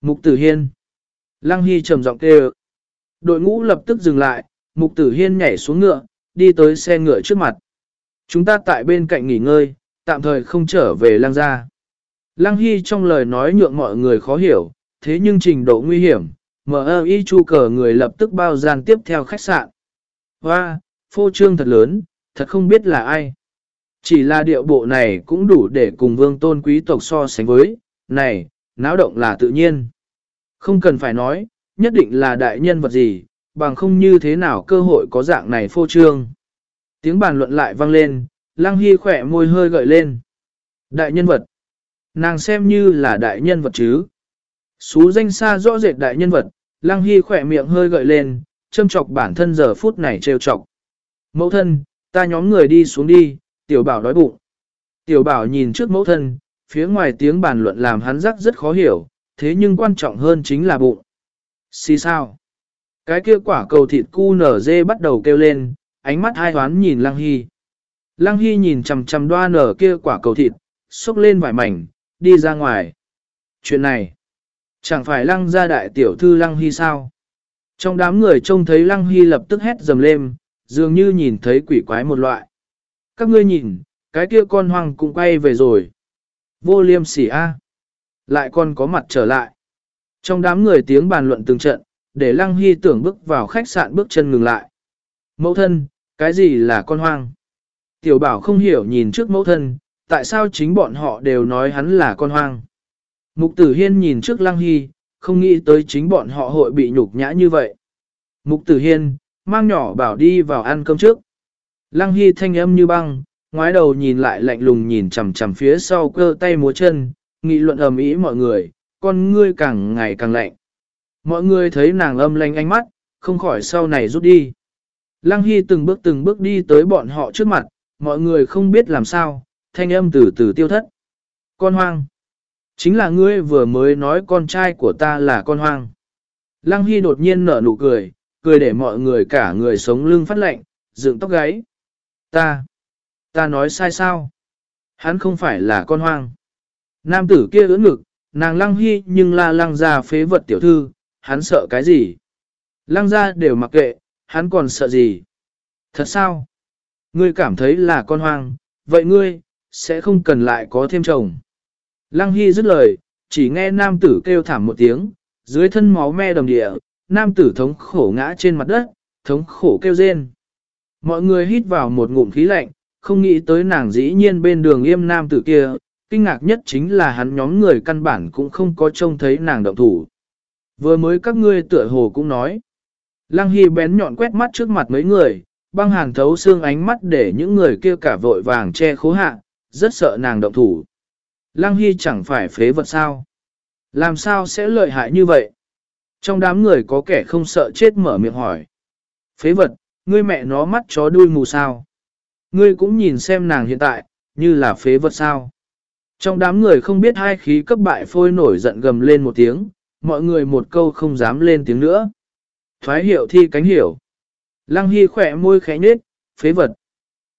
Mục tử hiên. Lăng Hy trầm giọng kêu. Đội ngũ lập tức dừng lại, mục tử hiên nhảy xuống ngựa, đi tới xe ngựa trước mặt. Chúng ta tại bên cạnh nghỉ ngơi, tạm thời không trở về lăng gia. Lăng Hy trong lời nói nhượng mọi người khó hiểu, thế nhưng trình độ nguy hiểm, mở y chu cờ người lập tức bao gian tiếp theo khách sạn. Hoa, phô trương thật lớn, thật không biết là ai. Chỉ là điệu bộ này cũng đủ để cùng vương tôn quý tộc so sánh với, này, náo động là tự nhiên. Không cần phải nói, nhất định là đại nhân vật gì, bằng không như thế nào cơ hội có dạng này phô trương. Tiếng bàn luận lại vang lên, Lăng Hy khỏe môi hơi gợi lên. Đại nhân vật. Nàng xem như là đại nhân vật chứ. Xú danh xa rõ rệt đại nhân vật, Lăng Hy khỏe miệng hơi gợi lên, châm chọc bản thân giờ phút này trêu chọc. Mẫu thân, ta nhóm người đi xuống đi, tiểu bảo đói bụng. Tiểu bảo nhìn trước mẫu thân, phía ngoài tiếng bàn luận làm hắn rắc rất khó hiểu, thế nhưng quan trọng hơn chính là bụng. Xì sao? Cái kia quả cầu thịt cu nở dê bắt đầu kêu lên, ánh mắt hai hoán nhìn Lăng Hy. Lăng Hy nhìn chằm chằm đoa nở kia quả cầu thịt, xúc lên vài mảnh, đi ra ngoài. Chuyện này, chẳng phải Lăng gia đại tiểu thư Lăng Hy sao? Trong đám người trông thấy Lăng Hy lập tức hét dầm lên, dường như nhìn thấy quỷ quái một loại. Các ngươi nhìn, cái kia con hoang cũng quay về rồi. Vô liêm sỉ a, Lại còn có mặt trở lại. Trong đám người tiếng bàn luận từng trận, để Lăng Hy tưởng bước vào khách sạn bước chân ngừng lại. Mẫu thân, cái gì là con hoang? Tiểu bảo không hiểu nhìn trước mẫu thân, tại sao chính bọn họ đều nói hắn là con hoang. Mục tử hiên nhìn trước lăng hy, không nghĩ tới chính bọn họ hội bị nhục nhã như vậy. Mục tử hiên, mang nhỏ bảo đi vào ăn cơm trước. Lăng hy thanh âm như băng, ngoái đầu nhìn lại lạnh lùng nhìn chằm chằm phía sau cơ tay múa chân, nghị luận ầm ĩ mọi người, con ngươi càng ngày càng lạnh. Mọi người thấy nàng âm lanh ánh mắt, không khỏi sau này rút đi. Lăng Hy từng bước từng bước đi tới bọn họ trước mặt, mọi người không biết làm sao, thanh âm từ từ tiêu thất. Con hoang. Chính là ngươi vừa mới nói con trai của ta là con hoang. Lăng Hy đột nhiên nở nụ cười, cười để mọi người cả người sống lưng phát lạnh, dựng tóc gáy. Ta, ta nói sai sao? Hắn không phải là con hoang. Nam tử kia ưỡn ngực, nàng Lăng Hy nhưng là lăng ra phế vật tiểu thư, hắn sợ cái gì? Lăng ra đều mặc kệ, hắn còn sợ gì? Thật sao? Ngươi cảm thấy là con hoang, vậy ngươi, sẽ không cần lại có thêm chồng. Lăng Hy dứt lời, chỉ nghe nam tử kêu thảm một tiếng, dưới thân máu me đầm địa, nam tử thống khổ ngã trên mặt đất, thống khổ kêu rên. Mọi người hít vào một ngụm khí lạnh, không nghĩ tới nàng dĩ nhiên bên đường yêm nam tử kia, kinh ngạc nhất chính là hắn nhóm người căn bản cũng không có trông thấy nàng động thủ. Vừa mới các ngươi tựa hồ cũng nói. Lăng Hy bén nhọn quét mắt trước mặt mấy người, băng hàn thấu xương ánh mắt để những người kia cả vội vàng che khố hạ, rất sợ nàng động thủ. Lăng Hy chẳng phải phế vật sao? Làm sao sẽ lợi hại như vậy? Trong đám người có kẻ không sợ chết mở miệng hỏi. Phế vật, ngươi mẹ nó mắt chó đuôi mù sao? Ngươi cũng nhìn xem nàng hiện tại, như là phế vật sao? Trong đám người không biết hai khí cấp bại phôi nổi giận gầm lên một tiếng, mọi người một câu không dám lên tiếng nữa. Thoái hiệu thi cánh hiểu. Lăng Hy khỏe môi khẽ nhết, phế vật.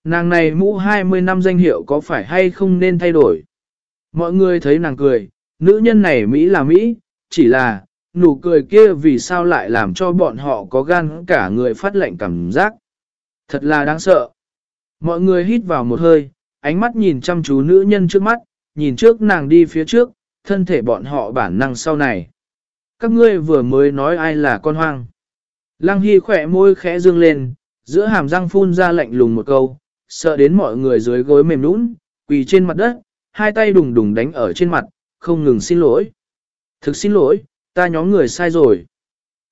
Nàng này mũ 20 năm danh hiệu có phải hay không nên thay đổi? Mọi người thấy nàng cười, nữ nhân này Mỹ là Mỹ, chỉ là, nụ cười kia vì sao lại làm cho bọn họ có gan cả người phát lệnh cảm giác. Thật là đáng sợ. Mọi người hít vào một hơi, ánh mắt nhìn chăm chú nữ nhân trước mắt, nhìn trước nàng đi phía trước, thân thể bọn họ bản năng sau này. Các ngươi vừa mới nói ai là con hoang. Lăng Hy khỏe môi khẽ dương lên, giữa hàm răng phun ra lạnh lùng một câu, sợ đến mọi người dưới gối mềm nũng, quỳ trên mặt đất, hai tay đùng đùng đánh ở trên mặt, không ngừng xin lỗi. Thực xin lỗi, ta nhóm người sai rồi.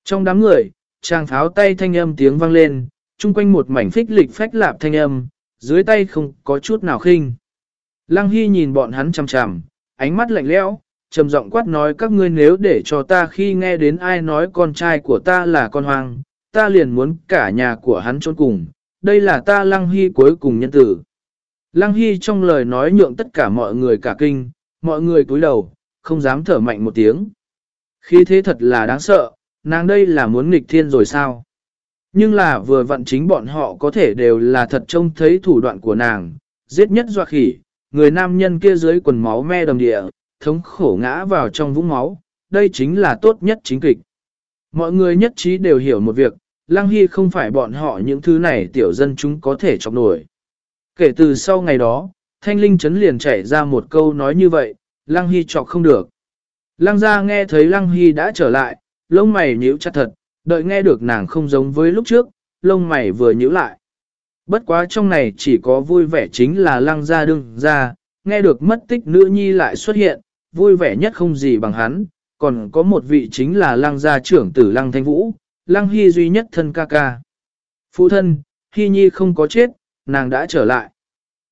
Trong đám người, chàng pháo tay thanh âm tiếng vang lên, chung quanh một mảnh phích lịch phách lạp thanh âm, dưới tay không có chút nào khinh. Lăng Hy nhìn bọn hắn chằm chằm, ánh mắt lạnh lẽo, trầm giọng quát nói các ngươi nếu để cho ta khi nghe đến ai nói con trai của ta là con hoang, ta liền muốn cả nhà của hắn trốn cùng, đây là ta Lăng Hy cuối cùng nhân tử. Lăng Hy trong lời nói nhượng tất cả mọi người cả kinh, mọi người cúi đầu, không dám thở mạnh một tiếng. Khi thế thật là đáng sợ, nàng đây là muốn nghịch thiên rồi sao? Nhưng là vừa vặn chính bọn họ có thể đều là thật trông thấy thủ đoạn của nàng, giết nhất doa khỉ, người nam nhân kia dưới quần máu me đầm địa, thống khổ ngã vào trong vũng máu, đây chính là tốt nhất chính kịch. Mọi người nhất trí đều hiểu một việc, Lăng Hy không phải bọn họ những thứ này tiểu dân chúng có thể chọc nổi. Kể từ sau ngày đó, Thanh Linh Trấn liền chạy ra một câu nói như vậy, Lăng Hy chọc không được. Lăng ra nghe thấy Lăng Hy đã trở lại, lông mày nhíu chặt thật, đợi nghe được nàng không giống với lúc trước, lông mày vừa nhíu lại. Bất quá trong này chỉ có vui vẻ chính là Lăng ra đương ra, nghe được mất tích nữ nhi lại xuất hiện, vui vẻ nhất không gì bằng hắn, còn có một vị chính là Lăng gia trưởng tử Lăng Thanh Vũ, Lăng Hy duy nhất thân ca ca. Phụ thân, Hy Nhi không có chết, nàng đã trở lại.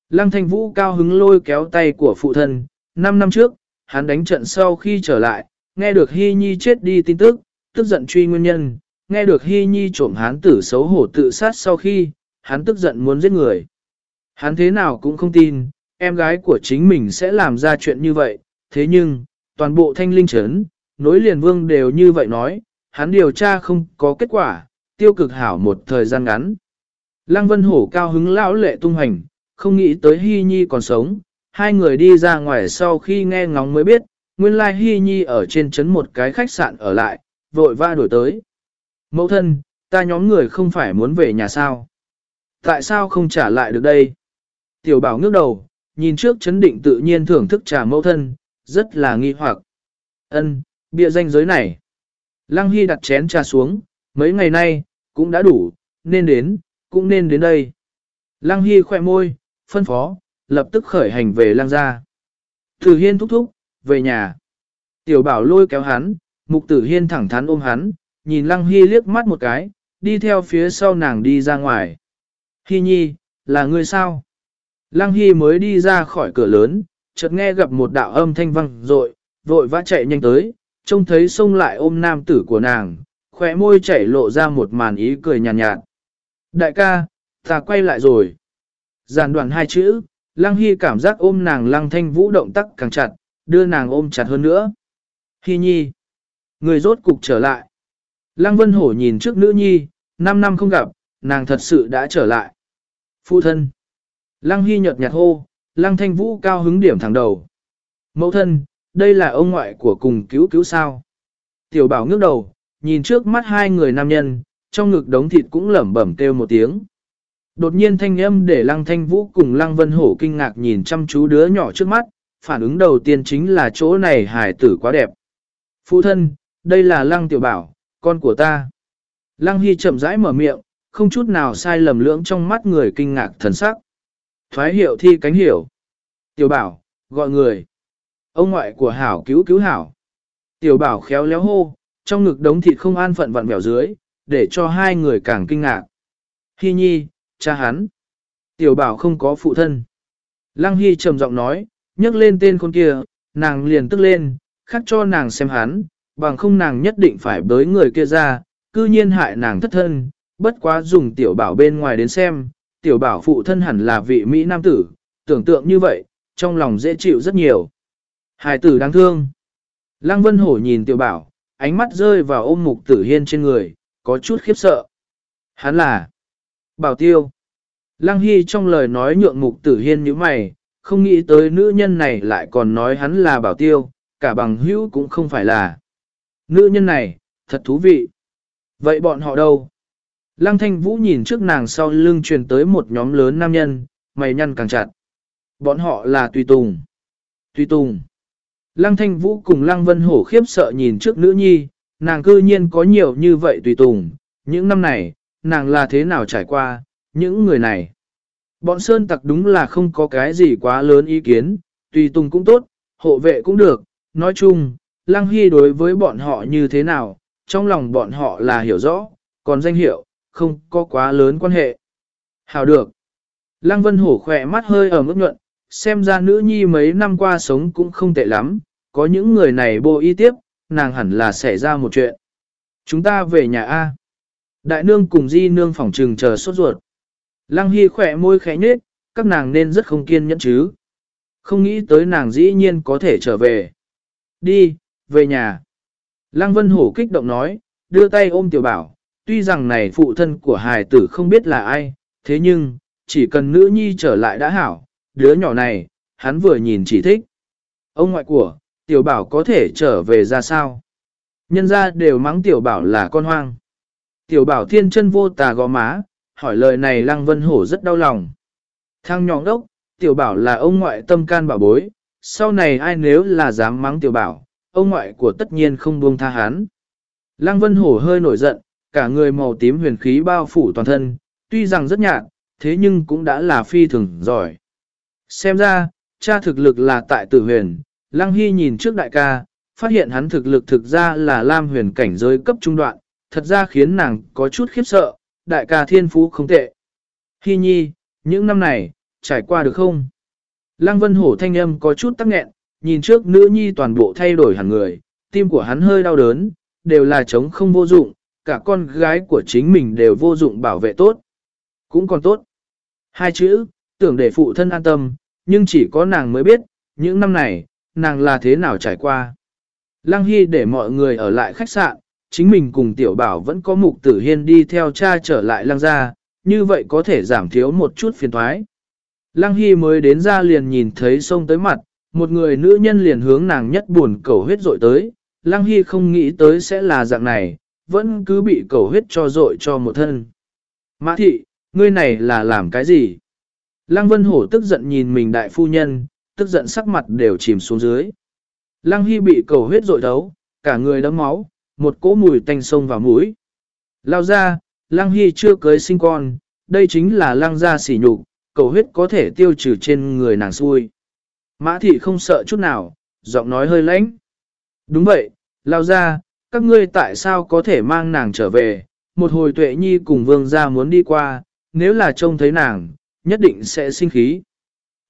Lăng Thanh Vũ cao hứng lôi kéo tay của phụ thân, 5 năm trước, hắn đánh trận sau khi trở lại, nghe được Hy Nhi chết đi tin tức, tức giận truy nguyên nhân, nghe được Hy Nhi trộm hắn tử xấu hổ tự sát sau khi, hắn tức giận muốn giết người. Hắn thế nào cũng không tin, em gái của chính mình sẽ làm ra chuyện như vậy, thế nhưng, toàn bộ thanh linh chấn, nối liền vương đều như vậy nói, hắn điều tra không có kết quả, tiêu cực hảo một thời gian ngắn. Lăng Vân Hổ cao hứng lão lệ tung hành, không nghĩ tới Hy Nhi còn sống, hai người đi ra ngoài sau khi nghe ngóng mới biết, nguyên lai Hy Nhi ở trên trấn một cái khách sạn ở lại, vội va đổi tới. Mẫu thân, ta nhóm người không phải muốn về nhà sao? Tại sao không trả lại được đây? Tiểu bảo ngước đầu, nhìn trước chấn định tự nhiên thưởng thức trà mẫu thân, rất là nghi hoặc. Ân, bịa danh giới này. Lăng Hy đặt chén trà xuống, mấy ngày nay, cũng đã đủ, nên đến, cũng nên đến đây. Lăng Hy khỏe môi, phân phó, lập tức khởi hành về Lang gia. Tử Hiên thúc thúc, về nhà. Tiểu bảo lôi kéo hắn, mục tử hiên thẳng thắn ôm hắn, nhìn lăng hy liếc mắt một cái, đi theo phía sau nàng đi ra ngoài. Hy nhi, là ngươi sao? Lăng hy mới đi ra khỏi cửa lớn, chợt nghe gặp một đạo âm thanh vang rội, vội vã chạy nhanh tới, trông thấy xông lại ôm nam tử của nàng, khỏe môi chảy lộ ra một màn ý cười nhàn nhạt, nhạt. Đại ca, ta quay lại rồi. Giàn đoạn hai chữ, Lăng Hy cảm giác ôm nàng Lăng Thanh Vũ động tác càng chặt, đưa nàng ôm chặt hơn nữa. Hy nhi, người rốt cục trở lại. Lăng Vân Hổ nhìn trước nữ nhi, 5 năm không gặp, nàng thật sự đã trở lại. Phụ thân. Lăng Hy nhợt nhạt hô, Lăng Thanh Vũ cao hứng điểm thẳng đầu. Mẫu thân, đây là ông ngoại của cùng cứu cứu sao. Tiểu bảo ngước đầu, nhìn trước mắt hai người nam nhân, trong ngực đống thịt cũng lẩm bẩm kêu một tiếng. Đột nhiên thanh âm để Lăng Thanh Vũ cùng Lăng Vân Hổ kinh ngạc nhìn chăm chú đứa nhỏ trước mắt, phản ứng đầu tiên chính là chỗ này hài tử quá đẹp. Phụ thân, đây là Lăng Tiểu Bảo, con của ta. Lăng Hy chậm rãi mở miệng, không chút nào sai lầm lưỡng trong mắt người kinh ngạc thần sắc. Thoái hiệu thi cánh hiểu. Tiểu Bảo, gọi người. Ông ngoại của Hảo cứu cứu Hảo. Tiểu Bảo khéo léo hô, trong ngực đống thịt không an phận vặn vẹo dưới, để cho hai người càng kinh ngạc. Hy nhi, cha hắn. Tiểu bảo không có phụ thân. Lăng Hy trầm giọng nói, nhắc lên tên con kia, nàng liền tức lên, khắc cho nàng xem hắn, bằng không nàng nhất định phải bới người kia ra, cư nhiên hại nàng thất thân, bất quá dùng tiểu bảo bên ngoài đến xem, tiểu bảo phụ thân hẳn là vị Mỹ Nam tử, tưởng tượng như vậy, trong lòng dễ chịu rất nhiều. Hải tử đáng thương. Lăng Vân Hổ nhìn tiểu bảo, ánh mắt rơi vào ôm mục tử hiên trên người, có chút khiếp sợ. Hắn là Bảo Tiêu. Lăng Hy trong lời nói nhượng mục tử hiên như mày, không nghĩ tới nữ nhân này lại còn nói hắn là Bảo Tiêu, cả bằng hữu cũng không phải là. Nữ nhân này, thật thú vị. Vậy bọn họ đâu? Lăng Thanh Vũ nhìn trước nàng sau lưng truyền tới một nhóm lớn nam nhân, mày nhăn càng chặt. Bọn họ là Tùy Tùng. Tùy Tùng. Lăng Thanh Vũ cùng Lăng Vân Hổ khiếp sợ nhìn trước nữ nhi, nàng cư nhiên có nhiều như vậy Tùy Tùng. Những năm này, nàng là thế nào trải qua, những người này. Bọn Sơn Tặc đúng là không có cái gì quá lớn ý kiến, Tùy Tùng cũng tốt, hộ vệ cũng được. Nói chung, Lăng Hy đối với bọn họ như thế nào, trong lòng bọn họ là hiểu rõ, còn danh hiệu, không có quá lớn quan hệ. Hào được. Lăng Vân Hổ khỏe mắt hơi ở mức nhuận, xem ra nữ nhi mấy năm qua sống cũng không tệ lắm, có những người này bộ y tiếp, nàng hẳn là xảy ra một chuyện. Chúng ta về nhà A. Đại nương cùng di nương phòng trừng chờ sốt ruột. Lăng Hy khỏe môi khẽ nhết, các nàng nên rất không kiên nhẫn chứ. Không nghĩ tới nàng dĩ nhiên có thể trở về. Đi, về nhà. Lăng Vân Hổ kích động nói, đưa tay ôm tiểu bảo, tuy rằng này phụ thân của hài tử không biết là ai, thế nhưng, chỉ cần nữ nhi trở lại đã hảo, đứa nhỏ này, hắn vừa nhìn chỉ thích. Ông ngoại của, tiểu bảo có thể trở về ra sao? Nhân ra đều mắng tiểu bảo là con hoang. Tiểu bảo thiên chân vô tà gò má, hỏi lời này lăng vân hổ rất đau lòng. Thang nhọn đốc, tiểu bảo là ông ngoại tâm can bảo bối, sau này ai nếu là dám mắng tiểu bảo, ông ngoại của tất nhiên không buông tha hắn. Lăng vân hổ hơi nổi giận, cả người màu tím huyền khí bao phủ toàn thân, tuy rằng rất nhạt, thế nhưng cũng đã là phi thường giỏi. Xem ra, cha thực lực là tại tử huyền, Lăng Hy nhìn trước đại ca, phát hiện hắn thực lực thực ra là Lam huyền cảnh giới cấp trung đoạn, thật ra khiến nàng có chút khiếp sợ, đại ca thiên phú không tệ. hi nhi, những năm này, trải qua được không? Lăng Vân Hổ thanh âm có chút tắc nghẹn, nhìn trước nữ nhi toàn bộ thay đổi hẳn người, tim của hắn hơi đau đớn, đều là chống không vô dụng, cả con gái của chính mình đều vô dụng bảo vệ tốt. Cũng còn tốt. Hai chữ, tưởng để phụ thân an tâm, nhưng chỉ có nàng mới biết, những năm này, nàng là thế nào trải qua. Lăng Hy để mọi người ở lại khách sạn, chính mình cùng tiểu bảo vẫn có mục tử hiên đi theo cha trở lại lăng gia như vậy có thể giảm thiếu một chút phiền thoái. Lăng Hy mới đến ra liền nhìn thấy sông tới mặt, một người nữ nhân liền hướng nàng nhất buồn cầu huyết dội tới, Lăng Hy không nghĩ tới sẽ là dạng này, vẫn cứ bị cầu huyết cho dội cho một thân. Mã thị, ngươi này là làm cái gì? Lăng Vân Hổ tức giận nhìn mình đại phu nhân, tức giận sắc mặt đều chìm xuống dưới. Lăng Hy bị cầu huyết dội thấu, cả người đấm máu, một cỗ mùi tanh sông vào mũi. Lao ra, Lăng Hy chưa cưới sinh con, đây chính là Lăng gia sỉ nhục, cầu huyết có thể tiêu trừ trên người nàng xui. Mã thị không sợ chút nào, giọng nói hơi lãnh. Đúng vậy, lao ra, các ngươi tại sao có thể mang nàng trở về, một hồi tuệ nhi cùng vương gia muốn đi qua, nếu là trông thấy nàng, nhất định sẽ sinh khí.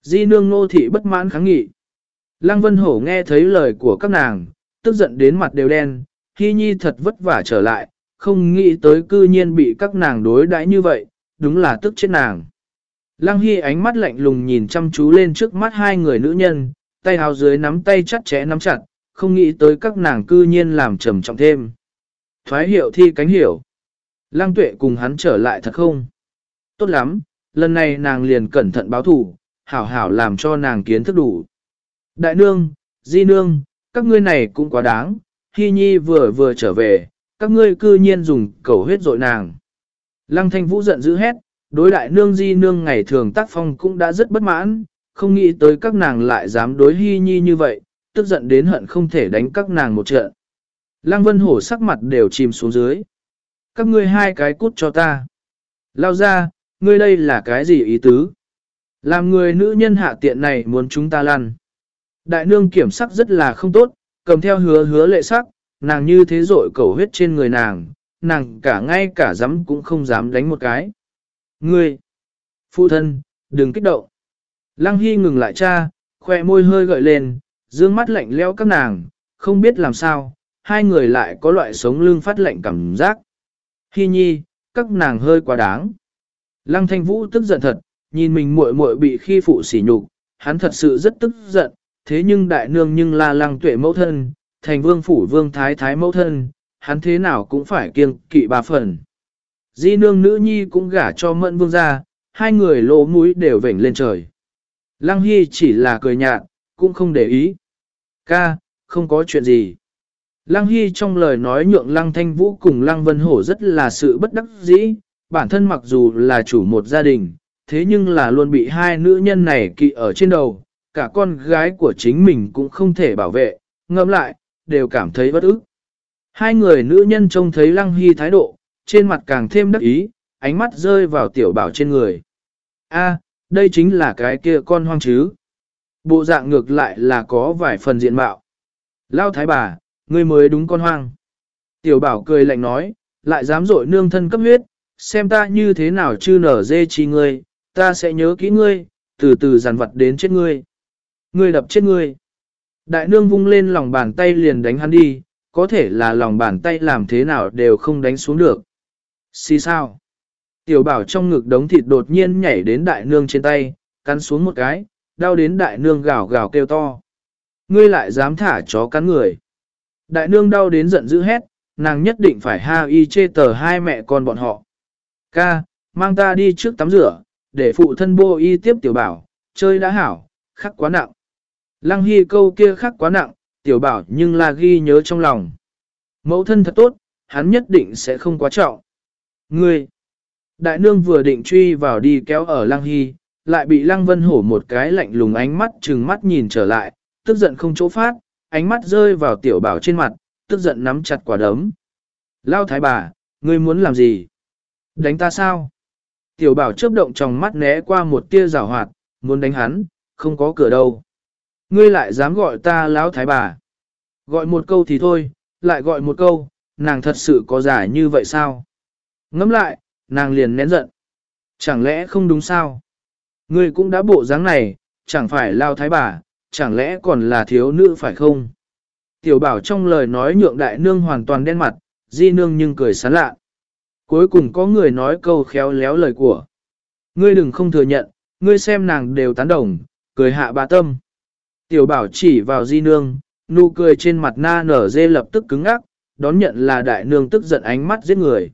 Di nương nô thị bất mãn kháng nghị. Lăng Vân Hổ nghe thấy lời của các nàng, tức giận đến mặt đều đen, Hy Nhi thật vất vả trở lại, không nghĩ tới cư nhiên bị các nàng đối đãi như vậy, đúng là tức chết nàng. Lăng Hy ánh mắt lạnh lùng nhìn chăm chú lên trước mắt hai người nữ nhân, tay hào dưới nắm tay chặt chẽ nắm chặt, không nghĩ tới các nàng cư nhiên làm trầm trọng thêm. Thoái hiệu thi cánh hiểu. Lăng tuệ cùng hắn trở lại thật không? Tốt lắm, lần này nàng liền cẩn thận báo thủ, hảo hảo làm cho nàng kiến thức đủ. Đại nương, di nương, các ngươi này cũng quá đáng, Hy Nhi vừa vừa trở về, các ngươi cư nhiên dùng cầu huyết dội nàng. Lăng thanh vũ giận dữ hét, đối đại nương di nương ngày thường tác phong cũng đã rất bất mãn, không nghĩ tới các nàng lại dám đối Hy Nhi như vậy, tức giận đến hận không thể đánh các nàng một trận. Lăng Vân Hổ sắc mặt đều chìm xuống dưới. Các ngươi hai cái cút cho ta. Lao ra, ngươi đây là cái gì ý tứ? Làm người nữ nhân hạ tiện này muốn chúng ta lăn. Đại nương kiểm sắc rất là không tốt, cầm theo hứa hứa lệ sắc, nàng như thế rội cầu huyết trên người nàng, nàng cả ngay cả dám cũng không dám đánh một cái. Ngươi! Phụ thân, đừng kích động. Lăng Hy ngừng lại cha, khoe môi hơi gợi lên, dương mắt lạnh leo các nàng, không biết làm sao, hai người lại có loại sống lưng phát lạnh cảm giác. Hy nhi, các nàng hơi quá đáng. Lăng thanh vũ tức giận thật, nhìn mình muội muội bị khi phụ sỉ nhục, hắn thật sự rất tức giận, thế nhưng đại nương nhưng là lăng tuệ mẫu thân, thành vương phủ vương thái thái mẫu thân, hắn thế nào cũng phải kiêng kỵ bà phần. Di nương nữ nhi cũng gả cho mẫn vương ra, hai người lỗ mũi đều vểnh lên trời. Lăng Hy chỉ là cười nhạt, cũng không để ý. Ca, không có chuyện gì. Lăng Hy trong lời nói nhượng Lăng Thanh Vũ cùng Lăng Vân Hổ rất là sự bất đắc dĩ, bản thân mặc dù là chủ một gia đình, thế nhưng là luôn bị hai nữ nhân này kỵ ở trên đầu, cả con gái của chính mình cũng không thể bảo vệ, ngẫm lại, đều cảm thấy bất ức. Hai người nữ nhân trông thấy Lăng Hy thái độ, trên mặt càng thêm đắc ý, ánh mắt rơi vào tiểu bảo trên người. A, đây chính là cái kia con hoang chứ. Bộ dạng ngược lại là có vài phần diện mạo. Lao thái bà, ngươi mới đúng con hoang. Tiểu bảo cười lạnh nói, lại dám dội nương thân cấp huyết, xem ta như thế nào chư nở dê chi ngươi, ta sẽ nhớ kỹ ngươi, từ từ giàn vật đến chết ngươi. Ngươi đập chết ngươi. Đại nương vung lên lòng bàn tay liền đánh hắn đi, có thể là lòng bàn tay làm thế nào đều không đánh xuống được. Xì sao? Tiểu bảo trong ngực đống thịt đột nhiên nhảy đến đại nương trên tay, cắn xuống một cái, đau đến đại nương gào gào kêu to. Ngươi lại dám thả chó cắn người. Đại nương đau đến giận dữ hét, nàng nhất định phải ha y chê tờ hai mẹ con bọn họ. Ca, mang ta đi trước tắm rửa, để phụ thân bô y tiếp tiểu bảo, chơi đã hảo, khắc quá nặng. Lăng hy câu kia khắc quá nặng, tiểu bảo nhưng là ghi nhớ trong lòng. Mẫu thân thật tốt, hắn nhất định sẽ không quá trọng. Ngươi, đại nương vừa định truy vào đi kéo ở lăng hy, lại bị lăng vân hổ một cái lạnh lùng ánh mắt trừng mắt nhìn trở lại, tức giận không chỗ phát, ánh mắt rơi vào tiểu bảo trên mặt, tức giận nắm chặt quả đấm. Lao thái bà, ngươi muốn làm gì? Đánh ta sao? Tiểu bảo chớp động trong mắt né qua một tia rào hoạt, muốn đánh hắn, không có cửa đâu. Ngươi lại dám gọi ta lão thái bà. Gọi một câu thì thôi, lại gọi một câu, nàng thật sự có giả như vậy sao? Ngẫm lại, nàng liền nén giận. Chẳng lẽ không đúng sao? Ngươi cũng đã bộ dáng này, chẳng phải lao thái bà, chẳng lẽ còn là thiếu nữ phải không? Tiểu bảo trong lời nói nhượng đại nương hoàn toàn đen mặt, di nương nhưng cười sán lạ. Cuối cùng có người nói câu khéo léo lời của. Ngươi đừng không thừa nhận, ngươi xem nàng đều tán đồng, cười hạ bà tâm. Tiểu bảo chỉ vào di nương, nụ cười trên mặt na nở dê lập tức cứng ngắc, đón nhận là đại nương tức giận ánh mắt giết người.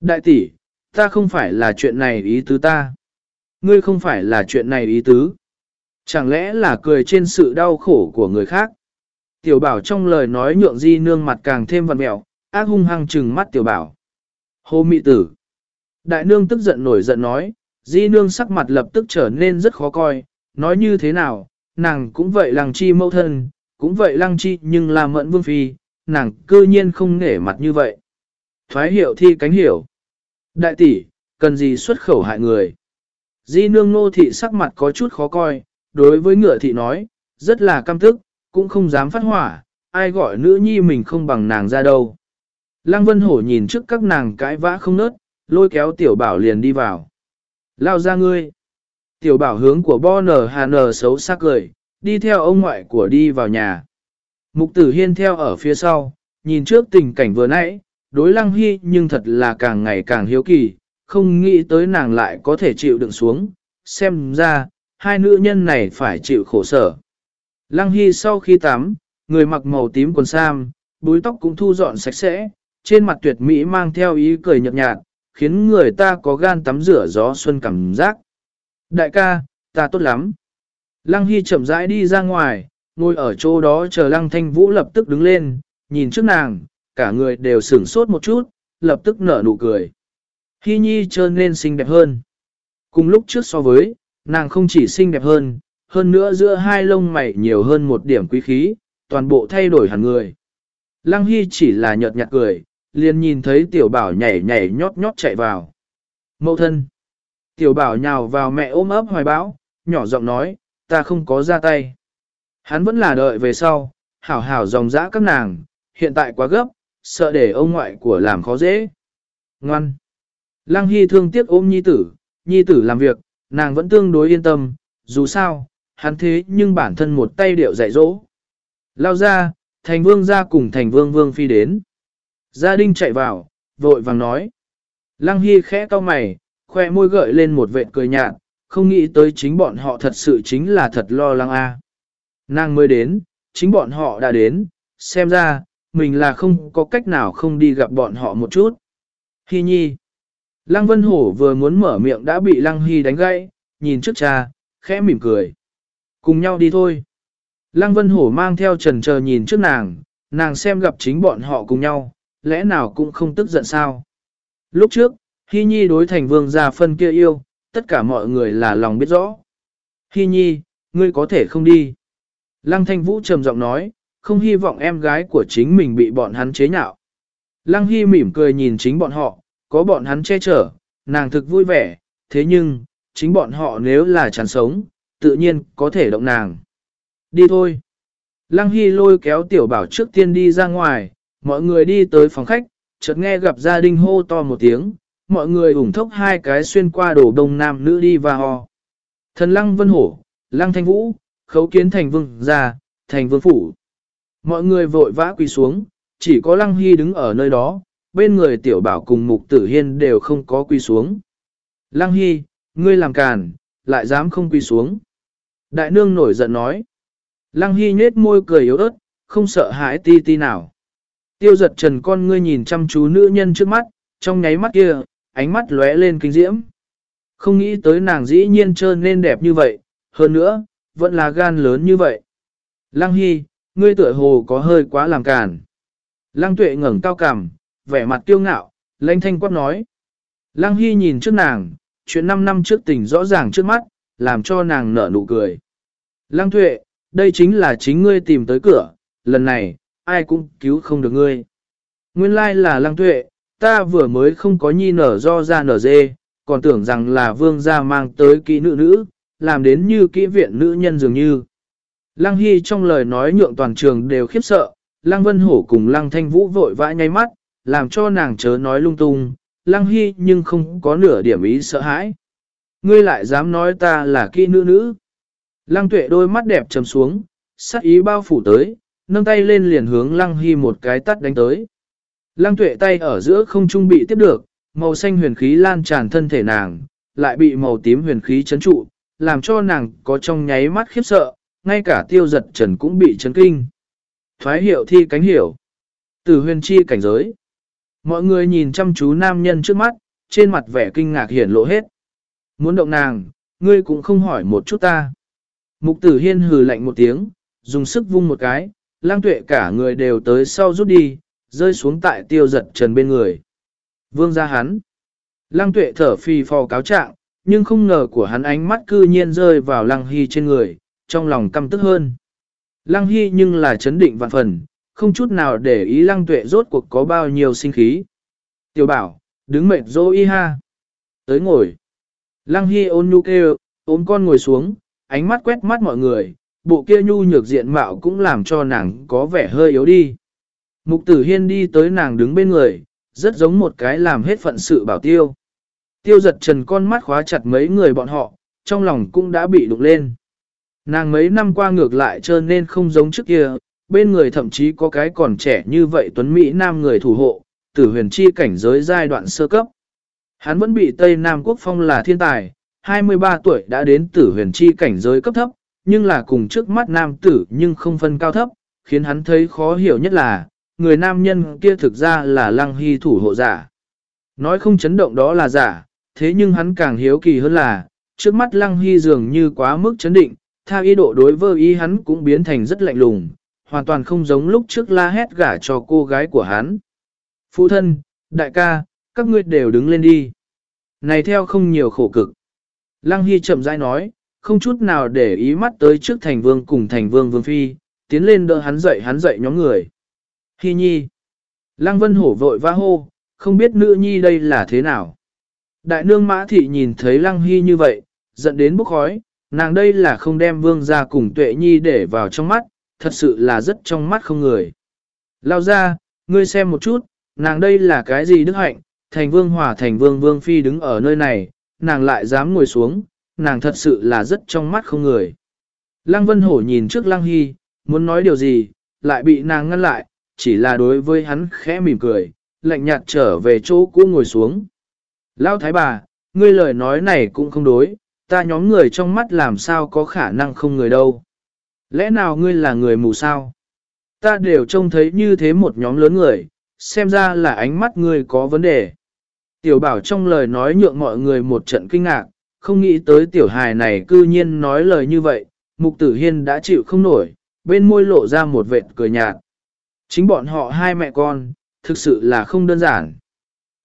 Đại tỷ, ta không phải là chuyện này ý tứ ta. Ngươi không phải là chuyện này ý tứ. Chẳng lẽ là cười trên sự đau khổ của người khác? Tiểu bảo trong lời nói nhượng di nương mặt càng thêm vằn mẹo, ác hung hăng trừng mắt tiểu bảo. Hô mị tử. Đại nương tức giận nổi giận nói, di nương sắc mặt lập tức trở nên rất khó coi, nói như thế nào, nàng cũng vậy lăng chi mẫu thân, cũng vậy lăng chi nhưng là mẫn vương phi, nàng cư nhiên không nể mặt như vậy. Thoái hiệu thi cánh hiểu. Đại tỷ, cần gì xuất khẩu hại người. Di nương nô thị sắc mặt có chút khó coi, đối với ngựa thị nói, rất là căm tức, cũng không dám phát hỏa, ai gọi nữ nhi mình không bằng nàng ra đâu. Lăng Vân Hổ nhìn trước các nàng cãi vã không nớt, lôi kéo tiểu bảo liền đi vào. Lao ra ngươi. Tiểu bảo hướng của bo nở hà nở xấu sắc cười, đi theo ông ngoại của đi vào nhà. Mục tử hiên theo ở phía sau, nhìn trước tình cảnh vừa nãy, đối lăng hy nhưng thật là càng ngày càng hiếu kỳ, không nghĩ tới nàng lại có thể chịu đựng xuống, xem ra, hai nữ nhân này phải chịu khổ sở. Lăng hy sau khi tắm, người mặc màu tím quần sam, búi tóc cũng thu dọn sạch sẽ, trên mặt tuyệt mỹ mang theo ý cười nhợt nhạt, khiến người ta có gan tắm rửa gió xuân cảm giác. Đại ca, ta tốt lắm. Lăng Hy chậm rãi đi ra ngoài, ngồi ở chỗ đó chờ Lăng Thanh Vũ lập tức đứng lên, nhìn trước nàng, cả người đều sửng sốt một chút, lập tức nở nụ cười. Hy Nhi trơn nên xinh đẹp hơn. Cùng lúc trước so với, nàng không chỉ xinh đẹp hơn, hơn nữa giữa hai lông mày nhiều hơn một điểm quý khí, toàn bộ thay đổi hẳn người. Lăng Hy chỉ là nhợt nhạt cười, liền nhìn thấy tiểu bảo nhảy nhảy nhót nhót chạy vào. Mậu thân. Tiểu bảo nhào vào mẹ ôm ấp hoài bão, nhỏ giọng nói, ta không có ra tay. Hắn vẫn là đợi về sau, hảo hảo dòng dã các nàng, hiện tại quá gấp, sợ để ông ngoại của làm khó dễ. Ngoan. Lăng Hy thương tiếc ôm nhi tử, nhi tử làm việc, nàng vẫn tương đối yên tâm, dù sao, hắn thế nhưng bản thân một tay điệu dạy dỗ. Lao ra, thành vương ra cùng thành vương vương phi đến. Gia đình chạy vào, vội vàng nói. Lăng Hy khẽ cau mày, khoe môi gợi lên một vệt cười nhạt, không nghĩ tới chính bọn họ thật sự chính là thật lo lắng a. À. Nàng mới đến, chính bọn họ đã đến, xem ra, mình là không có cách nào không đi gặp bọn họ một chút. Hi nhi. Lăng Vân Hổ vừa muốn mở miệng đã bị Lăng Hy đánh gãy, nhìn trước cha, khẽ mỉm cười. Cùng nhau đi thôi. Lăng Vân Hổ mang theo trần chờ nhìn trước nàng, nàng xem gặp chính bọn họ cùng nhau, lẽ nào cũng không tức giận sao. Lúc trước, Hy Nhi đối thành vương gia phân kia yêu, tất cả mọi người là lòng biết rõ. Hy Nhi, ngươi có thể không đi. Lăng Thanh Vũ trầm giọng nói, không hy vọng em gái của chính mình bị bọn hắn chế nhạo. Lăng Hy mỉm cười nhìn chính bọn họ, có bọn hắn che chở, nàng thực vui vẻ, thế nhưng, chính bọn họ nếu là chán sống, tự nhiên có thể động nàng. Đi thôi. Lăng Hy lôi kéo tiểu bảo trước tiên đi ra ngoài, mọi người đi tới phòng khách, chợt nghe gặp gia đình hô to một tiếng, mọi người ủng thốc hai cái xuyên qua đổ đông nam nữ đi và ho. Thần Lăng Vân Hổ, Lăng Thanh Vũ, khấu kiến thành vương già thành vương phủ. Mọi người vội vã quỳ xuống, chỉ có Lăng Hy đứng ở nơi đó, bên người tiểu bảo cùng mục tử hiên đều không có quỳ xuống. Lăng Hy, ngươi làm càn, lại dám không quỳ xuống. Đại nương nổi giận nói. Lăng Hy nhết môi cười yếu ớt, không sợ hãi ti ti nào. Tiêu giật trần con ngươi nhìn chăm chú nữ nhân trước mắt, trong nháy mắt kia, ánh mắt lóe lên kinh diễm. Không nghĩ tới nàng dĩ nhiên trơn nên đẹp như vậy, hơn nữa, vẫn là gan lớn như vậy. Lăng Hy, ngươi tựa hồ có hơi quá làm cản. Lăng tuệ ngẩng cao cằm, vẻ mặt kiêu ngạo, lãnh thanh quát nói. Lăng Hy nhìn trước nàng, chuyện 5 năm trước tình rõ ràng trước mắt, làm cho nàng nở nụ cười. Lăng tuệ, đây chính là chính ngươi tìm tới cửa, lần này, ai cũng cứu không được ngươi. Nguyên lai là lăng tuệ, ta vừa mới không có nhi nở do ra nở dê, còn tưởng rằng là vương gia mang tới kỹ nữ nữ, làm đến như kỹ viện nữ nhân dường như. Lăng Hy trong lời nói nhượng toàn trường đều khiếp sợ, Lăng Vân Hổ cùng Lăng Thanh Vũ vội vã nháy mắt, làm cho nàng chớ nói lung tung, Lăng Hy nhưng không có nửa điểm ý sợ hãi. Ngươi lại dám nói ta là kỹ nữ nữ. Lăng tuệ đôi mắt đẹp trầm xuống, sắc ý bao phủ tới, nâng tay lên liền hướng Lăng Hy một cái tắt đánh tới. Lăng tuệ tay ở giữa không trung bị tiếp được, màu xanh huyền khí lan tràn thân thể nàng, lại bị màu tím huyền khí chấn trụ, làm cho nàng có trong nháy mắt khiếp sợ, ngay cả tiêu giật trần cũng bị chấn kinh. Thoái hiệu thi cánh hiểu. Từ huyền chi cảnh giới. Mọi người nhìn chăm chú nam nhân trước mắt, trên mặt vẻ kinh ngạc hiển lộ hết. Muốn động nàng, ngươi cũng không hỏi một chút ta. Mục tử hiên hừ lạnh một tiếng, dùng sức vung một cái, lang tuệ cả người đều tới sau rút đi, rơi xuống tại tiêu giật trần bên người. Vương ra hắn. Lăng tuệ thở phì phò cáo trạng, nhưng không ngờ của hắn ánh mắt cư nhiên rơi vào lăng hy trên người, trong lòng căm tức hơn. Lăng hy nhưng là chấn định vạn phần, không chút nào để ý lăng tuệ rốt cuộc có bao nhiêu sinh khí. Tiểu bảo, đứng mệt dô y ha. Tới ngồi. Lăng hy ôn nhu kêu, ôm con ngồi xuống, ánh mắt quét mắt mọi người, bộ kia nhu nhược diện mạo cũng làm cho nàng có vẻ hơi yếu đi. Mục tử hiên đi tới nàng đứng bên người, rất giống một cái làm hết phận sự bảo tiêu. Tiêu giật trần con mắt khóa chặt mấy người bọn họ, trong lòng cũng đã bị đụng lên. Nàng mấy năm qua ngược lại trơ nên không giống trước kia, bên người thậm chí có cái còn trẻ như vậy tuấn Mỹ nam người thủ hộ, tử huyền chi cảnh giới giai đoạn sơ cấp. Hắn vẫn bị Tây Nam Quốc phong là thiên tài, 23 tuổi đã đến tử huyền chi cảnh giới cấp thấp, nhưng là cùng trước mắt nam tử nhưng không phân cao thấp, khiến hắn thấy khó hiểu nhất là, người nam nhân kia thực ra là lăng hy thủ hộ giả. Nói không chấn động đó là giả, thế nhưng hắn càng hiếu kỳ hơn là, trước mắt lăng hy dường như quá mức chấn định, tha ý độ đối với ý hắn cũng biến thành rất lạnh lùng, hoàn toàn không giống lúc trước la hét gả cho cô gái của hắn. Phụ thân, đại ca, các ngươi đều đứng lên đi. Này theo không nhiều khổ cực. Lăng Hy chậm rãi nói, không chút nào để ý mắt tới trước thành vương cùng thành vương vương phi, tiến lên đỡ hắn dậy hắn dậy nhóm người. Hy nhi. Lăng Vân Hổ vội va hô, không biết nữ nhi đây là thế nào. Đại nương mã thị nhìn thấy Lăng Hy như vậy, giận đến bốc khói, nàng đây là không đem vương ra cùng tuệ nhi để vào trong mắt, thật sự là rất trong mắt không người. Lao ra, ngươi xem một chút, nàng đây là cái gì đức hạnh, thành vương hòa thành vương vương phi đứng ở nơi này, nàng lại dám ngồi xuống, nàng thật sự là rất trong mắt không người. Lăng Vân Hổ nhìn trước Lăng Hy, muốn nói điều gì, lại bị nàng ngăn lại, chỉ là đối với hắn khẽ mỉm cười, lạnh nhạt trở về chỗ cũ ngồi xuống. lão thái bà, ngươi lời nói này cũng không đối, ta nhóm người trong mắt làm sao có khả năng không người đâu. Lẽ nào ngươi là người mù sao? Ta đều trông thấy như thế một nhóm lớn người, xem ra là ánh mắt ngươi có vấn đề. Tiểu bảo trong lời nói nhượng mọi người một trận kinh ngạc, không nghĩ tới tiểu hài này cư nhiên nói lời như vậy, mục tử hiên đã chịu không nổi, bên môi lộ ra một vệt cười nhạt. Chính bọn họ hai mẹ con, thực sự là không đơn giản.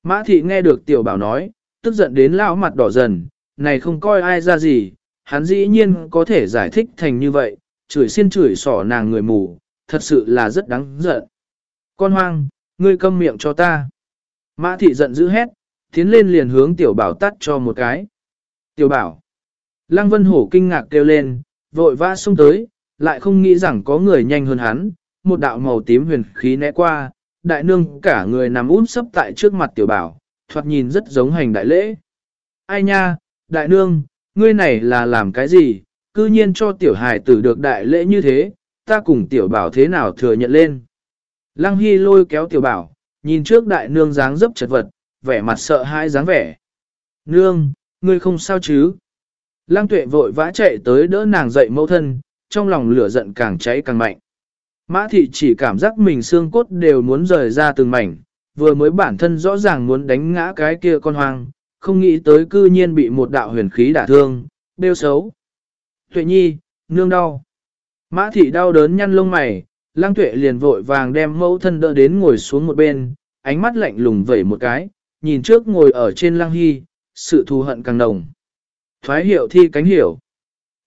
Mã thị nghe được tiểu bảo nói, tức giận đến lão mặt đỏ dần, này không coi ai ra gì, hắn dĩ nhiên có thể giải thích thành như vậy, chửi xiên chửi sỏ nàng người mù, thật sự là rất đáng giận. Con hoang, ngươi câm miệng cho ta. Mã thị giận dữ hét, tiến lên liền hướng tiểu bảo tắt cho một cái. Tiểu bảo. Lăng Vân Hổ kinh ngạc kêu lên, vội vã xông tới, lại không nghĩ rằng có người nhanh hơn hắn, một đạo màu tím huyền khí né qua, đại nương cả người nằm úp sấp tại trước mặt tiểu bảo, thoạt nhìn rất giống hành đại lễ. Ai nha, đại nương, ngươi này là làm cái gì, cư nhiên cho tiểu hài tử được đại lễ như thế, ta cùng tiểu bảo thế nào thừa nhận lên. Lăng Hy lôi kéo tiểu bảo, nhìn trước đại nương dáng dấp chật vật, vẻ mặt sợ hãi dáng vẻ. Nương, ngươi không sao chứ? Lăng tuệ vội vã chạy tới đỡ nàng dậy mẫu thân, trong lòng lửa giận càng cháy càng mạnh. Mã thị chỉ cảm giác mình xương cốt đều muốn rời ra từng mảnh, vừa mới bản thân rõ ràng muốn đánh ngã cái kia con hoang, không nghĩ tới cư nhiên bị một đạo huyền khí đả thương, bêu xấu. Tuệ nhi, nương đau. Mã thị đau đớn nhăn lông mày, lang tuệ liền vội vàng đem mẫu thân đỡ đến ngồi xuống một bên, ánh mắt lạnh lùng vẩy một cái, nhìn trước ngồi ở trên lang hy, sự thù hận càng nồng. Thoái hiệu thi cánh hiểu.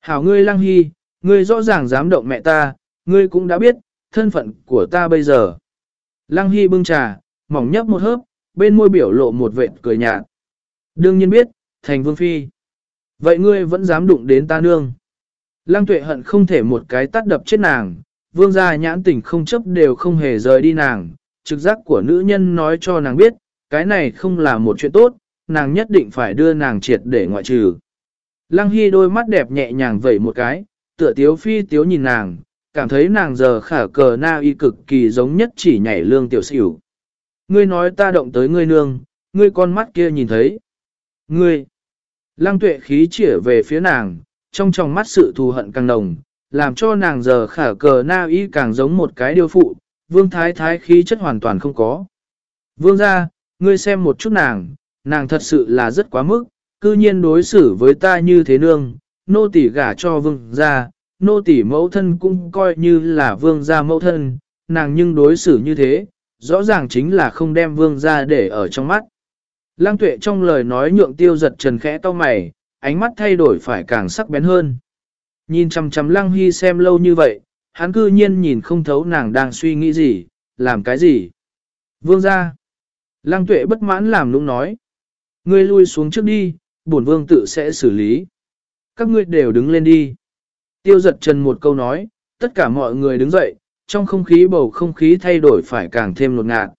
Hảo ngươi lang hy, ngươi rõ ràng dám động mẹ ta, ngươi cũng đã biết, thân phận của ta bây giờ. Lăng Hy bưng trà, mỏng nhấp một hớp, bên môi biểu lộ một vệt cười nhạt. Đương nhiên biết, thành vương phi. Vậy ngươi vẫn dám đụng đến ta nương. Lăng tuệ hận không thể một cái tắt đập chết nàng, vương gia nhãn tình không chấp đều không hề rời đi nàng, trực giác của nữ nhân nói cho nàng biết, cái này không là một chuyện tốt, nàng nhất định phải đưa nàng triệt để ngoại trừ. Lăng Hy đôi mắt đẹp nhẹ nhàng vẩy một cái, tựa tiếu phi tiếu nhìn nàng, cảm thấy nàng giờ khả cờ na y cực kỳ giống nhất chỉ nhảy lương tiểu xỉu. Ngươi nói ta động tới ngươi nương, ngươi con mắt kia nhìn thấy. Ngươi, lăng tuệ khí chỉa về phía nàng, trong tròng mắt sự thù hận càng nồng, làm cho nàng giờ khả cờ na y càng giống một cái điều phụ, vương thái thái khí chất hoàn toàn không có. Vương ra, ngươi xem một chút nàng, nàng thật sự là rất quá mức, cư nhiên đối xử với ta như thế nương, nô tỉ gả cho vương ra, nô tỉ mẫu thân cũng coi như là vương gia mẫu thân, nàng nhưng đối xử như thế, rõ ràng chính là không đem vương gia để ở trong mắt. Lăng tuệ trong lời nói nhượng tiêu giật trần khẽ to mày, ánh mắt thay đổi phải càng sắc bén hơn. Nhìn chằm chằm lăng hy xem lâu như vậy, hắn cư nhiên nhìn không thấu nàng đang suy nghĩ gì, làm cái gì. Vương gia. Lăng tuệ bất mãn làm nũng nói. Ngươi lui xuống trước đi, bổn vương tự sẽ xử lý. Các ngươi đều đứng lên đi. Tiêu giật trần một câu nói, tất cả mọi người đứng dậy, trong không khí bầu không khí thay đổi phải càng thêm lột ngạt.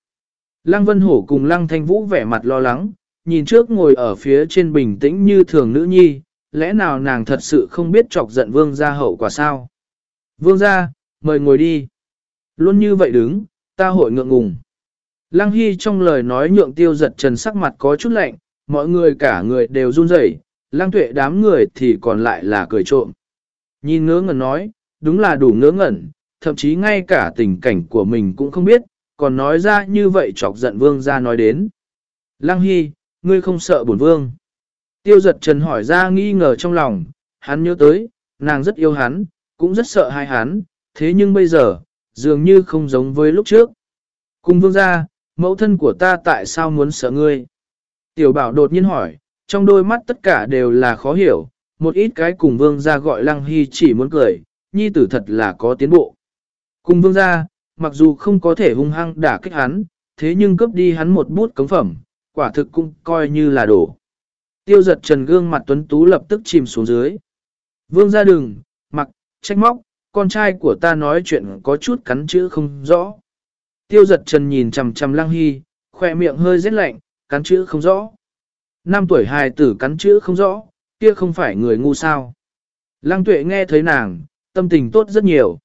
Lăng Vân Hổ cùng Lăng Thanh Vũ vẻ mặt lo lắng, nhìn trước ngồi ở phía trên bình tĩnh như thường nữ nhi, lẽ nào nàng thật sự không biết chọc giận vương gia hậu quả sao? Vương gia, mời ngồi đi. Luôn như vậy đứng, ta hội ngượng ngùng. Lăng Hy trong lời nói nhượng tiêu giật trần sắc mặt có chút lạnh, mọi người cả người đều run rẩy, lăng tuệ đám người thì còn lại là cười trộm. Nhìn ngớ ngẩn nói, đúng là đủ ngớ ngẩn, thậm chí ngay cả tình cảnh của mình cũng không biết, còn nói ra như vậy chọc giận vương ra nói đến. Lăng Hy, ngươi không sợ bổn vương. Tiêu giật trần hỏi ra nghi ngờ trong lòng, hắn nhớ tới, nàng rất yêu hắn, cũng rất sợ hai hắn, thế nhưng bây giờ, dường như không giống với lúc trước. Cùng vương ra, mẫu thân của ta tại sao muốn sợ ngươi? Tiểu bảo đột nhiên hỏi, trong đôi mắt tất cả đều là khó hiểu, một ít cái cùng vương ra gọi lăng hy chỉ muốn cười, nhi tử thật là có tiến bộ. Cùng vương ra, mặc dù không có thể hung hăng đả kích hắn, thế nhưng cướp đi hắn một bút cống phẩm, quả thực cũng coi như là đổ. Tiêu giật trần gương mặt tuấn tú lập tức chìm xuống dưới. Vương ra đừng, mặc, trách móc, con trai của ta nói chuyện có chút cắn chữ không rõ. Tiêu giật trần nhìn chầm chầm lăng hy, khoe miệng hơi rét lạnh, cắn chữ không rõ. Năm tuổi hài tử cắn chữ không rõ, kia không phải người ngu sao. Lăng tuệ nghe thấy nàng, tâm tình tốt rất nhiều.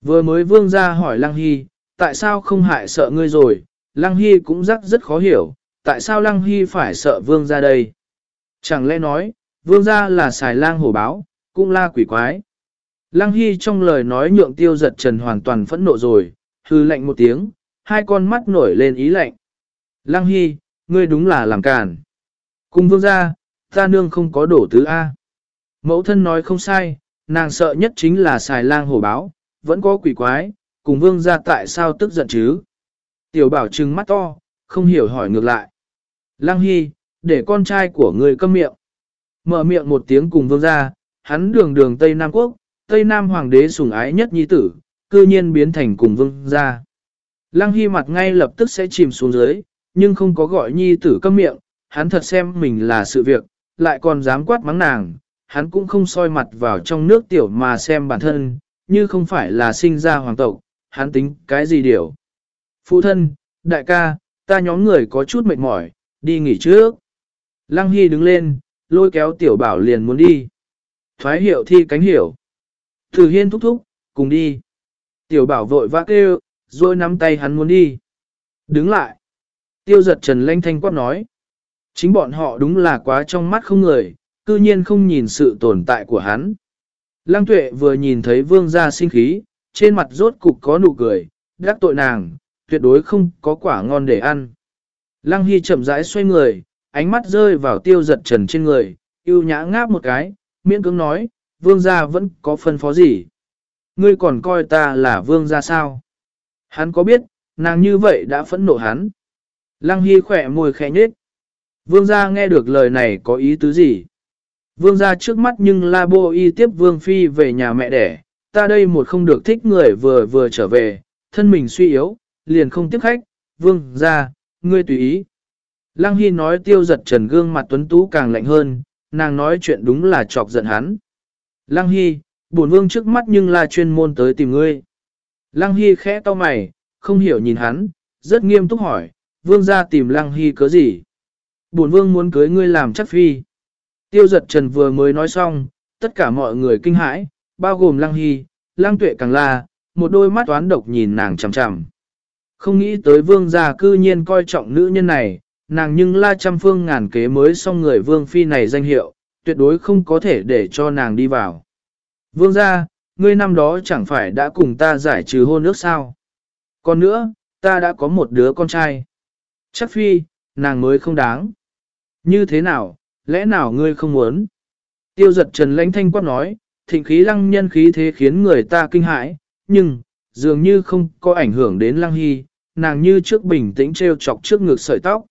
Vừa mới vương ra hỏi Lăng Hy, tại sao không hại sợ ngươi rồi, Lăng Hy cũng rất rất khó hiểu, tại sao Lăng Hy phải sợ vương ra đây. Chẳng lẽ nói, vương ra là xài lang hổ báo, cũng là quỷ quái. Lăng Hy trong lời nói nhượng tiêu giật trần hoàn toàn phẫn nộ rồi, hư lạnh một tiếng, hai con mắt nổi lên ý lạnh. Lăng Hy, ngươi đúng là làm càn. Cùng vương ra, ta nương không có đổ tứ A. Mẫu thân nói không sai, nàng sợ nhất chính là xài lang hổ báo, vẫn có quỷ quái, cùng vương ra tại sao tức giận chứ. Tiểu bảo trừng mắt to, không hiểu hỏi ngược lại. lang Hy, để con trai của người câm miệng. Mở miệng một tiếng cùng vương ra, hắn đường đường Tây Nam Quốc, Tây Nam Hoàng đế sủng ái nhất nhi tử, cư nhiên biến thành cùng vương ra. Lăng Hy mặt ngay lập tức sẽ chìm xuống dưới, nhưng không có gọi nhi tử câm miệng, hắn thật xem mình là sự việc, lại còn dám quát mắng nàng, hắn cũng không soi mặt vào trong nước tiểu mà xem bản thân, như không phải là sinh ra hoàng tộc, hắn tính cái gì điều. Phụ thân, đại ca, ta nhóm người có chút mệt mỏi, đi nghỉ trước. Lăng Hy đứng lên, lôi kéo tiểu bảo liền muốn đi. Thoái hiệu thi cánh hiểu. Thử hiên thúc thúc, cùng đi. Tiểu bảo vội vã kêu, rồi nắm tay hắn muốn đi. Đứng lại. Tiêu giật trần lanh thanh quát nói. Chính bọn họ đúng là quá trong mắt không người, cư nhiên không nhìn sự tồn tại của hắn. Lăng tuệ vừa nhìn thấy vương gia sinh khí, trên mặt rốt cục có nụ cười, đắc tội nàng, tuyệt đối không có quả ngon để ăn. Lăng Hy chậm rãi xoay người, ánh mắt rơi vào tiêu giật trần trên người, yêu nhã ngáp một cái, miễn cưỡng nói, vương gia vẫn có phân phó gì. Ngươi còn coi ta là vương gia sao? Hắn có biết, nàng như vậy đã phẫn nộ hắn. Lăng Hy khỏe môi khẽ nhết. Vương gia nghe được lời này có ý tứ gì? Vương gia trước mắt nhưng la bô y tiếp vương phi về nhà mẹ đẻ, ta đây một không được thích người vừa vừa trở về, thân mình suy yếu, liền không tiếp khách, vương gia, ngươi tùy ý. Lăng Hy nói tiêu giật trần gương mặt tuấn tú càng lạnh hơn, nàng nói chuyện đúng là chọc giận hắn. Lăng Hy, bổn vương trước mắt nhưng là chuyên môn tới tìm ngươi. Lăng Hy khẽ to mày, không hiểu nhìn hắn, rất nghiêm túc hỏi, vương gia tìm Lăng Hy cớ gì? Bổn vương muốn cưới ngươi làm chắc phi. Tiêu giật trần vừa mới nói xong, tất cả mọi người kinh hãi, bao gồm lăng hy, lăng tuệ càng la, một đôi mắt toán độc nhìn nàng chằm chằm. Không nghĩ tới vương gia cư nhiên coi trọng nữ nhân này, nàng nhưng la trăm phương ngàn kế mới xong người vương phi này danh hiệu, tuyệt đối không có thể để cho nàng đi vào. Vương gia, ngươi năm đó chẳng phải đã cùng ta giải trừ hôn ước sao? Còn nữa, ta đã có một đứa con trai. Chắc phi, nàng mới không đáng. Như thế nào, lẽ nào ngươi không muốn? Tiêu giật trần lãnh thanh quát nói, thịnh khí lăng nhân khí thế khiến người ta kinh hãi, nhưng, dường như không có ảnh hưởng đến lăng hy, nàng như trước bình tĩnh treo chọc trước ngực sợi tóc.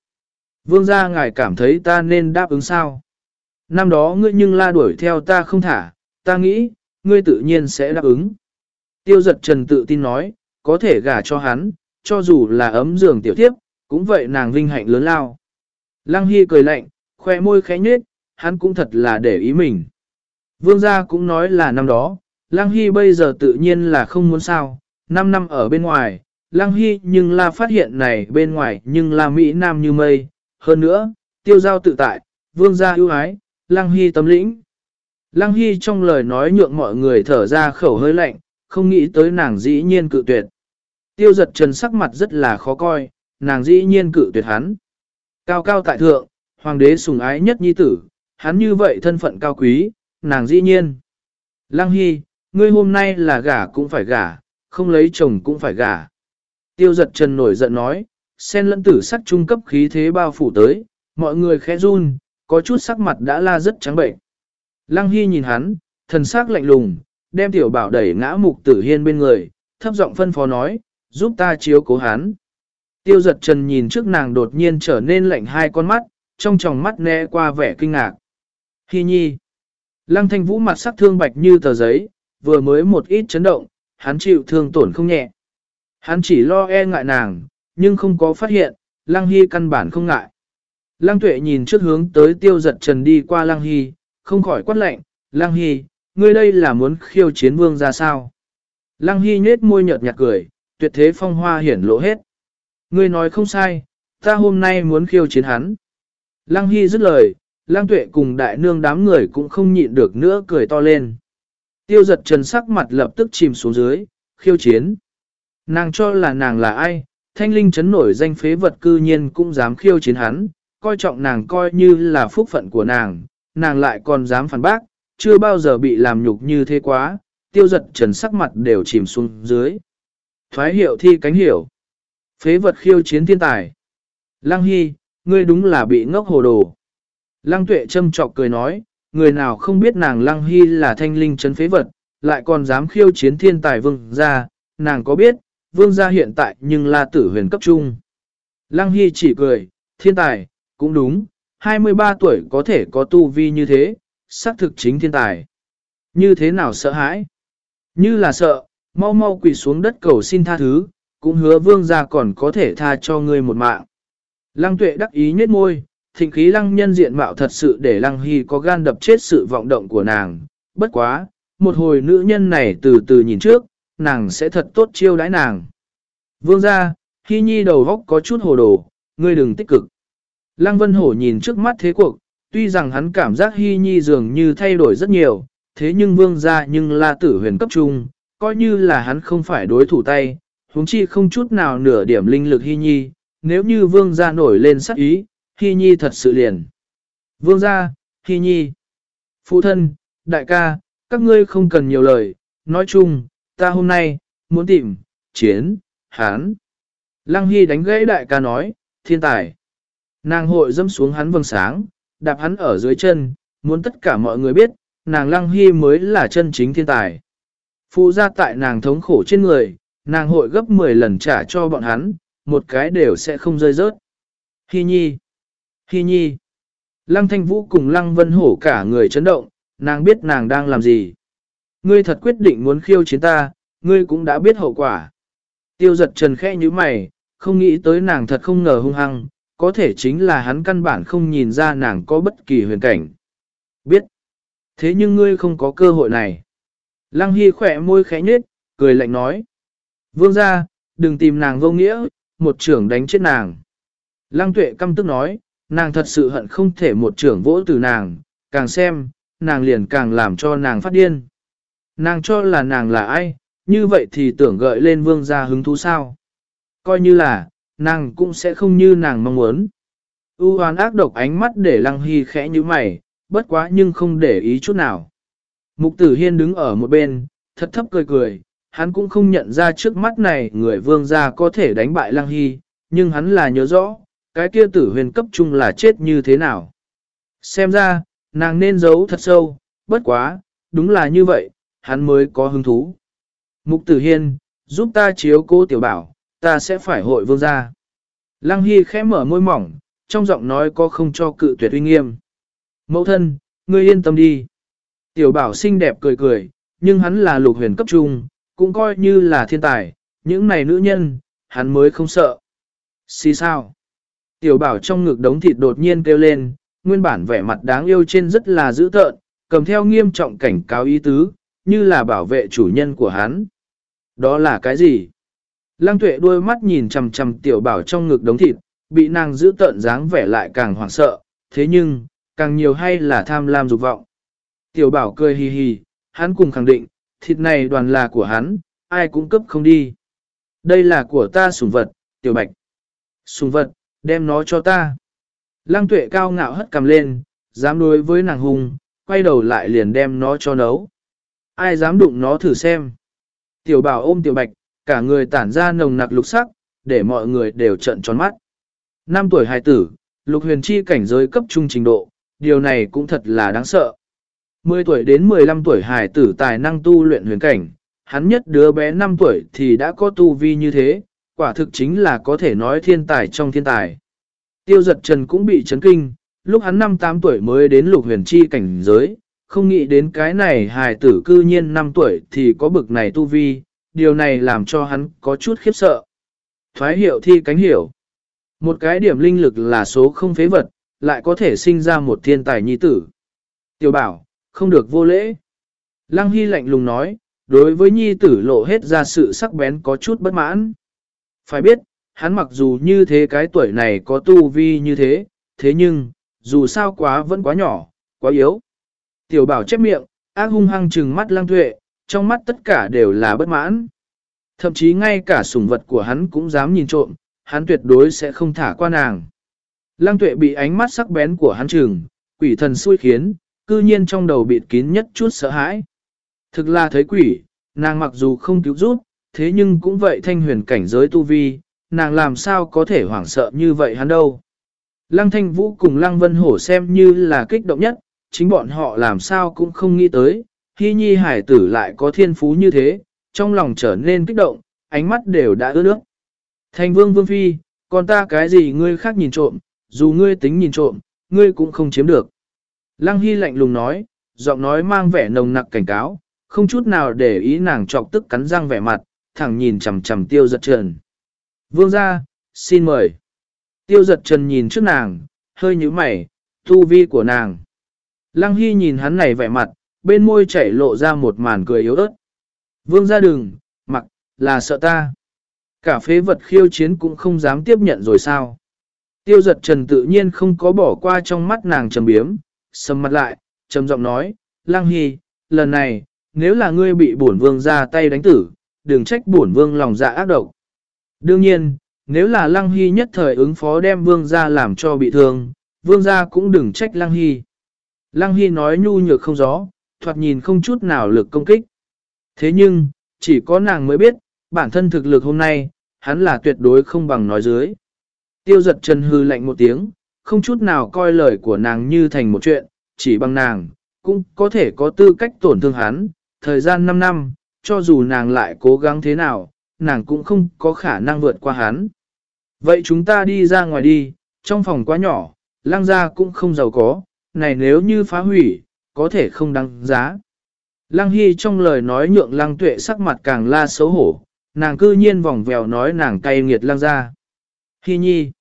Vương gia ngài cảm thấy ta nên đáp ứng sao? Năm đó ngươi nhưng la đuổi theo ta không thả, ta nghĩ, ngươi tự nhiên sẽ đáp ứng. Tiêu giật trần tự tin nói, có thể gả cho hắn, cho dù là ấm giường tiểu tiếp, cũng vậy nàng vinh hạnh lớn lao. Lăng Hy cười lạnh, khoe môi khẽ nhếch, hắn cũng thật là để ý mình. Vương gia cũng nói là năm đó, Lăng Hy bây giờ tự nhiên là không muốn sao, 5 năm ở bên ngoài, Lăng Hy nhưng là phát hiện này bên ngoài nhưng là Mỹ Nam như mây. Hơn nữa, tiêu giao tự tại, vương gia ưu ái, Lăng Hy tấm lĩnh. Lăng Hy trong lời nói nhượng mọi người thở ra khẩu hơi lạnh, không nghĩ tới nàng dĩ nhiên cự tuyệt. Tiêu giật trần sắc mặt rất là khó coi, nàng dĩ nhiên cự tuyệt hắn. Cao cao tại thượng, hoàng đế sùng ái nhất nhi tử, hắn như vậy thân phận cao quý, nàng dĩ nhiên. Lăng Hy, ngươi hôm nay là gả cũng phải gả, không lấy chồng cũng phải gả. Tiêu giật trần nổi giận nói, sen lẫn tử sắc trung cấp khí thế bao phủ tới, mọi người khẽ run, có chút sắc mặt đã la rất trắng bệnh. Lăng Hy nhìn hắn, thần sắc lạnh lùng, đem tiểu bảo đẩy ngã mục tử hiên bên người, thấp giọng phân phó nói, giúp ta chiếu cố hắn. Tiêu giật trần nhìn trước nàng đột nhiên trở nên lạnh hai con mắt, trong tròng mắt né qua vẻ kinh ngạc. Hi nhi. Lăng thanh vũ mặt sắc thương bạch như tờ giấy, vừa mới một ít chấn động, hắn chịu thương tổn không nhẹ. Hắn chỉ lo e ngại nàng, nhưng không có phát hiện, Lăng Hy căn bản không ngại. Lăng tuệ nhìn trước hướng tới tiêu giật trần đi qua Lăng Hy, không khỏi quát lạnh: Lăng Hy, ngươi đây là muốn khiêu chiến vương ra sao? Lăng Hy nhết môi nhợt nhạt cười, tuyệt thế phong hoa hiển lộ hết. Ngươi nói không sai, ta hôm nay muốn khiêu chiến hắn. Lăng Hy dứt lời, Lăng Tuệ cùng đại nương đám người cũng không nhịn được nữa cười to lên. Tiêu giật trần sắc mặt lập tức chìm xuống dưới, khiêu chiến. Nàng cho là nàng là ai, thanh linh chấn nổi danh phế vật cư nhiên cũng dám khiêu chiến hắn, coi trọng nàng coi như là phúc phận của nàng, nàng lại còn dám phản bác, chưa bao giờ bị làm nhục như thế quá, tiêu giật trần sắc mặt đều chìm xuống dưới. Thoái hiệu thi cánh hiểu. Phế vật khiêu chiến thiên tài. Lăng Hy, ngươi đúng là bị ngốc hồ đồ. Lăng tuệ châm trọc cười nói, người nào không biết nàng Lăng Hy là thanh linh chấn phế vật, lại còn dám khiêu chiến thiên tài vương gia, nàng có biết, vương gia hiện tại nhưng là tử huyền cấp trung. Lăng Hy chỉ cười, thiên tài, cũng đúng, 23 tuổi có thể có tu vi như thế, xác thực chính thiên tài. Như thế nào sợ hãi? Như là sợ, mau mau quỳ xuống đất cầu xin tha thứ, cũng hứa vương gia còn có thể tha cho ngươi một mạng. Lăng tuệ đắc ý nhếch môi, thịnh khí lăng nhân diện mạo thật sự để lăng hy có gan đập chết sự vọng động của nàng. Bất quá, một hồi nữ nhân này từ từ nhìn trước, nàng sẽ thật tốt chiêu đãi nàng. Vương gia, hy nhi đầu góc có chút hồ đồ, ngươi đừng tích cực. Lăng Vân Hổ nhìn trước mắt thế cuộc, tuy rằng hắn cảm giác Hy Nhi dường như thay đổi rất nhiều, thế nhưng vương gia nhưng là tử huyền cấp trung, coi như là hắn không phải đối thủ tay, huống chi không chút nào nửa điểm linh lực Hy Nhi, nếu như vương gia nổi lên sắc ý, Hy Nhi thật sự liền. Vương gia, Hy Nhi, phụ thân, đại ca, các ngươi không cần nhiều lời, nói chung, ta hôm nay, muốn tìm, chiến, hán. Lăng Hy đánh gãy đại ca nói, thiên tài. Nàng hội dâm xuống hắn vầng sáng, đạp hắn ở dưới chân, muốn tất cả mọi người biết, nàng Lăng Hy mới là chân chính thiên tài. Phụ ra tại nàng thống khổ trên người, nàng hội gấp 10 lần trả cho bọn hắn, một cái đều sẽ không rơi rớt. Hi nhi! Hi nhi! Lăng Thanh Vũ cùng Lăng Vân Hổ cả người chấn động, nàng biết nàng đang làm gì. Ngươi thật quyết định muốn khiêu chiến ta, ngươi cũng đã biết hậu quả. Tiêu giật trần khẽ như mày, không nghĩ tới nàng thật không ngờ hung hăng, có thể chính là hắn căn bản không nhìn ra nàng có bất kỳ huyền cảnh. Biết. Thế nhưng ngươi không có cơ hội này. Lăng Hy khỏe môi khẽ nhếch, cười lạnh nói. Vương ra, đừng tìm nàng vô nghĩa, một trưởng đánh chết nàng. Lăng tuệ căm tức nói, nàng thật sự hận không thể một trưởng vỗ từ nàng, càng xem, nàng liền càng làm cho nàng phát điên. Nàng cho là nàng là ai, như vậy thì tưởng gợi lên vương gia hứng thú sao. Coi như là, nàng cũng sẽ không như nàng mong muốn. U hoán ác độc ánh mắt để lăng hy khẽ như mày, bất quá nhưng không để ý chút nào. Mục tử hiên đứng ở một bên, thật thấp cười cười, hắn cũng không nhận ra trước mắt này người vương gia có thể đánh bại lăng hy, nhưng hắn là nhớ rõ, cái kia tử huyền cấp chung là chết như thế nào. Xem ra, nàng nên giấu thật sâu, bất quá, đúng là như vậy, hắn mới có hứng thú. Mục tử hiên, giúp ta chiếu cô tiểu bảo, ta sẽ phải hội vương gia. Lăng Hy khẽ mở môi mỏng, trong giọng nói có không cho cự tuyệt uy nghiêm. Mẫu thân, ngươi yên tâm đi. Tiểu bảo xinh đẹp cười cười, nhưng hắn là lục huyền cấp trung, cũng coi như là thiên tài, những này nữ nhân, hắn mới không sợ. Xì sao? Tiểu bảo trong ngực đống thịt đột nhiên kêu lên, nguyên bản vẻ mặt đáng yêu trên rất là dữ tợn, cầm theo nghiêm trọng cảnh cáo ý tứ, như là bảo vệ chủ nhân của hắn. Đó là cái gì? Lăng tuệ đôi mắt nhìn chầm chầm tiểu bảo trong ngực đống thịt, bị nàng giữ tợn dáng vẻ lại càng hoảng sợ, thế nhưng, càng nhiều hay là tham lam dục vọng. Tiểu bảo cười hì hì, hắn cùng khẳng định, thịt này đoàn là của hắn, ai cũng cấp không đi. Đây là của ta sùng vật, tiểu bạch. Sùng vật, đem nó cho ta. Lăng tuệ cao ngạo hất cầm lên, dám đối với nàng hùng, quay đầu lại liền đem nó cho nấu. Ai dám đụng nó thử xem. Tiểu bảo ôm tiểu bạch, cả người tản ra nồng nặc lục sắc, để mọi người đều trận tròn mắt. Năm tuổi hài tử, lục huyền chi cảnh giới cấp trung trình độ, điều này cũng thật là đáng sợ. 10 tuổi đến 15 tuổi hải tử tài năng tu luyện huyền cảnh, hắn nhất đứa bé 5 tuổi thì đã có tu vi như thế, quả thực chính là có thể nói thiên tài trong thiên tài. Tiêu giật trần cũng bị chấn kinh, lúc hắn 5-8 tuổi mới đến lục huyền chi cảnh giới, không nghĩ đến cái này hài tử cư nhiên 5 tuổi thì có bực này tu vi, điều này làm cho hắn có chút khiếp sợ. Thoái hiệu thi cánh hiểu. Một cái điểm linh lực là số không phế vật, lại có thể sinh ra một thiên tài nhi tử. Tiểu bảo, không được vô lễ. Lăng Hy lạnh lùng nói, đối với nhi tử lộ hết ra sự sắc bén có chút bất mãn. Phải biết, hắn mặc dù như thế cái tuổi này có tu vi như thế, thế nhưng, dù sao quá vẫn quá nhỏ, quá yếu. Tiểu bảo chép miệng, ác hung hăng trừng mắt lăng tuệ, trong mắt tất cả đều là bất mãn. Thậm chí ngay cả sủng vật của hắn cũng dám nhìn trộm, hắn tuyệt đối sẽ không thả qua nàng. Lăng tuệ bị ánh mắt sắc bén của hắn trừng, quỷ thần xui khiến, cư nhiên trong đầu bịt kín nhất chút sợ hãi. Thực là thấy quỷ, nàng mặc dù không cứu giúp, thế nhưng cũng vậy thanh huyền cảnh giới tu vi, nàng làm sao có thể hoảng sợ như vậy hắn đâu. Lăng thanh vũ cùng lăng vân hổ xem như là kích động nhất, chính bọn họ làm sao cũng không nghĩ tới, hy nhi hải tử lại có thiên phú như thế, trong lòng trở nên kích động, ánh mắt đều đã ướt nước. Thành vương vương phi, còn ta cái gì ngươi khác nhìn trộm, dù ngươi tính nhìn trộm, ngươi cũng không chiếm được. Lăng Hy lạnh lùng nói, giọng nói mang vẻ nồng nặc cảnh cáo, không chút nào để ý nàng chọc tức cắn răng vẻ mặt, thẳng nhìn chằm chằm tiêu giật trần. Vương ra, xin mời. Tiêu giật trần nhìn trước nàng, hơi nhíu mày, tu vi của nàng. Lăng Hy nhìn hắn này vẻ mặt, bên môi chảy lộ ra một màn cười yếu ớt. Vương ra đừng, mặc, là sợ ta. Cả phế vật khiêu chiến cũng không dám tiếp nhận rồi sao. Tiêu giật trần tự nhiên không có bỏ qua trong mắt nàng trầm biếm, sầm mặt lại, trầm giọng nói, Lăng Hy, lần này, nếu là ngươi bị bổn vương ra tay đánh tử, đừng trách bổn vương lòng dạ ác độc. Đương nhiên, nếu là Lăng Hy nhất thời ứng phó đem vương ra làm cho bị thương, vương ra cũng đừng trách Lăng Hy. Lăng Hy nói nhu nhược không gió, thoạt nhìn không chút nào lực công kích. Thế nhưng, chỉ có nàng mới biết, bản thân thực lực hôm nay, hắn là tuyệt đối không bằng nói dưới. Tiêu giật chân hư lạnh một tiếng, không chút nào coi lời của nàng như thành một chuyện, chỉ bằng nàng, cũng có thể có tư cách tổn thương hắn. Thời gian 5 năm, cho dù nàng lại cố gắng thế nào, nàng cũng không có khả năng vượt qua hắn. Vậy chúng ta đi ra ngoài đi, trong phòng quá nhỏ, lang gia cũng không giàu có, này nếu như phá hủy, có thể không đăng giá. Lăng Hy trong lời nói nhượng lăng tuệ sắc mặt càng la xấu hổ, nàng cư nhiên vòng vèo nói nàng cay nghiệt lăng ra. Hy nhi.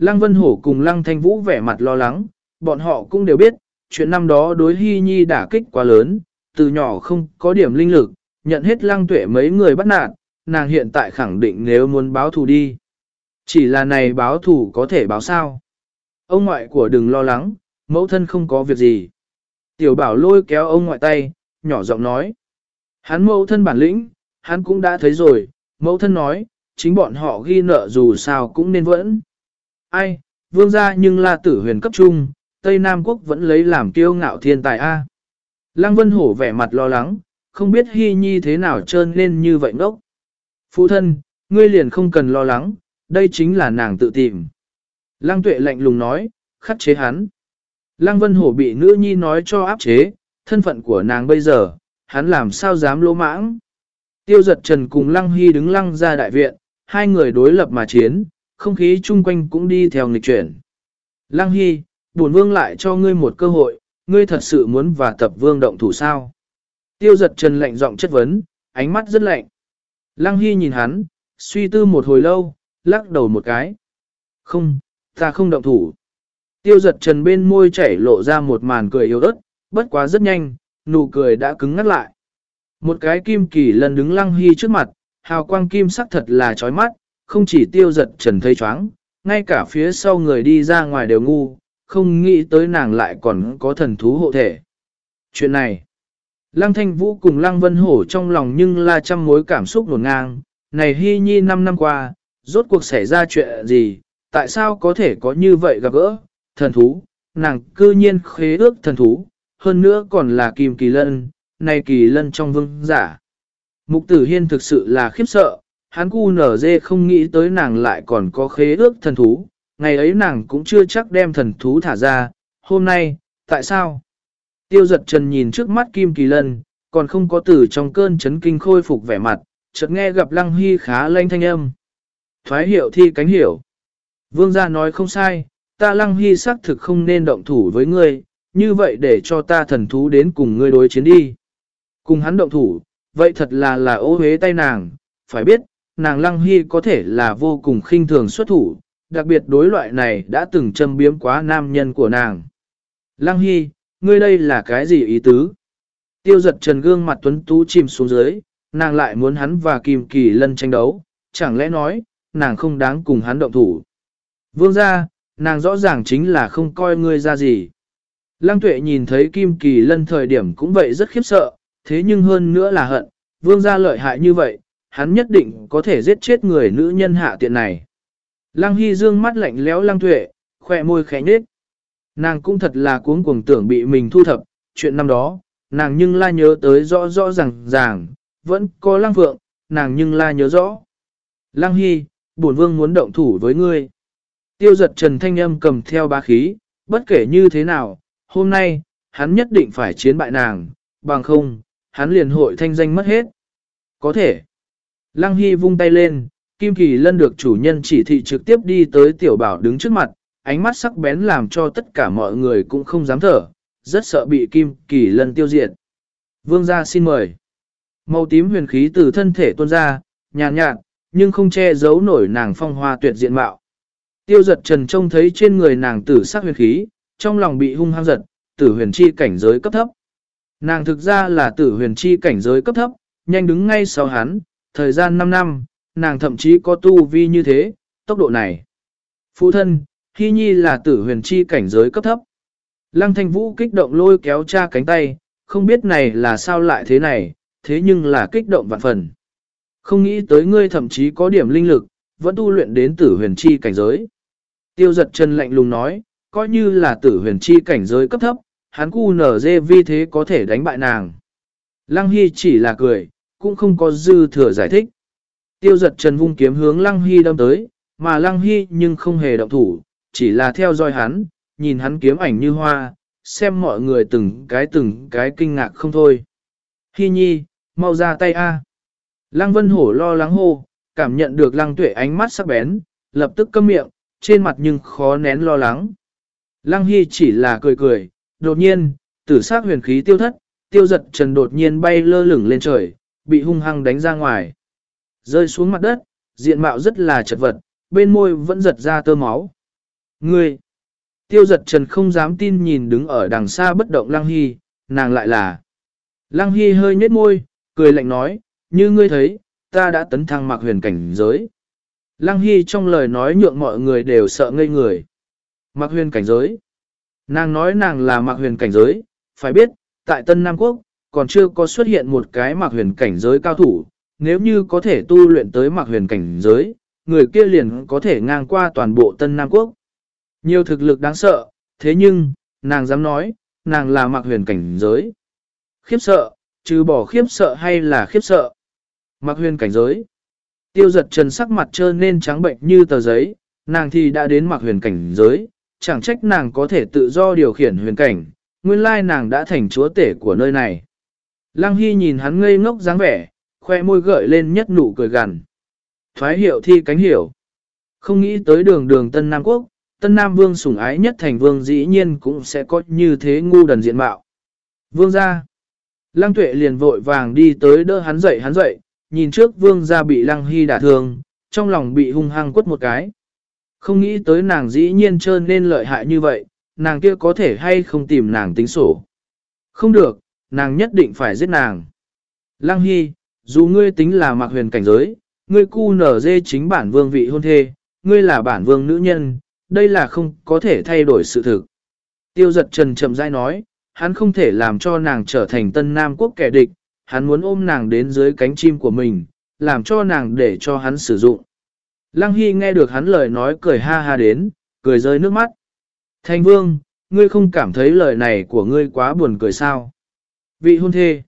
Lăng Vân Hổ cùng Lăng Thanh Vũ vẻ mặt lo lắng, bọn họ cũng đều biết, chuyện năm đó đối Hy Nhi đả kích quá lớn, từ nhỏ không có điểm linh lực, nhận hết Lăng Tuệ mấy người bắt nạt, nàng hiện tại khẳng định nếu muốn báo thù đi. Chỉ là này báo thù có thể báo sao. Ông ngoại của đừng lo lắng, mẫu thân không có việc gì. Tiểu bảo lôi kéo ông ngoại tay, nhỏ giọng nói. Hắn mẫu thân bản lĩnh, hắn cũng đã thấy rồi, mẫu thân nói, chính bọn họ ghi nợ dù sao cũng nên vẫn. Ai, vương gia nhưng là tử huyền cấp trung, Tây Nam Quốc vẫn lấy làm kiêu ngạo thiên tài A. Lăng Vân Hổ vẻ mặt lo lắng, không biết Hy Nhi thế nào trơn lên như vậy ngốc. Phụ thân, ngươi liền không cần lo lắng, đây chính là nàng tự tìm. Lăng Tuệ lạnh lùng nói, khắc chế hắn. Lăng Vân Hổ bị nữ nhi nói cho áp chế, thân phận của nàng bây giờ, hắn làm sao dám lỗ mãng. Tiêu giật trần cùng Lăng Hy đứng lăng ra đại viện, hai người đối lập mà chiến, không khí chung quanh cũng đi theo nghịch chuyển. Lăng Hy, bổn vương lại cho ngươi một cơ hội, ngươi thật sự muốn và tập vương động thủ sao? Tiêu giật trần lạnh giọng chất vấn, ánh mắt rất lạnh. Lăng Hy nhìn hắn, suy tư một hồi lâu, lắc đầu một cái. Không, ta không động thủ. Tiêu giật trần bên môi chảy lộ ra một màn cười yếu ớt, bất quá rất nhanh, nụ cười đã cứng ngắt lại. Một cái kim kỳ lần đứng lăng hy trước mặt, hào quang kim sắc thật là chói mắt, không chỉ tiêu giật trần thấy choáng ngay cả phía sau người đi ra ngoài đều ngu, không nghĩ tới nàng lại còn có thần thú hộ thể. Chuyện này, Lăng Thanh Vũ cùng Lăng Vân Hổ trong lòng nhưng là trăm mối cảm xúc nổn ngang, này Hy Nhi 5 năm qua, rốt cuộc xảy ra chuyện gì, tại sao có thể có như vậy gặp gỡ, thần thú, nàng cư nhiên khế ước thần thú, hơn nữa còn là Kim Kỳ Lân, này Kỳ Lân trong vương giả. Mục tử hiên thực sự là khiếp sợ, hắn cu nở dê không nghĩ tới nàng lại còn có khế ước thần thú, ngày ấy nàng cũng chưa chắc đem thần thú thả ra, hôm nay, tại sao? Tiêu giật trần nhìn trước mắt Kim Kỳ Lân, còn không có từ trong cơn chấn kinh khôi phục vẻ mặt, chợt nghe gặp Lăng Hy khá lanh thanh âm. Thoái hiệu thi cánh hiểu. Vương gia nói không sai, ta Lăng Hy xác thực không nên động thủ với ngươi, như vậy để cho ta thần thú đến cùng ngươi đối chiến đi. Cùng hắn động thủ, vậy thật là là ô hế tay nàng, phải biết, nàng Lăng Hy có thể là vô cùng khinh thường xuất thủ, đặc biệt đối loại này đã từng châm biếm quá nam nhân của nàng. Lăng Hy, ngươi đây là cái gì ý tứ? Tiêu giật trần gương mặt tuấn tú chìm xuống dưới, nàng lại muốn hắn và Kim Kỳ Lân tranh đấu, chẳng lẽ nói, nàng không đáng cùng hắn động thủ. Vương ra, nàng rõ ràng chính là không coi ngươi ra gì. Lăng tuệ nhìn thấy Kim Kỳ Lân thời điểm cũng vậy rất khiếp sợ, thế nhưng hơn nữa là hận, vương gia lợi hại như vậy, hắn nhất định có thể giết chết người nữ nhân hạ tiện này. Lăng Hy dương mắt lạnh lẽo lăng tuệ, khỏe môi khẽ nhếch. Nàng cũng thật là cuống cuồng tưởng bị mình thu thập, chuyện năm đó, nàng nhưng la nhớ tới rõ rõ ràng ràng, vẫn có lăng phượng, nàng nhưng la nhớ rõ. Lăng Hy, bổn vương muốn động thủ với ngươi. Tiêu giật trần thanh âm cầm theo bá khí, bất kể như thế nào, hôm nay, hắn nhất định phải chiến bại nàng, bằng không, hắn liền hội thanh danh mất hết. Có thể. Lăng Hy vung tay lên, Kim Kỳ Lân được chủ nhân chỉ thị trực tiếp đi tới tiểu bảo đứng trước mặt, ánh mắt sắc bén làm cho tất cả mọi người cũng không dám thở, rất sợ bị Kim Kỳ Lân tiêu diệt. Vương gia xin mời. Màu tím huyền khí từ thân thể tuôn ra, nhàn nhạt, nhưng không che giấu nổi nàng phong hoa tuyệt diện mạo. Tiêu giật trần trông thấy trên người nàng tử sắc huyền khí, trong lòng bị hung hăng giật, tử huyền chi cảnh giới cấp thấp. Nàng thực ra là tử huyền chi cảnh giới cấp thấp, nhanh đứng ngay sau hắn, thời gian 5 năm, nàng thậm chí có tu vi như thế, tốc độ này. Phụ thân, Hy Nhi là tử huyền chi cảnh giới cấp thấp. Lăng thanh vũ kích động lôi kéo cha cánh tay, không biết này là sao lại thế này, thế nhưng là kích động vạn phần. Không nghĩ tới ngươi thậm chí có điểm linh lực, vẫn tu luyện đến tử huyền chi cảnh giới. Tiêu giật chân lạnh lùng nói, coi như là tử huyền chi cảnh giới cấp thấp, hắn cu nở dê vi thế có thể đánh bại nàng. Lăng Hy chỉ là cười, cũng không có dư thừa giải thích. Tiêu giật trần vung kiếm hướng Lăng Hy đâm tới, mà Lăng Hy nhưng không hề động thủ, chỉ là theo dõi hắn, nhìn hắn kiếm ảnh như hoa, xem mọi người từng cái từng cái kinh ngạc không thôi. Hy nhi, mau ra tay a. Lăng Vân Hổ lo lắng hô, cảm nhận được Lăng Tuệ ánh mắt sắc bén, lập tức câm miệng, trên mặt nhưng khó nén lo lắng. Lăng Hy chỉ là cười cười, đột nhiên, tử sát huyền khí tiêu thất, tiêu giật trần đột nhiên bay lơ lửng lên trời, bị hung hăng đánh ra ngoài. Rơi xuống mặt đất, diện mạo rất là chật vật, bên môi vẫn giật ra tơ máu. Ngươi! Tiêu giật trần không dám tin nhìn đứng ở đằng xa bất động Lăng Hy, nàng lại là. Lăng Hy hơi nhếch môi, cười lạnh nói, như ngươi thấy, ta đã tấn thăng mặc huyền cảnh giới. Lăng Hy trong lời nói nhượng mọi người đều sợ ngây người. Mặc huyền cảnh giới. Nàng nói nàng là mặc huyền cảnh giới, phải biết, tại Tân Nam Quốc, còn chưa có xuất hiện một cái mặc huyền cảnh giới cao thủ, nếu như có thể tu luyện tới mặc huyền cảnh giới, người kia liền có thể ngang qua toàn bộ Tân Nam Quốc. Nhiều thực lực đáng sợ, thế nhưng, nàng dám nói, nàng là mặc huyền cảnh giới. Khiếp sợ, trừ bỏ khiếp sợ hay là khiếp sợ. Mặc huyền cảnh giới. Tiêu giật trần sắc mặt trơn nên trắng bệnh như tờ giấy, nàng thì đã đến mặc huyền cảnh giới, chẳng trách nàng có thể tự do điều khiển huyền cảnh, nguyên lai nàng đã thành chúa tể của nơi này. Lăng Hy nhìn hắn ngây ngốc dáng vẻ, khoe môi gợi lên nhất nụ cười gằn. Thoái hiệu thi cánh hiểu. Không nghĩ tới đường đường Tân Nam Quốc, Tân Nam Vương sủng ái nhất thành vương dĩ nhiên cũng sẽ có như thế ngu đần diện mạo. Vương ra. Lăng tuệ liền vội vàng đi tới đỡ hắn dậy hắn dậy, nhìn trước vương ra bị lăng hy đả thương, trong lòng bị hung hăng quất một cái. Không nghĩ tới nàng dĩ nhiên trơn nên lợi hại như vậy, nàng kia có thể hay không tìm nàng tính sổ. Không được, nàng nhất định phải giết nàng. Lăng Hy, dù ngươi tính là mặc huyền cảnh giới, ngươi cu nở dê chính bản vương vị hôn thê, ngươi là bản vương nữ nhân, đây là không có thể thay đổi sự thực. Tiêu giật trần chậm rãi nói, hắn không thể làm cho nàng trở thành tân nam quốc kẻ địch, hắn muốn ôm nàng đến dưới cánh chim của mình, làm cho nàng để cho hắn sử dụng. Lăng Hy nghe được hắn lời nói cười ha ha đến, cười rơi nước mắt. Thanh vương, ngươi không cảm thấy lời này của ngươi quá buồn cười sao? Vị hôn thê,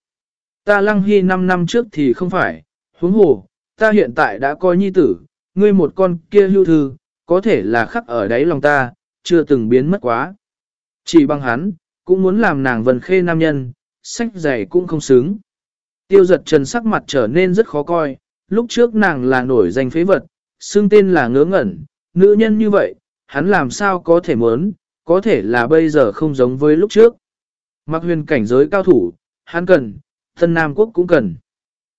ta Lăng Hy 5 năm trước thì không phải, huống hồ, ta hiện tại đã coi nhi tử, ngươi một con kia hưu thư, có thể là khắc ở đáy lòng ta, chưa từng biến mất quá. Chỉ bằng hắn, cũng muốn làm nàng vần khê nam nhân, sách giày cũng không xứng. Tiêu giật trần sắc mặt trở nên rất khó coi, lúc trước nàng là nổi danh phế vật, xưng tên là ngớ ngẩn, nữ nhân như vậy, hắn làm sao có thể muốn, có thể là bây giờ không giống với lúc trước. Mặc huyền cảnh giới cao thủ, hắn cần, thân Nam Quốc cũng cần.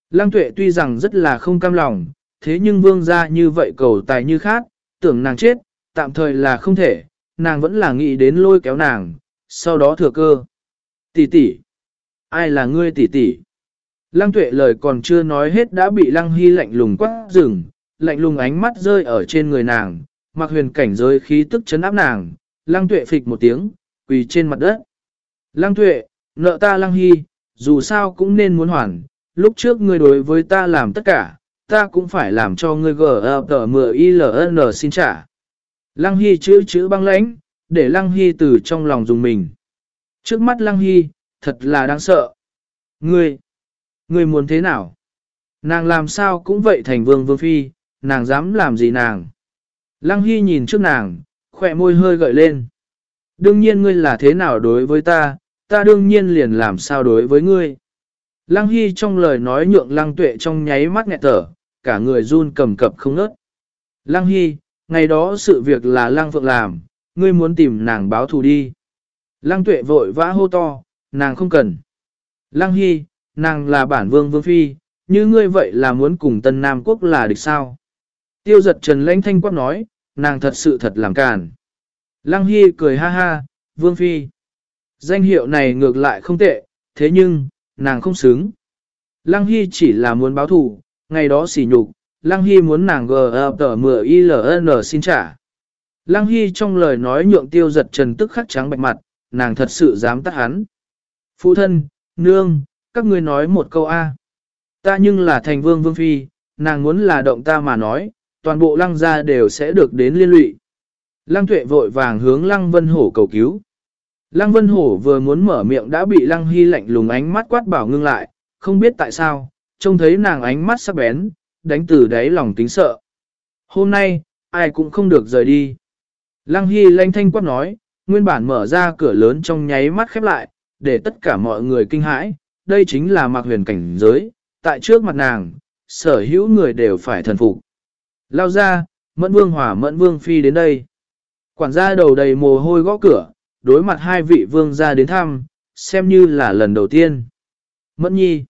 Lăng tuệ tuy rằng rất là không cam lòng, thế nhưng vương gia như vậy cầu tài như khác, tưởng nàng chết, tạm thời là không thể, nàng vẫn là nghĩ đến lôi kéo nàng, sau đó thừa cơ. Tỷ tỷ, ai là ngươi tỷ tỷ? Lăng tuệ lời còn chưa nói hết đã bị lăng hy lạnh lùng quát rừng, lạnh lùng ánh mắt rơi ở trên người nàng, mặc huyền cảnh giới khí tức chấn áp nàng, lăng tuệ phịch một tiếng, quỳ trên mặt đất. Lăng tuệ, nợ ta lăng hy, dù sao cũng nên muốn hoàn, lúc trước ngươi đối với ta làm tất cả, ta cũng phải làm cho ngươi gờ tờ mưa ILN xin trả. Lăng hy chữ chữ băng lãnh, để lăng hy từ trong lòng dùng mình. Trước mắt lăng hy, thật là đáng sợ. Ngươi, ngươi muốn thế nào? Nàng làm sao cũng vậy thành vương vương phi, nàng dám làm gì nàng? Lăng Hy nhìn trước nàng, khỏe môi hơi gợi lên. Đương nhiên ngươi là thế nào đối với ta, ta đương nhiên liền làm sao đối với ngươi. Lăng Hy trong lời nói nhượng Lăng Tuệ trong nháy mắt nghẹt thở, cả người run cầm cập không ngớt. Lăng Hy, ngày đó sự việc là Lăng Phượng làm, ngươi muốn tìm nàng báo thù đi. Lăng Tuệ vội vã hô to, nàng không cần. Lăng Hy, nàng là bản vương vương phi, như ngươi vậy là muốn cùng Tân Nam Quốc là địch sao. Tiêu giật Trần Lãnh Thanh quát nói, nàng thật sự thật làm càn. Lăng Hy cười ha ha, Vương Phi. Danh hiệu này ngược lại không tệ, thế nhưng, nàng không xứng. Lăng Hy chỉ là muốn báo thù, ngày đó xỉ nhục, Lăng Hy muốn nàng G.A.P.M.I.L.N. xin trả. Lăng Hy trong lời nói nhượng tiêu giật trần tức khắc trắng bạch mặt, nàng thật sự dám tắt hắn. Phụ thân, nương, các ngươi nói một câu A. Ta nhưng là thành vương vương phi, nàng muốn là động ta mà nói, toàn bộ lăng gia đều sẽ được đến liên lụy. Lăng tuệ vội vàng hướng lăng vân hổ cầu cứu. Lăng vân hổ vừa muốn mở miệng đã bị lăng hy lạnh lùng ánh mắt quát bảo ngưng lại, không biết tại sao, trông thấy nàng ánh mắt sắc bén, đánh từ đáy lòng tính sợ. Hôm nay, ai cũng không được rời đi. Lăng hy lanh thanh quát nói, nguyên bản mở ra cửa lớn trong nháy mắt khép lại, để tất cả mọi người kinh hãi, đây chính là mạc huyền cảnh giới, tại trước mặt nàng, sở hữu người đều phải thần phục. Lao ra, mẫn vương hỏa mẫn vương phi đến đây. Quản gia đầu đầy mồ hôi gõ cửa, đối mặt hai vị vương gia đến thăm, xem như là lần đầu tiên. Mẫn nhi,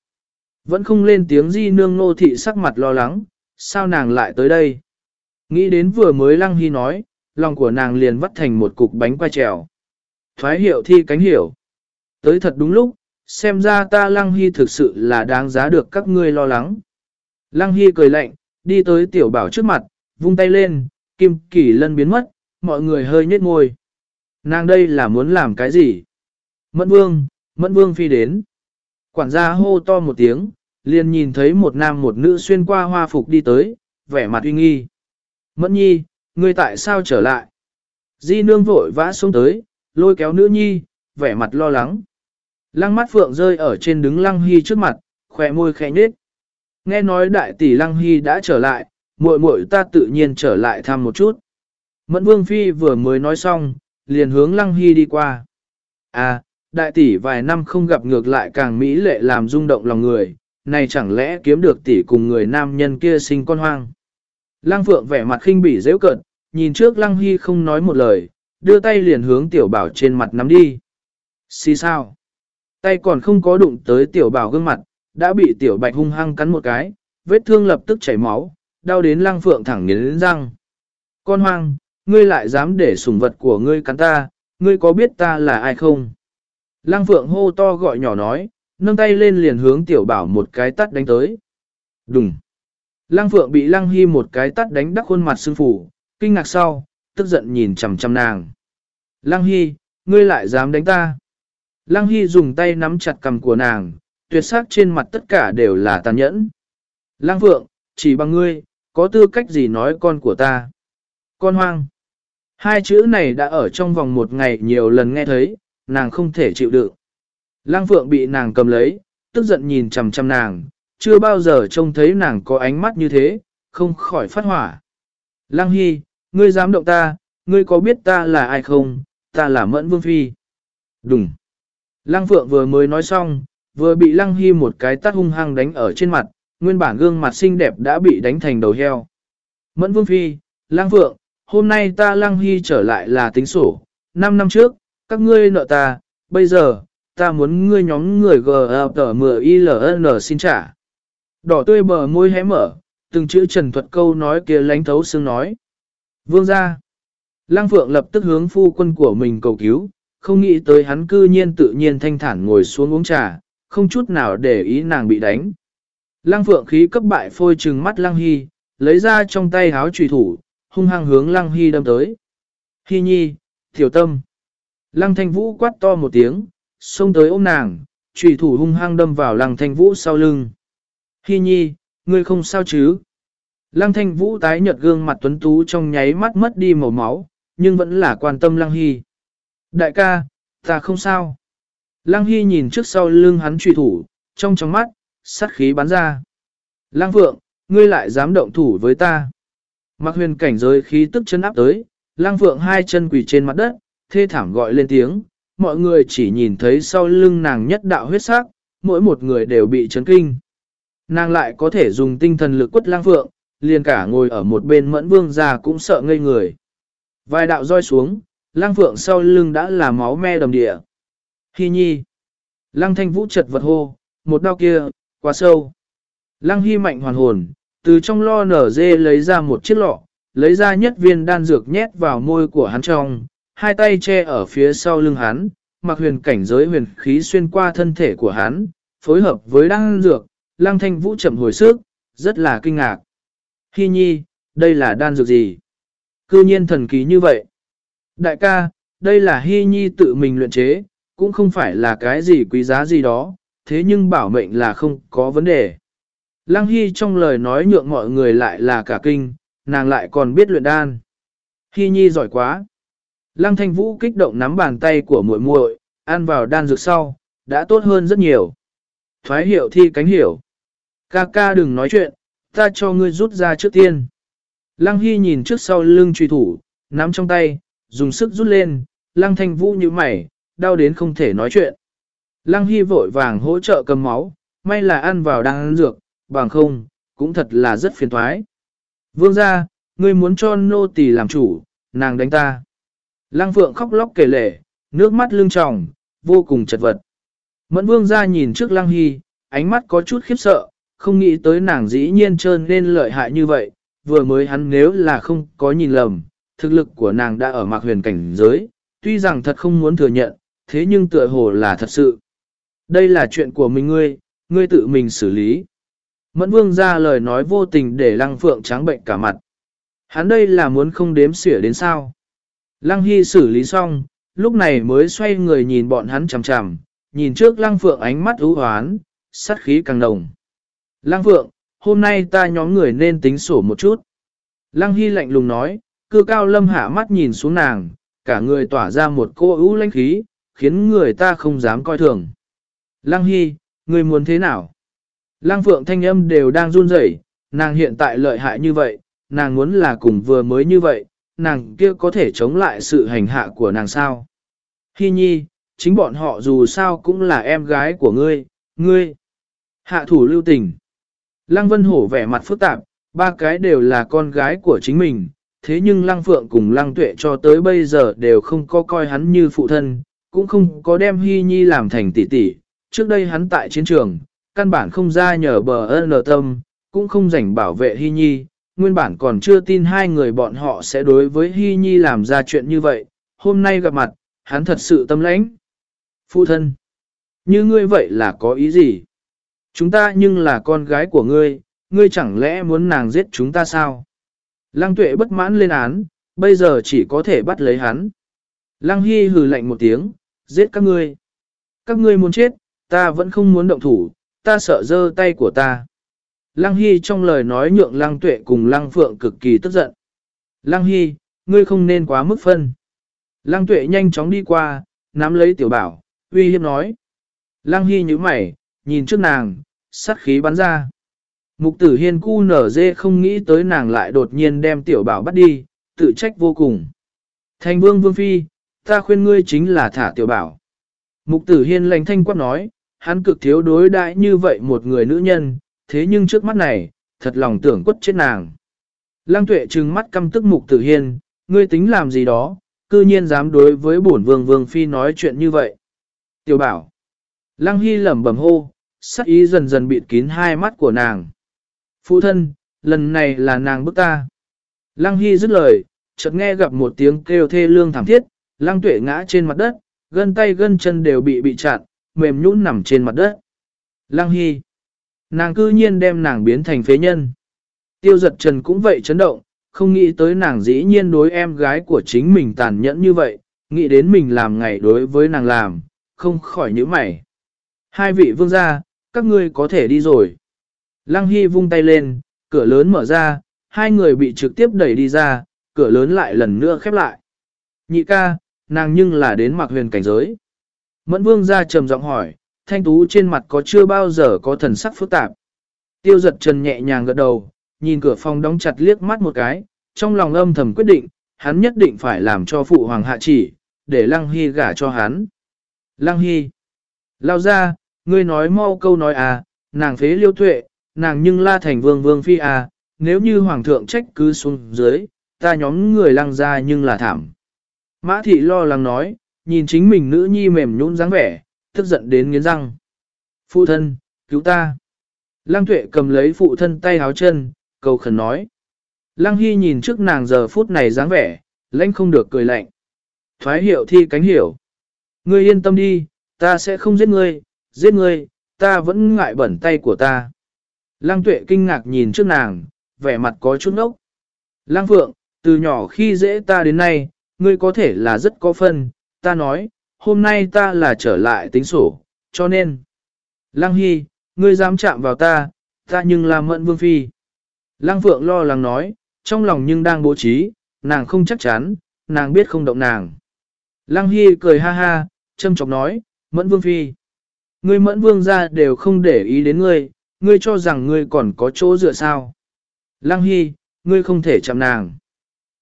vẫn không lên tiếng di nương nô thị sắc mặt lo lắng, sao nàng lại tới đây? Nghĩ đến vừa mới lăng hy nói, lòng của nàng liền vắt thành một cục bánh qua trèo. Thoái hiệu thi cánh hiểu. Tới thật đúng lúc, xem ra ta lăng hy thực sự là đáng giá được các ngươi lo lắng. Lăng hy cười lạnh, đi tới tiểu bảo trước mặt, vung tay lên, kim kỳ lân biến mất, mọi người hơi nhếch ngôi. Nàng đây là muốn làm cái gì? Mẫn vương, mẫn vương phi đến. Quản gia hô to một tiếng, liền nhìn thấy một nam một nữ xuyên qua hoa phục đi tới, vẻ mặt uy nghi. Mẫn nhi, ngươi tại sao trở lại? Di nương vội vã xuống tới, lôi kéo nữ nhi, vẻ mặt lo lắng. Lăng mắt phượng rơi ở trên đứng lăng hy trước mặt, khỏe môi khẽ nhếch. Nghe nói đại tỷ Lăng Hy đã trở lại, muội muội ta tự nhiên trở lại thăm một chút. Mẫn Vương Phi vừa mới nói xong, liền hướng Lăng Hy đi qua. À, đại tỷ vài năm không gặp ngược lại càng mỹ lệ làm rung động lòng người, này chẳng lẽ kiếm được tỷ cùng người nam nhân kia sinh con hoang. Lăng Phượng vẻ mặt khinh bỉ dễ cận, nhìn trước Lăng Hy không nói một lời, đưa tay liền hướng tiểu bảo trên mặt nắm đi. Xì sao? Tay còn không có đụng tới tiểu bảo gương mặt, đã bị tiểu bạch hung hăng cắn một cái, vết thương lập tức chảy máu, đau đến lăng phượng thẳng nghiến răng. Con hoang, ngươi lại dám để sủng vật của ngươi cắn ta, ngươi có biết ta là ai không? Lăng phượng hô to gọi nhỏ nói, nâng tay lên liền hướng tiểu bảo một cái tắt đánh tới. Đùng. Lăng Phượng bị Lăng Hy một cái tắt đánh đắc khuôn mặt sưng phủ, kinh ngạc sau, tức giận nhìn chằm chằm nàng. Lăng Hy, ngươi lại dám đánh ta. Lăng Hy dùng tay nắm chặt cầm của nàng, tuyệt sắc trên mặt tất cả đều là tàn nhẫn. Lăng Phượng, chỉ bằng ngươi, có tư cách gì nói con của ta? Con hoang. Hai chữ này đã ở trong vòng một ngày nhiều lần nghe thấy, nàng không thể chịu đựng. Lăng Phượng bị nàng cầm lấy, tức giận nhìn chằm chằm nàng, chưa bao giờ trông thấy nàng có ánh mắt như thế, không khỏi phát hỏa. Lăng Hy, ngươi dám động ta, ngươi có biết ta là ai không, ta là Mẫn Vương Phi. Đúng. Lăng Phượng vừa mới nói xong, vừa bị Lăng Hy một cái tát hung hăng đánh ở trên mặt, nguyên bản gương mặt xinh đẹp đã bị đánh thành đầu heo. Mẫn Vương Phi, Lăng Phượng, hôm nay ta Lăng Hy trở lại là tính sổ, 5 năm trước, các ngươi nợ ta, bây giờ, ta muốn ngươi nhóm người G.T.M.I.L.N xin trả. Đỏ tươi bờ môi hé mở, từng chữ trần thuật câu nói kia lánh thấu xương nói. Vương ra. Lăng Phượng lập tức hướng phu quân của mình cầu cứu, không nghĩ tới hắn cư nhiên tự nhiên thanh thản ngồi xuống uống trà, không chút nào để ý nàng bị đánh. Lăng Phượng khí cấp bại phôi trừng mắt Lăng Hy, lấy ra trong tay háo trùy thủ, hung hăng hướng Lăng Hy đâm tới. Hy nhi, tiểu tâm. Lăng Thanh Vũ quát to một tiếng, xông tới ôm nàng, trùy thủ hung hăng đâm vào Lăng Thanh Vũ sau lưng. Hy nhi, ngươi không sao chứ? Lăng Thanh Vũ tái nhợt gương mặt tuấn tú trong nháy mắt mất đi màu máu, nhưng vẫn là quan tâm Lăng Hy. Đại ca, ta không sao. Lăng Hy nhìn trước sau lưng hắn truy thủ, trong trong mắt, sát khí bắn ra. Lăng Vượng, ngươi lại dám động thủ với ta. Mặc huyền cảnh giới khí tức chân áp tới, lang Phượng hai chân quỳ trên mặt đất, thê thảm gọi lên tiếng. Mọi người chỉ nhìn thấy sau lưng nàng nhất đạo huyết sắc, mỗi một người đều bị chấn kinh. Nàng lại có thể dùng tinh thần lực quất lang Phượng, liền cả ngồi ở một bên mẫn vương ra cũng sợ ngây người. Vài đạo roi xuống, lang phượng sau lưng đã là máu me đầm địa. Hi nhi. Lăng thanh vũ chật vật hô, một đau kia, quá sâu. Lăng hy mạnh hoàn hồn, từ trong lo nở dê lấy ra một chiếc lọ, lấy ra nhất viên đan dược nhét vào môi của hắn trong, hai tay che ở phía sau lưng hắn, mặc huyền cảnh giới huyền khí xuyên qua thân thể của hắn, phối hợp với đan dược, lăng thanh vũ chậm hồi sức, rất là kinh ngạc. Hi nhi, đây là đan dược gì? Cư nhiên thần kỳ như vậy. Đại ca, đây là hi Nhi tự mình luyện chế, cũng không phải là cái gì quý giá gì đó, thế nhưng bảo mệnh là không có vấn đề. Lăng Hy trong lời nói nhượng mọi người lại là cả kinh, nàng lại còn biết luyện đan. Hy Nhi giỏi quá. Lăng Thanh Vũ kích động nắm bàn tay của muội muội, ăn vào đan dược sau, đã tốt hơn rất nhiều. Thoái hiểu thi cánh hiểu. Ca ca đừng nói chuyện, ta cho ngươi rút ra trước tiên. Lăng Hy nhìn trước sau lưng truy thủ, nắm trong tay, dùng sức rút lên, Lăng Thanh Vũ như mày, đau đến không thể nói chuyện. Lăng Hy vội vàng hỗ trợ cầm máu, may là ăn vào đan dược, bằng không, cũng thật là rất phiền thoái. Vương ra, ngươi muốn cho nô tỳ làm chủ, nàng đánh ta. Lăng Phượng khóc lóc kể lể, nước mắt lưng tròng, vô cùng chật vật. Mẫn vương ra nhìn trước Lăng Hy, ánh mắt có chút khiếp sợ, không nghĩ tới nàng dĩ nhiên trơn nên lợi hại như vậy, vừa mới hắn nếu là không có nhìn lầm, thực lực của nàng đã ở mạc huyền cảnh giới, tuy rằng thật không muốn thừa nhận, thế nhưng tựa hồ là thật sự. Đây là chuyện của mình ngươi, ngươi tự mình xử lý. Mẫn vương ra lời nói vô tình để lăng phượng trắng bệnh cả mặt. Hắn đây là muốn không đếm xỉa đến sao. Lăng hy xử lý xong, lúc này mới xoay người nhìn bọn hắn chằm chằm, nhìn trước lăng phượng ánh mắt ưu hoán, sát khí càng đồng. Lăng phượng, hôm nay ta nhóm người nên tính sổ một chút. Lăng Hy lạnh lùng nói, cư cao lâm hạ mắt nhìn xuống nàng, cả người tỏa ra một cô ưu lãnh khí, khiến người ta không dám coi thường. Lăng Hy, người muốn thế nào? Lăng Phượng thanh âm đều đang run rẩy, nàng hiện tại lợi hại như vậy, nàng muốn là cùng vừa mới như vậy, nàng kia có thể chống lại sự hành hạ của nàng sao? Hi nhi, chính bọn họ dù sao cũng là em gái của ngươi, ngươi. Hạ thủ lưu tình. Lăng Vân Hổ vẻ mặt phức tạp, ba cái đều là con gái của chính mình, thế nhưng Lăng Phượng cùng Lăng Tuệ cho tới bây giờ đều không có coi hắn như phụ thân, cũng không có đem Hy Nhi làm thành tỷ tỷ. Trước đây hắn tại chiến trường, căn bản không ra nhờ bờ ơn tâm, cũng không rảnh bảo vệ Hy Nhi, nguyên bản còn chưa tin hai người bọn họ sẽ đối với Hy Nhi làm ra chuyện như vậy, hôm nay gặp mặt, hắn thật sự tâm lãnh. Phụ thân. Như ngươi vậy là có ý gì? Chúng ta nhưng là con gái của ngươi, ngươi chẳng lẽ muốn nàng giết chúng ta sao? Lăng tuệ bất mãn lên án, bây giờ chỉ có thể bắt lấy hắn. Lăng Hy hừ lạnh một tiếng, giết các ngươi. Các ngươi muốn chết, ta vẫn không muốn động thủ, ta sợ dơ tay của ta. Lăng Hy trong lời nói nhượng Lăng Tuệ cùng Lăng Phượng cực kỳ tức giận. Lăng Hy, ngươi không nên quá mức phân. Lăng Tuệ nhanh chóng đi qua, nắm lấy tiểu bảo, uy hiếp nói. Lăng Hy nhíu mày, nhìn trước nàng, sát khí bắn ra. Mục tử hiên cu nở dê không nghĩ tới nàng lại đột nhiên đem tiểu bảo bắt đi, tự trách vô cùng. Thành vương vương phi, ta khuyên ngươi chính là thả tiểu bảo. Mục tử hiên lành thanh quát nói, hắn cực thiếu đối đãi như vậy một người nữ nhân, thế nhưng trước mắt này, thật lòng tưởng quất chết nàng. Lăng tuệ trừng mắt căm tức mục tử hiên, ngươi tính làm gì đó, cư nhiên dám đối với bổn vương vương phi nói chuyện như vậy. Tiểu bảo. Lăng hy lẩm bẩm hô, sắc ý dần dần bịt kín hai mắt của nàng. Phụ thân, lần này là nàng bức ta. Lăng hy dứt lời, chợt nghe gặp một tiếng kêu thê lương thảm thiết, lăng tuệ ngã trên mặt đất, gân tay gân chân đều bị bị chặn, mềm nhũn nằm trên mặt đất. Lăng hy. Nàng cư nhiên đem nàng biến thành phế nhân. Tiêu giật trần cũng vậy chấn động, không nghĩ tới nàng dĩ nhiên đối em gái của chính mình tàn nhẫn như vậy, nghĩ đến mình làm ngày đối với nàng làm, không khỏi nhíu mày. Hai vị vương gia, các ngươi có thể đi rồi. Lăng Hy vung tay lên, cửa lớn mở ra, hai người bị trực tiếp đẩy đi ra, cửa lớn lại lần nữa khép lại. Nhị ca, nàng nhưng là đến mặc huyền cảnh giới. Mẫn vương ra trầm giọng hỏi, thanh tú trên mặt có chưa bao giờ có thần sắc phức tạp. Tiêu giật trần nhẹ nhàng gật đầu, nhìn cửa phòng đóng chặt liếc mắt một cái, trong lòng âm thầm quyết định, hắn nhất định phải làm cho phụ hoàng hạ chỉ, để Lăng Hy gả cho hắn. Lăng Hy, lao ra, ngươi nói mau câu nói à, nàng phế liêu tuệ, nàng nhưng la thành vương vương phi à, nếu như hoàng thượng trách cứ xuống dưới, ta nhóm người lăng ra nhưng là thảm. Mã thị lo lắng nói, nhìn chính mình nữ nhi mềm nhũn dáng vẻ, tức giận đến nghiến răng. Phụ thân, cứu ta. Lăng tuệ cầm lấy phụ thân tay háo chân, cầu khẩn nói. Lăng Hy nhìn trước nàng giờ phút này dáng vẻ, lãnh không được cười lạnh. Thoái hiệu thi cánh hiểu. Ngươi yên tâm đi, ta sẽ không giết ngươi, giết ngươi, ta vẫn ngại bẩn tay của ta. Lăng tuệ kinh ngạc nhìn trước nàng, vẻ mặt có chút ngốc. Lăng phượng, từ nhỏ khi dễ ta đến nay, ngươi có thể là rất có phân, ta nói, hôm nay ta là trở lại tính sổ, cho nên. Lăng Hy, ngươi dám chạm vào ta, ta nhưng là mận vương phi. Lăng Phượng lo lắng nói, trong lòng nhưng đang bố trí, nàng không chắc chắn, nàng biết không động nàng. Lăng Hy cười ha ha, châm chọc nói, mẫn vương phi. Ngươi mẫn vương ra đều không để ý đến ngươi, ngươi cho rằng ngươi còn có chỗ dựa sao. Lăng Hy, ngươi không thể chạm nàng.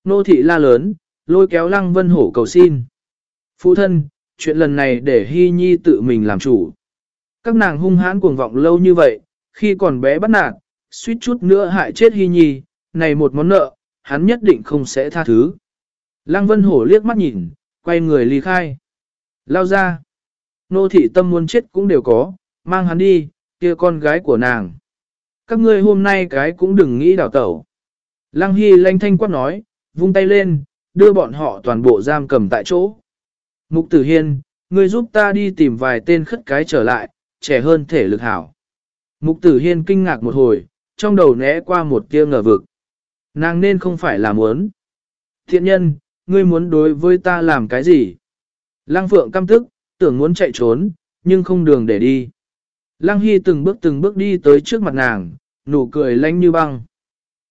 Nô thị la lớn, lôi kéo Lăng Vân Hổ cầu xin. Phụ thân, chuyện lần này để Hy Nhi tự mình làm chủ. Các nàng hung hãn cuồng vọng lâu như vậy, khi còn bé bắt nạt, suýt chút nữa hại chết Hy Nhi, này một món nợ, hắn nhất định không sẽ tha thứ. Lăng Vân Hổ liếc mắt nhìn, quay người ly khai. Lao ra. Nô thị tâm muốn chết cũng đều có, mang hắn đi, kia con gái của nàng. Các ngươi hôm nay cái cũng đừng nghĩ đào tẩu. Lăng Hy lanh thanh quát nói, vung tay lên, đưa bọn họ toàn bộ giam cầm tại chỗ. Mục Tử Hiên, ngươi giúp ta đi tìm vài tên khất cái trở lại, trẻ hơn thể lực hảo. Mục Tử Hiên kinh ngạc một hồi, trong đầu né qua một tia ngờ vực. Nàng nên không phải là muốn. Thiện nhân, ngươi muốn đối với ta làm cái gì? Lăng Phượng căm tức, tưởng muốn chạy trốn, nhưng không đường để đi. Lăng Hy từng bước từng bước đi tới trước mặt nàng, nụ cười lánh như băng.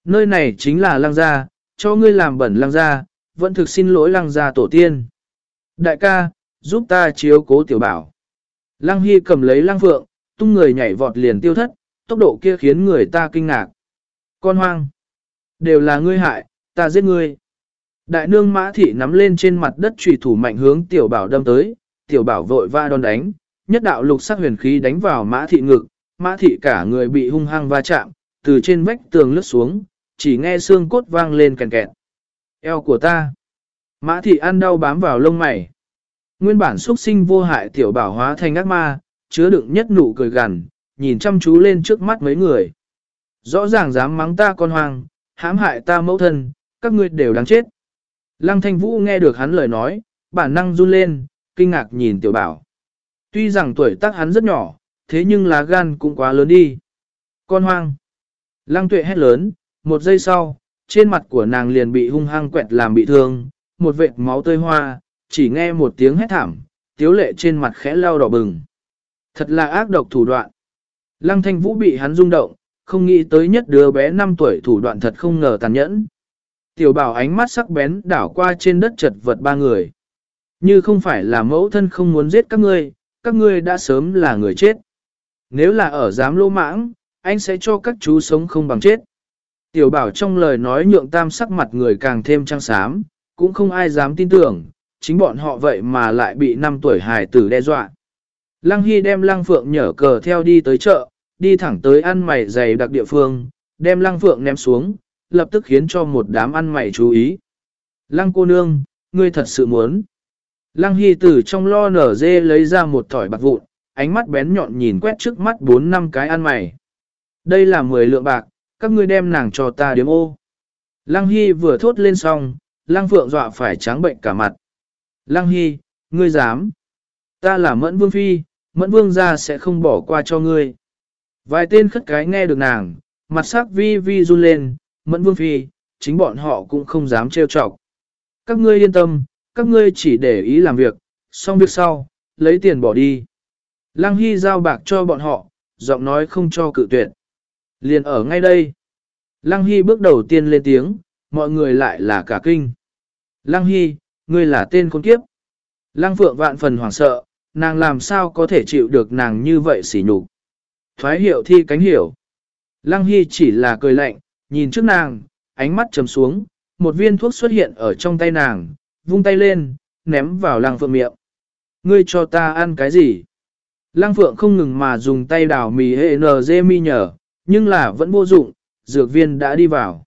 Nơi này chính là lăng gia, cho ngươi làm bẩn lăng gia, vẫn thực xin lỗi lăng gia tổ tiên. Đại ca, giúp ta chiếu cố tiểu bảo. Lăng Hy cầm lấy lăng phượng, tung người nhảy vọt liền tiêu thất, tốc độ kia khiến người ta kinh ngạc. Con hoang, đều là ngươi hại, ta giết ngươi. Đại nương mã thị nắm lên trên mặt đất trùy thủ mạnh hướng tiểu bảo đâm tới, tiểu bảo vội va đòn đánh, nhất đạo lục sắc huyền khí đánh vào mã thị ngực, mã thị cả người bị hung hăng va chạm, từ trên vách tường lướt xuống, chỉ nghe xương cốt vang lên kèn kẹt. Eo của ta. Mã thị ăn đau bám vào lông mày. Nguyên bản xuất sinh vô hại tiểu bảo hóa thành ác ma, chứa đựng nhất nụ cười gằn, nhìn chăm chú lên trước mắt mấy người. Rõ ràng dám mắng ta con hoang, hãm hại ta mẫu thân, các ngươi đều đáng chết. Lăng thanh vũ nghe được hắn lời nói, bản năng run lên, kinh ngạc nhìn tiểu bảo. Tuy rằng tuổi tác hắn rất nhỏ, thế nhưng lá gan cũng quá lớn đi. Con hoang. Lăng tuệ hét lớn, một giây sau, trên mặt của nàng liền bị hung hăng quẹt làm bị thương, một vệt máu tươi hoa, chỉ nghe một tiếng hét thảm, tiếu lệ trên mặt khẽ lau đỏ bừng. Thật là ác độc thủ đoạn. Lăng thanh vũ bị hắn rung động, không nghĩ tới nhất đứa bé 5 tuổi thủ đoạn thật không ngờ tàn nhẫn. Tiểu bảo ánh mắt sắc bén đảo qua trên đất chật vật ba người. Như không phải là mẫu thân không muốn giết các ngươi, các ngươi đã sớm là người chết. Nếu là ở giám lô mãng, anh sẽ cho các chú sống không bằng chết. Tiểu bảo trong lời nói nhượng tam sắc mặt người càng thêm trăng xám, cũng không ai dám tin tưởng, chính bọn họ vậy mà lại bị 5 tuổi hài tử đe dọa. Lăng Hy đem Lăng Phượng nhở cờ theo đi tới chợ, đi thẳng tới ăn mày dày đặc địa phương, đem Lăng Phượng ném xuống, lập tức khiến cho một đám ăn mày chú ý. Lăng cô nương, ngươi thật sự muốn. Lăng Hy từ trong lo nở dê lấy ra một thỏi bạc vụn, ánh mắt bén nhọn nhìn quét trước mắt 4 năm cái ăn mày. Đây là 10 lượng bạc, các ngươi đem nàng cho ta điếm ô. Lăng Hy vừa thốt lên xong, Lăng Phượng dọa phải trắng bệnh cả mặt. Lăng Hy, ngươi dám. Ta là Mẫn Vương Phi, Mẫn Vương ra sẽ không bỏ qua cho ngươi. Vài tên khất cái nghe được nàng, mặt sắc vi vi run lên, Mẫn Vương Phi, chính bọn họ cũng không dám trêu chọc. Các ngươi yên tâm, các ngươi chỉ để ý làm việc, xong việc sau, lấy tiền bỏ đi. Lăng Hy giao bạc cho bọn họ, giọng nói không cho cự tuyệt. Liền ở ngay đây. Lăng Hy bước đầu tiên lên tiếng, mọi người lại là cả kinh. Lăng Hy, ngươi là tên con kiếp. Lăng Phượng vạn phần hoảng sợ, nàng làm sao có thể chịu được nàng như vậy xỉ nhục. Thoái hiệu thi cánh hiểu. Lăng Hy chỉ là cười lạnh, nhìn trước nàng, ánh mắt trầm xuống, một viên thuốc xuất hiện ở trong tay nàng, vung tay lên, ném vào Lăng Phượng miệng. Ngươi cho ta ăn cái gì? Lăng Phượng không ngừng mà dùng tay đào mì hệ nờ dê mi nhở, nhưng là vẫn vô dụng, dược viên đã đi vào.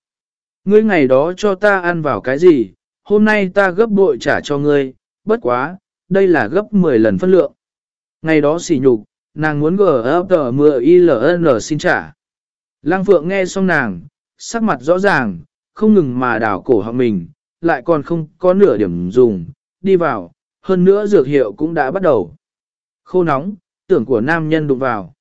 Ngươi ngày đó cho ta ăn vào cái gì, hôm nay ta gấp bội trả cho ngươi, bất quá, đây là gấp 10 lần phân lượng. Ngày đó xỉ nhục, nàng muốn gờ tờ mưa ILN xin trả. Lăng Phượng nghe xong nàng, sắc mặt rõ ràng, không ngừng mà đảo cổ họng mình, lại còn không có nửa điểm dùng, đi vào, hơn nữa dược hiệu cũng đã bắt đầu. Khô nóng, tưởng của nam nhân đụng vào.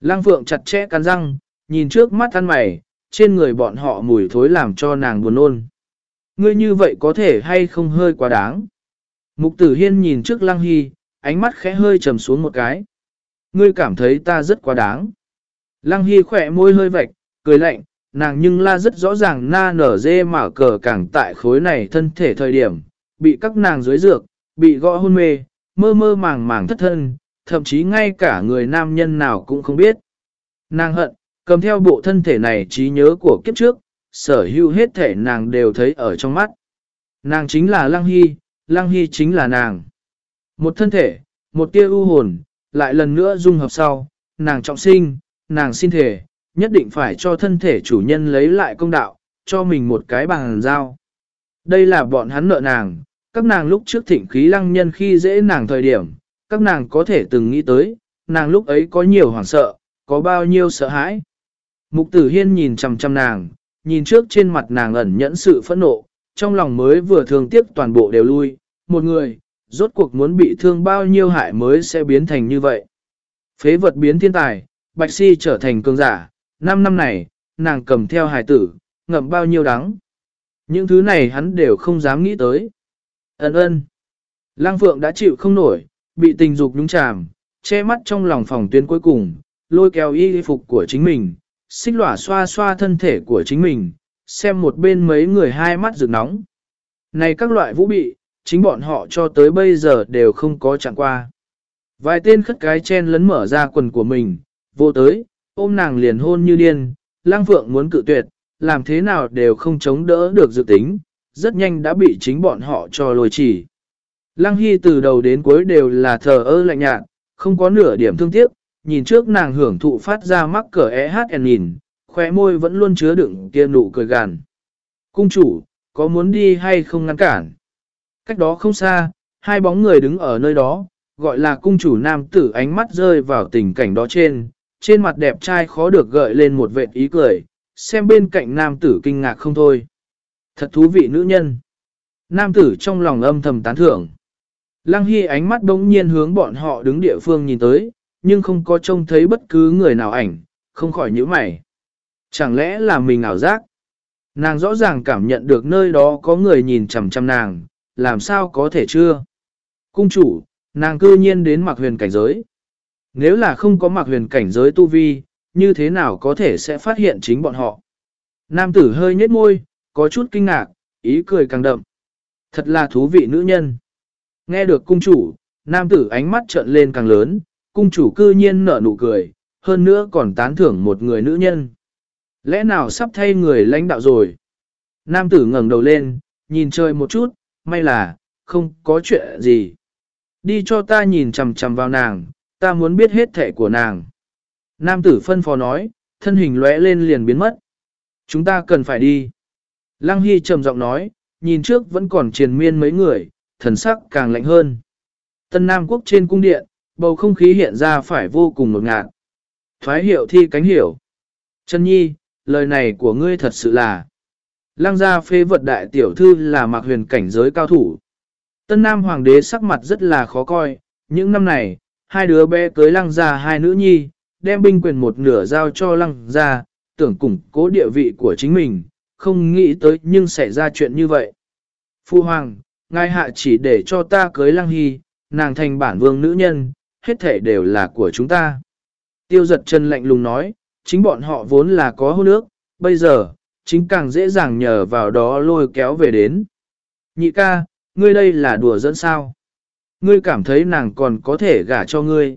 Lăng Phượng chặt chẽ cắn răng, nhìn trước mắt ăn mày, trên người bọn họ mùi thối làm cho nàng buồn nôn. Ngươi như vậy có thể hay không hơi quá đáng. Mục tử hiên nhìn trước lăng hy, ánh mắt khẽ hơi trầm xuống một cái. Ngươi cảm thấy ta rất quá đáng. Lăng hy khỏe môi hơi vạch, cười lạnh, nàng nhưng la rất rõ ràng na nở dê mà cờ càng tại khối này thân thể thời điểm, bị các nàng dưới dược, bị gõ hôn mê, mơ mơ màng màng thất thân, thậm chí ngay cả người nam nhân nào cũng không biết. Nàng hận, cầm theo bộ thân thể này trí nhớ của kiếp trước, sở hữu hết thể nàng đều thấy ở trong mắt. Nàng chính là Lăng Hy, Lăng Hy chính là nàng. Một thân thể, một tia u hồn, lại lần nữa dung hợp sau, nàng trọng sinh, nàng xin thể, nhất định phải cho thân thể chủ nhân lấy lại công đạo, cho mình một cái bằng giao. Đây là bọn hắn nợ nàng, các nàng lúc trước thịnh khí lăng nhân khi dễ nàng thời điểm, các nàng có thể từng nghĩ tới, nàng lúc ấy có nhiều hoảng sợ, có bao nhiêu sợ hãi. Mục tử hiên nhìn chằm chằm nàng, nhìn trước trên mặt nàng ẩn nhẫn sự phẫn nộ, trong lòng mới vừa thương tiếc toàn bộ đều lui, một người, rốt cuộc muốn bị thương bao nhiêu hại mới sẽ biến thành như vậy. Phế vật biến thiên tài, Bạch Si trở thành cường giả, năm năm này, nàng cầm theo hài tử, ngậm bao nhiêu đắng. Những thứ này hắn đều không dám nghĩ tới. Ấn ơn. Lăng Phượng đã chịu không nổi, bị tình dục nhúng chàm, che mắt trong lòng phòng tuyến cuối cùng, lôi kéo y phục của chính mình, xích lỏa xoa xoa thân thể của chính mình, xem một bên mấy người hai mắt rực nóng. Này các loại vũ bị, chính bọn họ cho tới bây giờ đều không có chẳng qua. Vài tên khất cái chen lấn mở ra quần của mình, vô tới, ôm nàng liền hôn như điên, lang phượng muốn cự tuyệt, làm thế nào đều không chống đỡ được dự tính, rất nhanh đã bị chính bọn họ cho lôi chỉ. Lăng Hy từ đầu đến cuối đều là thờ ơ lạnh nhạt, không có nửa điểm thương tiếc, nhìn trước nàng hưởng thụ phát ra mắc cỡ EHN nhìn, khóe môi vẫn luôn chứa đựng kia nụ cười gàn. Cung chủ, có muốn đi hay không ngăn cản? Cách đó không xa, hai bóng người đứng ở nơi đó, gọi là cung chủ nam tử ánh mắt rơi vào tình cảnh đó trên, trên mặt đẹp trai khó được gợi lên một vệt ý cười, xem bên cạnh nam tử kinh ngạc không thôi. Thật thú vị nữ nhân. Nam tử trong lòng âm thầm tán thưởng. Lăng Hy ánh mắt bỗng nhiên hướng bọn họ đứng địa phương nhìn tới, nhưng không có trông thấy bất cứ người nào ảnh, không khỏi nhíu mày. Chẳng lẽ là mình ảo giác? Nàng rõ ràng cảm nhận được nơi đó có người nhìn chằm chằm nàng, làm sao có thể chưa? Cung chủ, nàng cư nhiên đến mặc huyền cảnh giới. Nếu là không có mặc huyền cảnh giới tu vi, như thế nào có thể sẽ phát hiện chính bọn họ? Nam tử hơi nhếch môi, có chút kinh ngạc, ý cười càng đậm. Thật là thú vị nữ nhân. Nghe được cung chủ, nam tử ánh mắt trợn lên càng lớn, cung chủ cư nhiên nở nụ cười, hơn nữa còn tán thưởng một người nữ nhân. Lẽ nào sắp thay người lãnh đạo rồi? Nam tử ngẩng đầu lên, nhìn trời một chút, may là, không có chuyện gì. Đi cho ta nhìn chằm chằm vào nàng, ta muốn biết hết thể của nàng. Nam tử phân phó nói, thân hình lóe lên liền biến mất. Chúng ta cần phải đi. Lăng Hy trầm giọng nói, nhìn trước vẫn còn triền miên mấy người, thần sắc càng lạnh hơn. Tân Nam Quốc trên cung điện, bầu không khí hiện ra phải vô cùng ngột ngạt. Thoái hiệu thi cánh hiểu. Trân Nhi, lời này của ngươi thật sự là. Lăng gia phê vật đại tiểu thư là mạc huyền cảnh giới cao thủ. Tân Nam Hoàng đế sắc mặt rất là khó coi, những năm này, hai đứa bé cưới lăng gia hai nữ nhi, đem binh quyền một nửa giao cho lăng gia, tưởng củng cố địa vị của chính mình, không nghĩ tới nhưng xảy ra chuyện như vậy. Phu Hoàng, ngài hạ chỉ để cho ta cưới lăng hy, nàng thành bản vương nữ nhân, hết thể đều là của chúng ta. Tiêu giật chân lạnh lùng nói, chính bọn họ vốn là có hôn nước, bây giờ, chính càng dễ dàng nhờ vào đó lôi kéo về đến. Nhị ca, ngươi đây là đùa dẫn sao? Ngươi cảm thấy nàng còn có thể gả cho ngươi.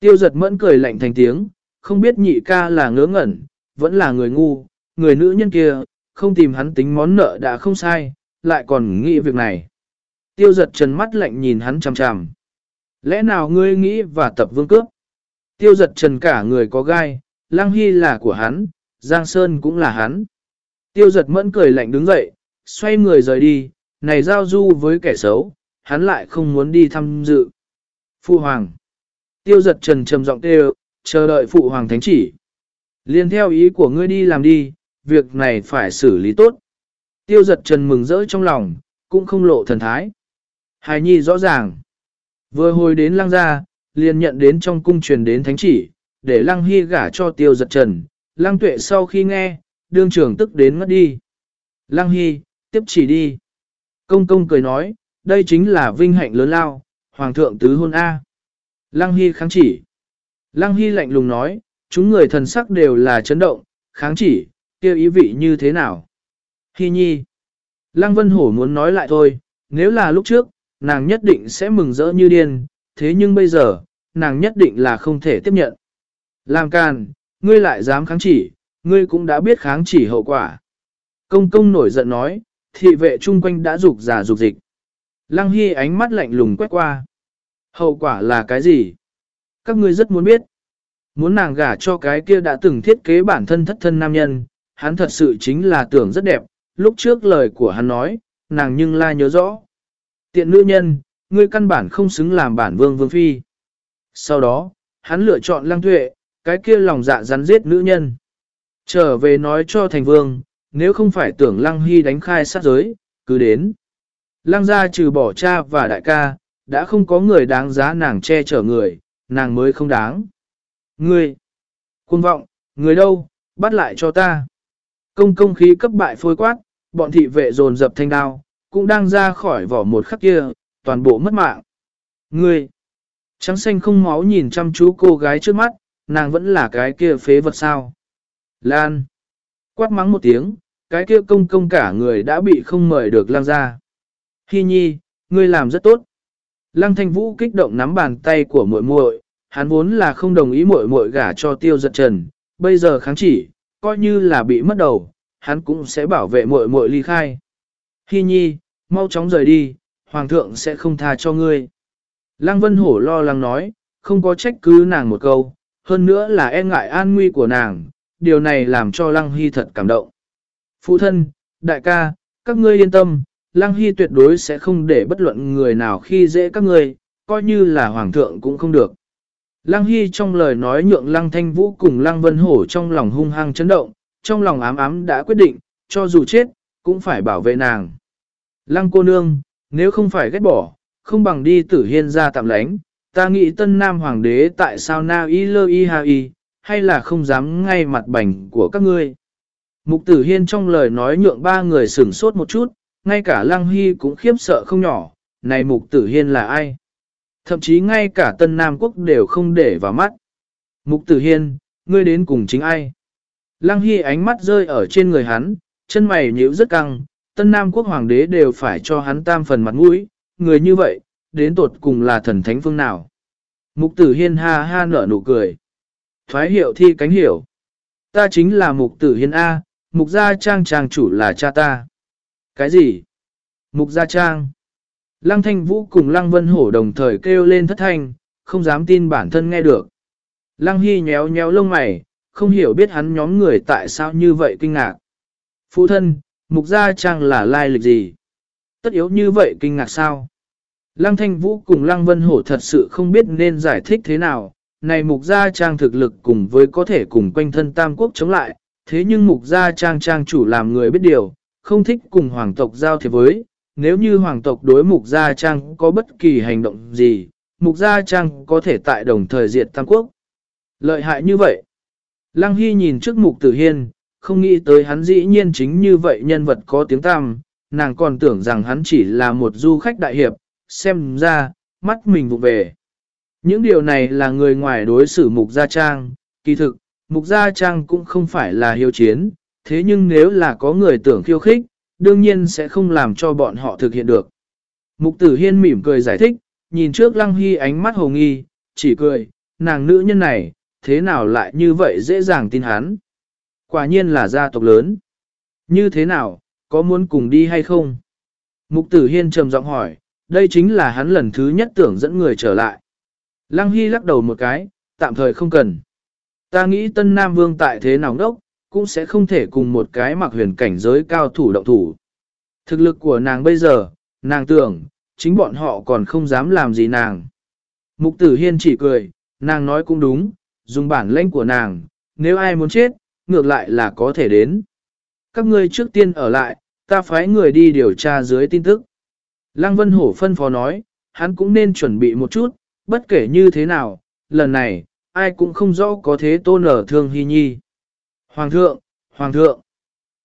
Tiêu giật mẫn cười lạnh thành tiếng, không biết nhị ca là ngớ ngẩn, vẫn là người ngu, người nữ nhân kia, không tìm hắn tính món nợ đã không sai, lại còn nghĩ việc này. Tiêu giật trần mắt lạnh nhìn hắn chằm chằm. Lẽ nào ngươi nghĩ và tập vương cướp? Tiêu giật trần cả người có gai, Lăng Hy là của hắn, Giang Sơn cũng là hắn. Tiêu giật mẫn cười lạnh đứng dậy, xoay người rời đi, này giao du với kẻ xấu, hắn lại không muốn đi thăm dự. Phụ hoàng. Tiêu giật trần trầm giọng kêu, chờ đợi phụ hoàng thánh chỉ. Liên theo ý của ngươi đi làm đi, việc này phải xử lý tốt. Tiêu giật trần mừng rỡ trong lòng, cũng không lộ thần thái. Hài nhi rõ ràng. Vừa hồi đến lăng gia, liền nhận đến trong cung truyền đến thánh chỉ, để lăng hy gả cho tiêu giật trần. Lăng tuệ sau khi nghe, đương trưởng tức đến ngất đi. Lăng hy, tiếp chỉ đi. Công công cười nói, đây chính là vinh hạnh lớn lao, hoàng thượng tứ hôn A. Lăng hy kháng chỉ. Lăng hy lạnh lùng nói, chúng người thần sắc đều là chấn động, kháng chỉ, kêu ý vị như thế nào. Hy nhi. Lăng Vân Hổ muốn nói lại thôi, nếu là lúc trước, nàng nhất định sẽ mừng rỡ như điên, thế nhưng bây giờ, nàng nhất định là không thể tiếp nhận. Làm càn, ngươi lại dám kháng chỉ, ngươi cũng đã biết kháng chỉ hậu quả. Công công nổi giận nói, thị vệ chung quanh đã rục giả rục dịch. Lăng Hy ánh mắt lạnh lùng quét qua. Hậu quả là cái gì? Các ngươi rất muốn biết. Muốn nàng gả cho cái kia đã từng thiết kế bản thân thất thân nam nhân, hắn thật sự chính là tưởng rất đẹp, lúc trước lời của hắn nói, nàng nhưng la nhớ rõ. Tiện nữ nhân, ngươi căn bản không xứng làm bản vương vương phi. Sau đó, hắn lựa chọn lăng tuệ, cái kia lòng dạ rắn giết nữ nhân. Trở về nói cho thành vương, nếu không phải tưởng lăng hy đánh khai sát giới, cứ đến. Lăng gia trừ bỏ cha và đại ca, đã không có người đáng giá nàng che chở người, nàng mới không đáng. Ngươi, quân vọng, người đâu, bắt lại cho ta. Công công khí cấp bại phôi quát, bọn thị vệ dồn dập thanh đao, cũng đang ra khỏi vỏ một khắc kia, toàn bộ mất mạng. Ngươi, trắng xanh không máu nhìn chăm chú cô gái trước mắt, nàng vẫn là cái kia phế vật sao. Lan, quát mắng một tiếng, cái kia công công cả người đã bị không mời được lang ra. Hi nhi, ngươi làm rất tốt. Lăng thanh vũ kích động nắm bàn tay của muội muội, hắn vốn là không đồng ý muội muội gả cho tiêu giật trần, bây giờ kháng chỉ, coi như là bị mất đầu, hắn cũng sẽ bảo vệ muội muội ly khai. Hi nhi, mau chóng rời đi, hoàng thượng sẽ không tha cho ngươi. Lăng Vân Hổ lo lắng nói, không có trách cứ nàng một câu, hơn nữa là e ngại an nguy của nàng, điều này làm cho Lăng Hy thật cảm động. Phụ thân, đại ca, các ngươi yên tâm, Lăng Hy tuyệt đối sẽ không để bất luận người nào khi dễ các ngươi, coi như là hoàng thượng cũng không được. Lăng Hy trong lời nói nhượng Lăng Thanh Vũ cùng Lăng Vân Hổ trong lòng hung hăng chấn động, trong lòng ám ám đã quyết định, cho dù chết, cũng phải bảo vệ nàng. Lăng cô nương, nếu không phải ghét bỏ, không bằng đi tử hiên ra tạm lánh, ta nghĩ tân nam hoàng đế tại sao na y lơ y ha y, hay là không dám ngay mặt bành của các ngươi. Mục tử hiên trong lời nói nhượng ba người sửng sốt một chút, ngay cả lăng hy cũng khiếp sợ không nhỏ, này mục tử hiên là ai? Thậm chí ngay cả tân nam quốc đều không để vào mắt. Mục tử hiên, ngươi đến cùng chính ai? Lăng hy ánh mắt rơi ở trên người hắn, chân mày nhíu rất căng, tân nam quốc hoàng đế đều phải cho hắn tam phần mặt mũi, người như vậy, đến tột cùng là thần thánh phương nào. Mục tử hiên ha ha nở nụ cười. Thoái hiệu thi cánh hiểu. Ta chính là mục tử hiên A, mục gia trang trang chủ là cha ta. Cái gì? Mục gia trang. Lăng thanh vũ cùng lăng vân hổ đồng thời kêu lên thất thanh, không dám tin bản thân nghe được. Lăng hy nhéo nhéo lông mày, không hiểu biết hắn nhóm người tại sao như vậy kinh ngạc. Phụ thân, mục gia trang là lai lịch gì? Tất yếu như vậy kinh ngạc sao? Lăng Thanh Vũ cùng Lăng Vân Hổ thật sự không biết nên giải thích thế nào, này mục gia trang thực lực cùng với có thể cùng quanh thân Tam Quốc chống lại, thế nhưng mục gia trang trang chủ làm người biết điều, không thích cùng hoàng tộc giao thiệp với, nếu như hoàng tộc đối mục gia trang có bất kỳ hành động gì, mục gia trang có thể tại đồng thời diệt Tam Quốc. Lợi hại như vậy. Lăng Hy nhìn trước mục tử hiên, không nghĩ tới hắn dĩ nhiên chính như vậy nhân vật có tiếng tăm nàng còn tưởng rằng hắn chỉ là một du khách đại hiệp, xem ra, mắt mình vụ về. Những điều này là người ngoài đối xử Mục Gia Trang, kỳ thực, Mục Gia Trang cũng không phải là hiếu chiến, thế nhưng nếu là có người tưởng khiêu khích, đương nhiên sẽ không làm cho bọn họ thực hiện được. Mục Tử Hiên mỉm cười giải thích, nhìn trước Lăng Hy ánh mắt hồ nghi, chỉ cười, nàng nữ nhân này, thế nào lại như vậy dễ dàng tin hắn. Quả nhiên là gia tộc lớn. Như thế nào, có muốn cùng đi hay không? Mục Tử Hiên trầm giọng hỏi, đây chính là hắn lần thứ nhất tưởng dẫn người trở lại. Lăng Hy lắc đầu một cái, tạm thời không cần. Ta nghĩ Tân Nam Vương tại thế nào đốc, cũng sẽ không thể cùng một cái mặc huyền cảnh giới cao thủ động thủ. Thực lực của nàng bây giờ, nàng tưởng, chính bọn họ còn không dám làm gì nàng. Mục tử hiên chỉ cười, nàng nói cũng đúng, dùng bản lãnh của nàng, nếu ai muốn chết, ngược lại là có thể đến. Các ngươi trước tiên ở lại, ta phái người đi điều tra dưới tin tức. Lăng Vân Hổ phân phó nói, hắn cũng nên chuẩn bị một chút, bất kể như thế nào, lần này, ai cũng không rõ có thế tôn ở thương hy nhi. Hoàng thượng, Hoàng thượng,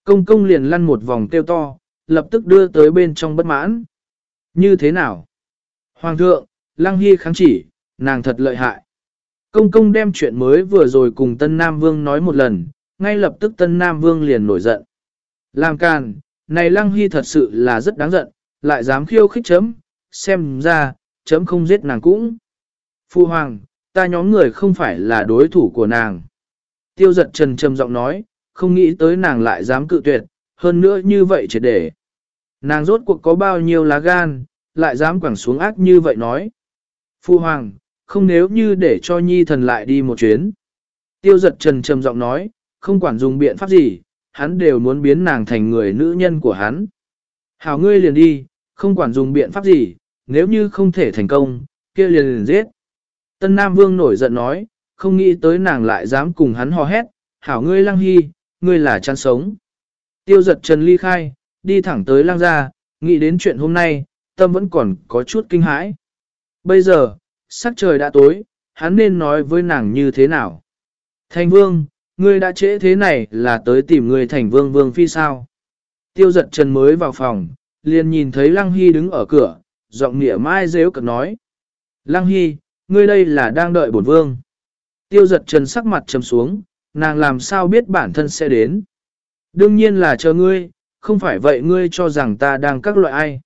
công công liền lăn một vòng tiêu to, lập tức đưa tới bên trong bất mãn. Như thế nào? Hoàng thượng, Lăng Hy kháng chỉ, nàng thật lợi hại. Công công đem chuyện mới vừa rồi cùng Tân Nam Vương nói một lần, ngay lập tức Tân Nam Vương liền nổi giận. Làm càn, này Lăng Hy thật sự là rất đáng giận, lại dám khiêu khích chấm, xem ra, chấm không giết nàng cũng. Phu Hoàng, ta nhóm người không phải là đối thủ của nàng. Tiêu giật trần trầm giọng nói, không nghĩ tới nàng lại dám cự tuyệt, hơn nữa như vậy chỉ để. Nàng rốt cuộc có bao nhiêu lá gan, lại dám quẳng xuống ác như vậy nói. Phu Hoàng, không nếu như để cho nhi thần lại đi một chuyến. Tiêu giật trần trầm giọng nói, không quản dùng biện pháp gì, hắn đều muốn biến nàng thành người nữ nhân của hắn. Hảo ngươi liền đi, không quản dùng biện pháp gì, nếu như không thể thành công, kia liền liền giết. Tân Nam Vương nổi giận nói, không nghĩ tới nàng lại dám cùng hắn hò hét, hảo ngươi lăng hy, ngươi là chăn sống. Tiêu giật trần ly khai, đi thẳng tới lăng gia, nghĩ đến chuyện hôm nay, tâm vẫn còn có chút kinh hãi. Bây giờ, sắc trời đã tối, hắn nên nói với nàng như thế nào? Thành vương, ngươi đã trễ thế này là tới tìm người thành vương vương phi sao? Tiêu giật trần mới vào phòng, liền nhìn thấy Lăng Hy đứng ở cửa, giọng nghĩa mai rêu cực nói. Lăng Hy, ngươi đây là đang đợi bổn vương. Tiêu giật trần sắc mặt trầm xuống, nàng làm sao biết bản thân sẽ đến. Đương nhiên là chờ ngươi, không phải vậy ngươi cho rằng ta đang các loại ai.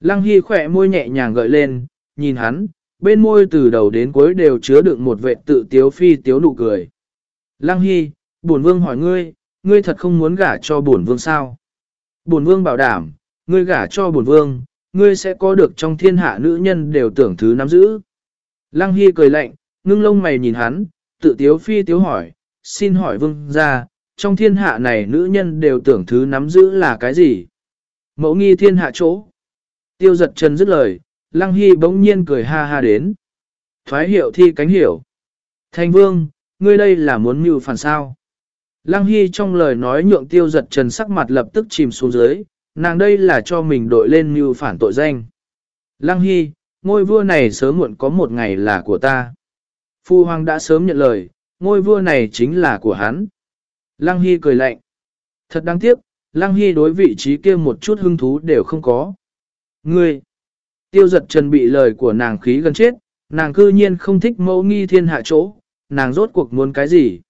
Lăng Hy khỏe môi nhẹ nhàng gợi lên, nhìn hắn, bên môi từ đầu đến cuối đều chứa đựng một vệ tự tiếu phi tiếu nụ cười. Lăng Hy, bổn vương hỏi ngươi, ngươi thật không muốn gả cho bổn vương sao? Bổn vương bảo đảm, ngươi gả cho bổn vương, ngươi sẽ có được trong thiên hạ nữ nhân đều tưởng thứ nắm giữ. Lăng Hy cười lạnh, ngưng lông mày nhìn hắn, tự tiếu phi tiếu hỏi, xin hỏi vương ra, trong thiên hạ này nữ nhân đều tưởng thứ nắm giữ là cái gì? Mẫu nghi thiên hạ chỗ. Tiêu giật chân dứt lời, Lăng Hy bỗng nhiên cười ha ha đến. Thoái hiệu thi cánh hiểu. Thành vương, ngươi đây là muốn mưu phản sao? Lăng Hy trong lời nói nhượng tiêu giật trần sắc mặt lập tức chìm xuống dưới, nàng đây là cho mình đội lên mưu phản tội danh. Lăng Hy, ngôi vua này sớm muộn có một ngày là của ta. Phu hoàng đã sớm nhận lời, ngôi vua này chính là của hắn. Lăng Hy cười lạnh. Thật đáng tiếc, Lăng Hy đối vị trí kia một chút hứng thú đều không có. Ngươi! Tiêu giật trần bị lời của nàng khí gần chết, nàng cư nhiên không thích mẫu nghi thiên hạ chỗ, nàng rốt cuộc muốn cái gì?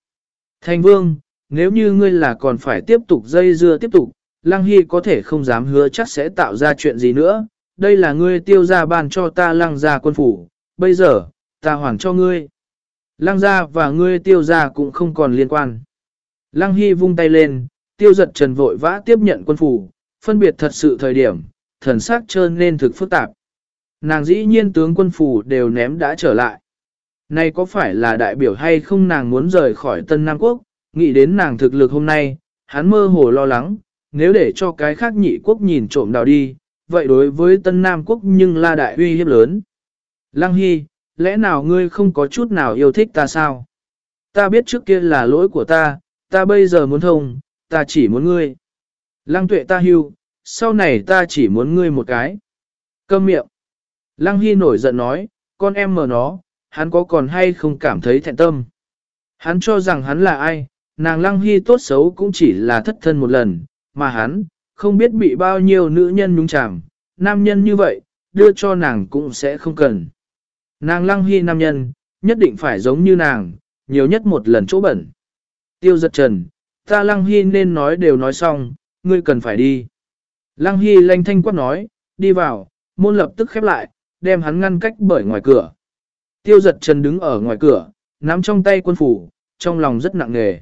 Thành vương, nếu như ngươi là còn phải tiếp tục dây dưa tiếp tục, Lăng Hy có thể không dám hứa chắc sẽ tạo ra chuyện gì nữa. Đây là ngươi tiêu ra ban cho ta lăng ra quân phủ, bây giờ, ta hoàn cho ngươi. Lăng ra và ngươi tiêu ra cũng không còn liên quan. Lăng Hy vung tay lên, tiêu giật trần vội vã tiếp nhận quân phủ, phân biệt thật sự thời điểm, thần sắc trơn nên thực phức tạp. Nàng dĩ nhiên tướng quân phủ đều ném đã trở lại. Này có phải là đại biểu hay không nàng muốn rời khỏi Tân Nam Quốc, nghĩ đến nàng thực lực hôm nay, hắn mơ hồ lo lắng, nếu để cho cái khác nhị quốc nhìn trộm đào đi, vậy đối với Tân Nam Quốc nhưng là đại uy hiếp lớn. Lăng Hy, lẽ nào ngươi không có chút nào yêu thích ta sao? Ta biết trước kia là lỗi của ta, ta bây giờ muốn thông, ta chỉ muốn ngươi. Lăng tuệ ta hưu, sau này ta chỉ muốn ngươi một cái. Câm miệng. Lăng Hy nổi giận nói, con em mở nó, hắn có còn hay không cảm thấy thẹn tâm. Hắn cho rằng hắn là ai, nàng Lăng Hy tốt xấu cũng chỉ là thất thân một lần, mà hắn, không biết bị bao nhiêu nữ nhân nhúng chàm, nam nhân như vậy, đưa cho nàng cũng sẽ không cần. Nàng Lăng Hy nam nhân, nhất định phải giống như nàng, nhiều nhất một lần chỗ bẩn. Tiêu giật trần, ta Lăng Hy nên nói đều nói xong, ngươi cần phải đi. Lăng Hy lanh thanh quát nói, đi vào, môn lập tức khép lại, đem hắn ngăn cách bởi ngoài cửa. Tiêu giật trần đứng ở ngoài cửa, nắm trong tay quân phủ, trong lòng rất nặng nề.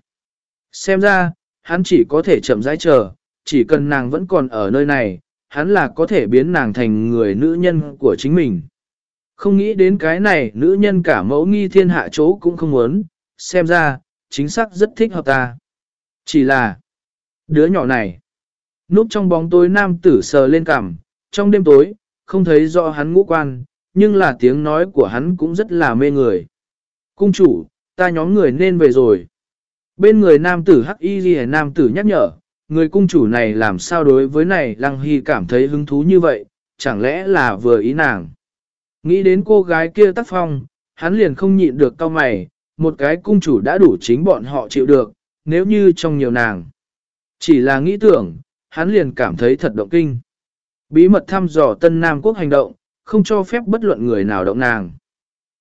Xem ra, hắn chỉ có thể chậm rãi chờ, chỉ cần nàng vẫn còn ở nơi này, hắn là có thể biến nàng thành người nữ nhân của chính mình. Không nghĩ đến cái này, nữ nhân cả mẫu nghi thiên hạ chỗ cũng không muốn, xem ra, chính xác rất thích hợp ta. Chỉ là, đứa nhỏ này, núp trong bóng tối nam tử sờ lên cằm, trong đêm tối, không thấy rõ hắn ngũ quan, nhưng là tiếng nói của hắn cũng rất là mê người. Cung chủ, ta nhóm người nên về rồi. Bên người nam tử hắc y ghi nam tử nhắc nhở, người cung chủ này làm sao đối với này lăng hy cảm thấy hứng thú như vậy, chẳng lẽ là vừa ý nàng. Nghĩ đến cô gái kia tác phong, hắn liền không nhịn được cao mày, một cái cung chủ đã đủ chính bọn họ chịu được, nếu như trong nhiều nàng. Chỉ là nghĩ tưởng, hắn liền cảm thấy thật động kinh. Bí mật thăm dò Tân Nam Quốc hành động, không cho phép bất luận người nào động nàng.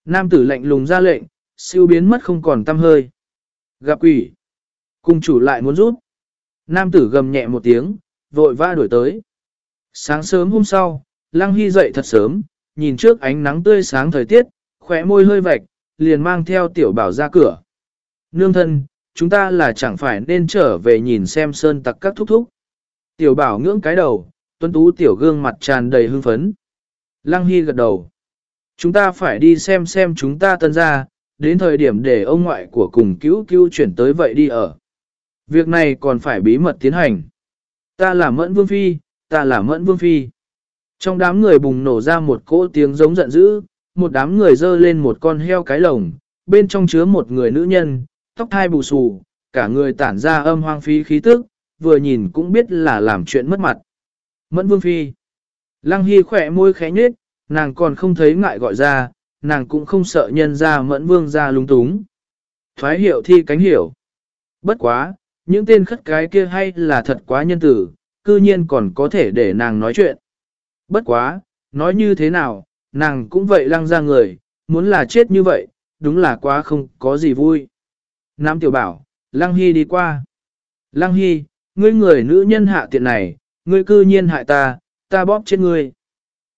Nam tử lạnh lùng ra lệnh, siêu biến mất không còn tâm hơi. Gặp quỷ. Cung chủ lại muốn rút. Nam tử gầm nhẹ một tiếng, vội vã đuổi tới. Sáng sớm hôm sau, Lăng Hy dậy thật sớm, nhìn trước ánh nắng tươi sáng thời tiết, khỏe môi hơi vạch, liền mang theo tiểu bảo ra cửa. Nương thân, chúng ta là chẳng phải nên trở về nhìn xem sơn tặc các thúc thúc. Tiểu bảo ngưỡng cái đầu, tuấn tú tiểu gương mặt tràn đầy hưng phấn. Lăng Hy gật đầu. Chúng ta phải đi xem xem chúng ta tân ra, đến thời điểm để ông ngoại của cùng cứu cứu chuyển tới vậy đi ở. Việc này còn phải bí mật tiến hành. Ta là Mẫn Vương Phi, ta là Mẫn Vương Phi. Trong đám người bùng nổ ra một cỗ tiếng giống giận dữ, một đám người dơ lên một con heo cái lồng, bên trong chứa một người nữ nhân, tóc thai bù xù, cả người tản ra âm hoang phí khí tức, vừa nhìn cũng biết là làm chuyện mất mặt. Mẫn Vương Phi Lăng Hy khỏe môi khẽ nhết, nàng còn không thấy ngại gọi ra, nàng cũng không sợ nhân ra Mẫn Vương ra lung túng. Thoái hiệu thi cánh hiểu. Bất quá, những tên khất cái kia hay là thật quá nhân tử, cư nhiên còn có thể để nàng nói chuyện. Bất quá, nói như thế nào, nàng cũng vậy lăng ra người, muốn là chết như vậy, đúng là quá không có gì vui. Nam tiểu bảo, lăng hy đi qua. Lăng hy, ngươi người nữ nhân hạ tiện này, ngươi cư nhiên hại ta, ta bóp chết ngươi.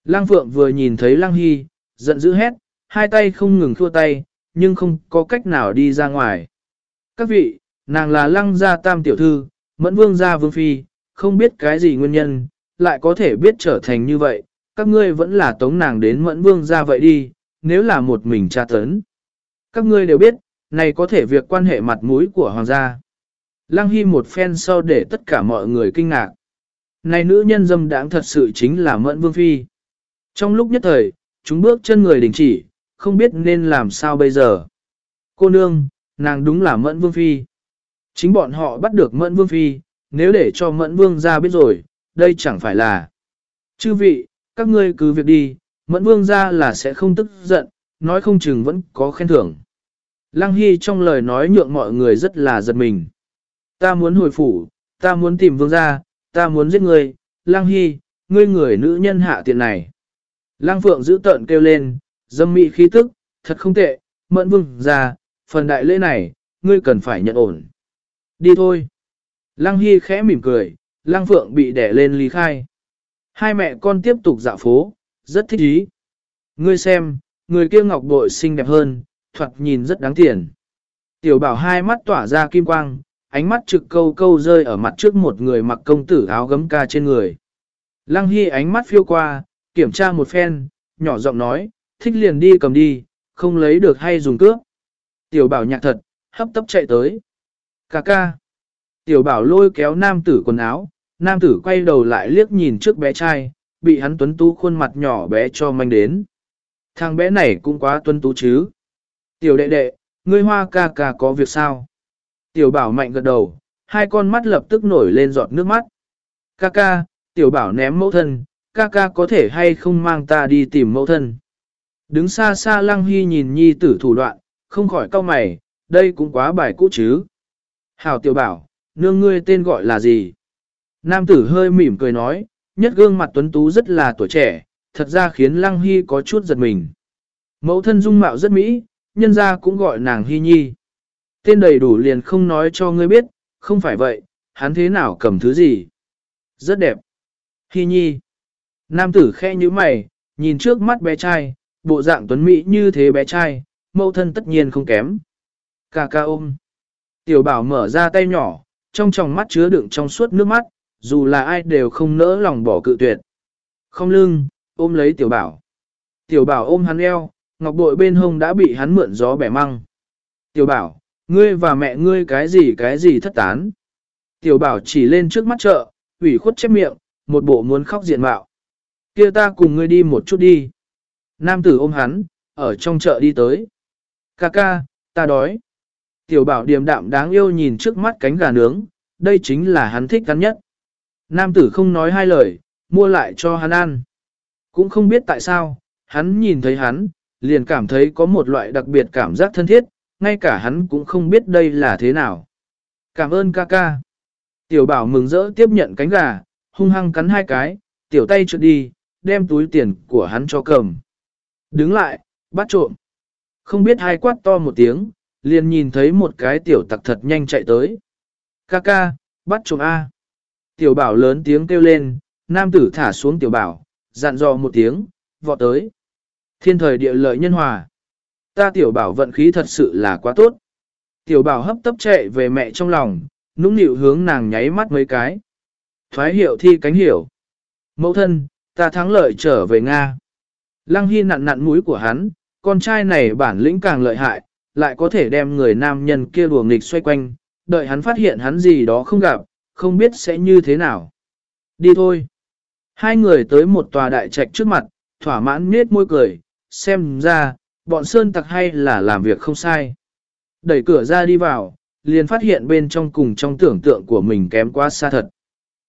Lăng phượng vừa nhìn thấy lăng hy, giận dữ hét, hai tay không ngừng thua tay, nhưng không có cách nào đi ra ngoài. Các vị, nàng là lăng gia tam tiểu thư, mẫn vương gia vương phi, không biết cái gì nguyên nhân, lại có thể biết trở thành như vậy, các ngươi vẫn là tống nàng đến mẫn vương gia vậy đi, nếu là một mình tra tấn. Các ngươi đều biết, này có thể việc quan hệ mặt mũi của hoàng gia. Lăng Hy một phen sau để tất cả mọi người kinh ngạc. Này nữ nhân dâm đáng thật sự chính là mẫn vương phi. Trong lúc nhất thời, chúng bước chân người đình chỉ, không biết nên làm sao bây giờ. Cô nương, nàng đúng là mẫn vương phi. Chính bọn họ bắt được mẫn vương phi, nếu để cho mẫn vương ra biết rồi, đây chẳng phải là. Chư vị, các ngươi cứ việc đi, Mẫn vương ra là sẽ không tức giận, nói không chừng vẫn có khen thưởng. Lăng Hy trong lời nói nhượng mọi người rất là giật mình. Ta muốn hồi phủ, ta muốn tìm vương gia, ta muốn giết ngươi, Lang Hy, ngươi người nữ nhân hạ tiện này. Lang Phượng giữ tợn kêu lên, dâm mị khí tức, thật không tệ, mẫn vương ra, phần đại lễ này, ngươi cần phải nhận ổn. Đi thôi. Lăng Hy khẽ mỉm cười, Lăng Phượng bị đẻ lên ly khai. Hai mẹ con tiếp tục dạo phố, rất thích ý. Ngươi xem, người kia ngọc bội xinh đẹp hơn, thoạt nhìn rất đáng tiền. Tiểu bảo hai mắt tỏa ra kim quang, ánh mắt trực câu câu rơi ở mặt trước một người mặc công tử áo gấm ca trên người. Lăng Hy ánh mắt phiêu qua, kiểm tra một phen, nhỏ giọng nói, thích liền đi cầm đi, không lấy được hay dùng cướp. Tiểu bảo nhạc thật, hấp tấp chạy tới. Cà ca. Tiểu bảo lôi kéo nam tử quần áo, nam tử quay đầu lại liếc nhìn trước bé trai, bị hắn tuấn tú khuôn mặt nhỏ bé cho manh đến. Thằng bé này cũng quá tuấn tú chứ. Tiểu đệ đệ, ngươi hoa ca ca có việc sao? Tiểu bảo mạnh gật đầu, hai con mắt lập tức nổi lên giọt nước mắt. Ca ca, tiểu bảo ném mẫu thân, ca ca có thể hay không mang ta đi tìm mẫu thân. Đứng xa xa lăng hy nhìn nhi tử thủ đoạn, không khỏi cau mày, đây cũng quá bài cũ chứ. Hảo tiểu bảo, nương ngươi tên gọi là gì? Nam tử hơi mỉm cười nói, nhất gương mặt tuấn tú rất là tuổi trẻ, thật ra khiến lăng hy có chút giật mình. Mẫu thân dung mạo rất mỹ, nhân ra cũng gọi nàng hy nhi. Tên đầy đủ liền không nói cho ngươi biết, không phải vậy, hắn thế nào cầm thứ gì? Rất đẹp. Hi nhi. Nam tử khe như mày, nhìn trước mắt bé trai, bộ dạng tuấn mỹ như thế bé trai, mẫu thân tất nhiên không kém. Cà ca ôm. Tiểu bảo mở ra tay nhỏ, trong tròng mắt chứa đựng trong suốt nước mắt, dù là ai đều không nỡ lòng bỏ cự tuyệt. Không lưng, ôm lấy tiểu bảo. Tiểu bảo ôm hắn eo, ngọc bội bên hông đã bị hắn mượn gió bẻ măng. Tiểu bảo, ngươi và mẹ ngươi cái gì cái gì thất tán. Tiểu bảo chỉ lên trước mắt chợ, ủy khuất chép miệng, một bộ muốn khóc diện mạo. kia ta cùng ngươi đi một chút đi. Nam tử ôm hắn, ở trong chợ đi tới. Ca ca, ta đói. Tiểu bảo điềm đạm đáng yêu nhìn trước mắt cánh gà nướng, đây chính là hắn thích gắn nhất. Nam tử không nói hai lời, mua lại cho hắn ăn. Cũng không biết tại sao, hắn nhìn thấy hắn, liền cảm thấy có một loại đặc biệt cảm giác thân thiết, ngay cả hắn cũng không biết đây là thế nào. Cảm ơn ca ca. Tiểu bảo mừng rỡ tiếp nhận cánh gà, hung hăng cắn hai cái, tiểu tay trượt đi, đem túi tiền của hắn cho cầm. Đứng lại, bắt trộm. Không biết hai quát to một tiếng, liền nhìn thấy một cái tiểu tặc thật nhanh chạy tới. Ca ca, bắt trộm A. Tiểu bảo lớn tiếng kêu lên, nam tử thả xuống tiểu bảo, dặn dò một tiếng, vọt tới. Thiên thời địa lợi nhân hòa. Ta tiểu bảo vận khí thật sự là quá tốt. Tiểu bảo hấp tấp chạy về mẹ trong lòng, nũng nịu hướng nàng nháy mắt mấy cái. Thoái hiệu thi cánh hiểu. Mẫu thân, ta thắng lợi trở về Nga. Lăng Hy nặn nặn mũi của hắn, con trai này bản lĩnh càng lợi hại, lại có thể đem người nam nhân kia đùa nghịch xoay quanh, đợi hắn phát hiện hắn gì đó không gặp, không biết sẽ như thế nào. Đi thôi. Hai người tới một tòa đại trạch trước mặt, thỏa mãn nết môi cười, xem ra, bọn sơn tặc hay là làm việc không sai. Đẩy cửa ra đi vào, liền phát hiện bên trong cùng trong tưởng tượng của mình kém quá xa thật.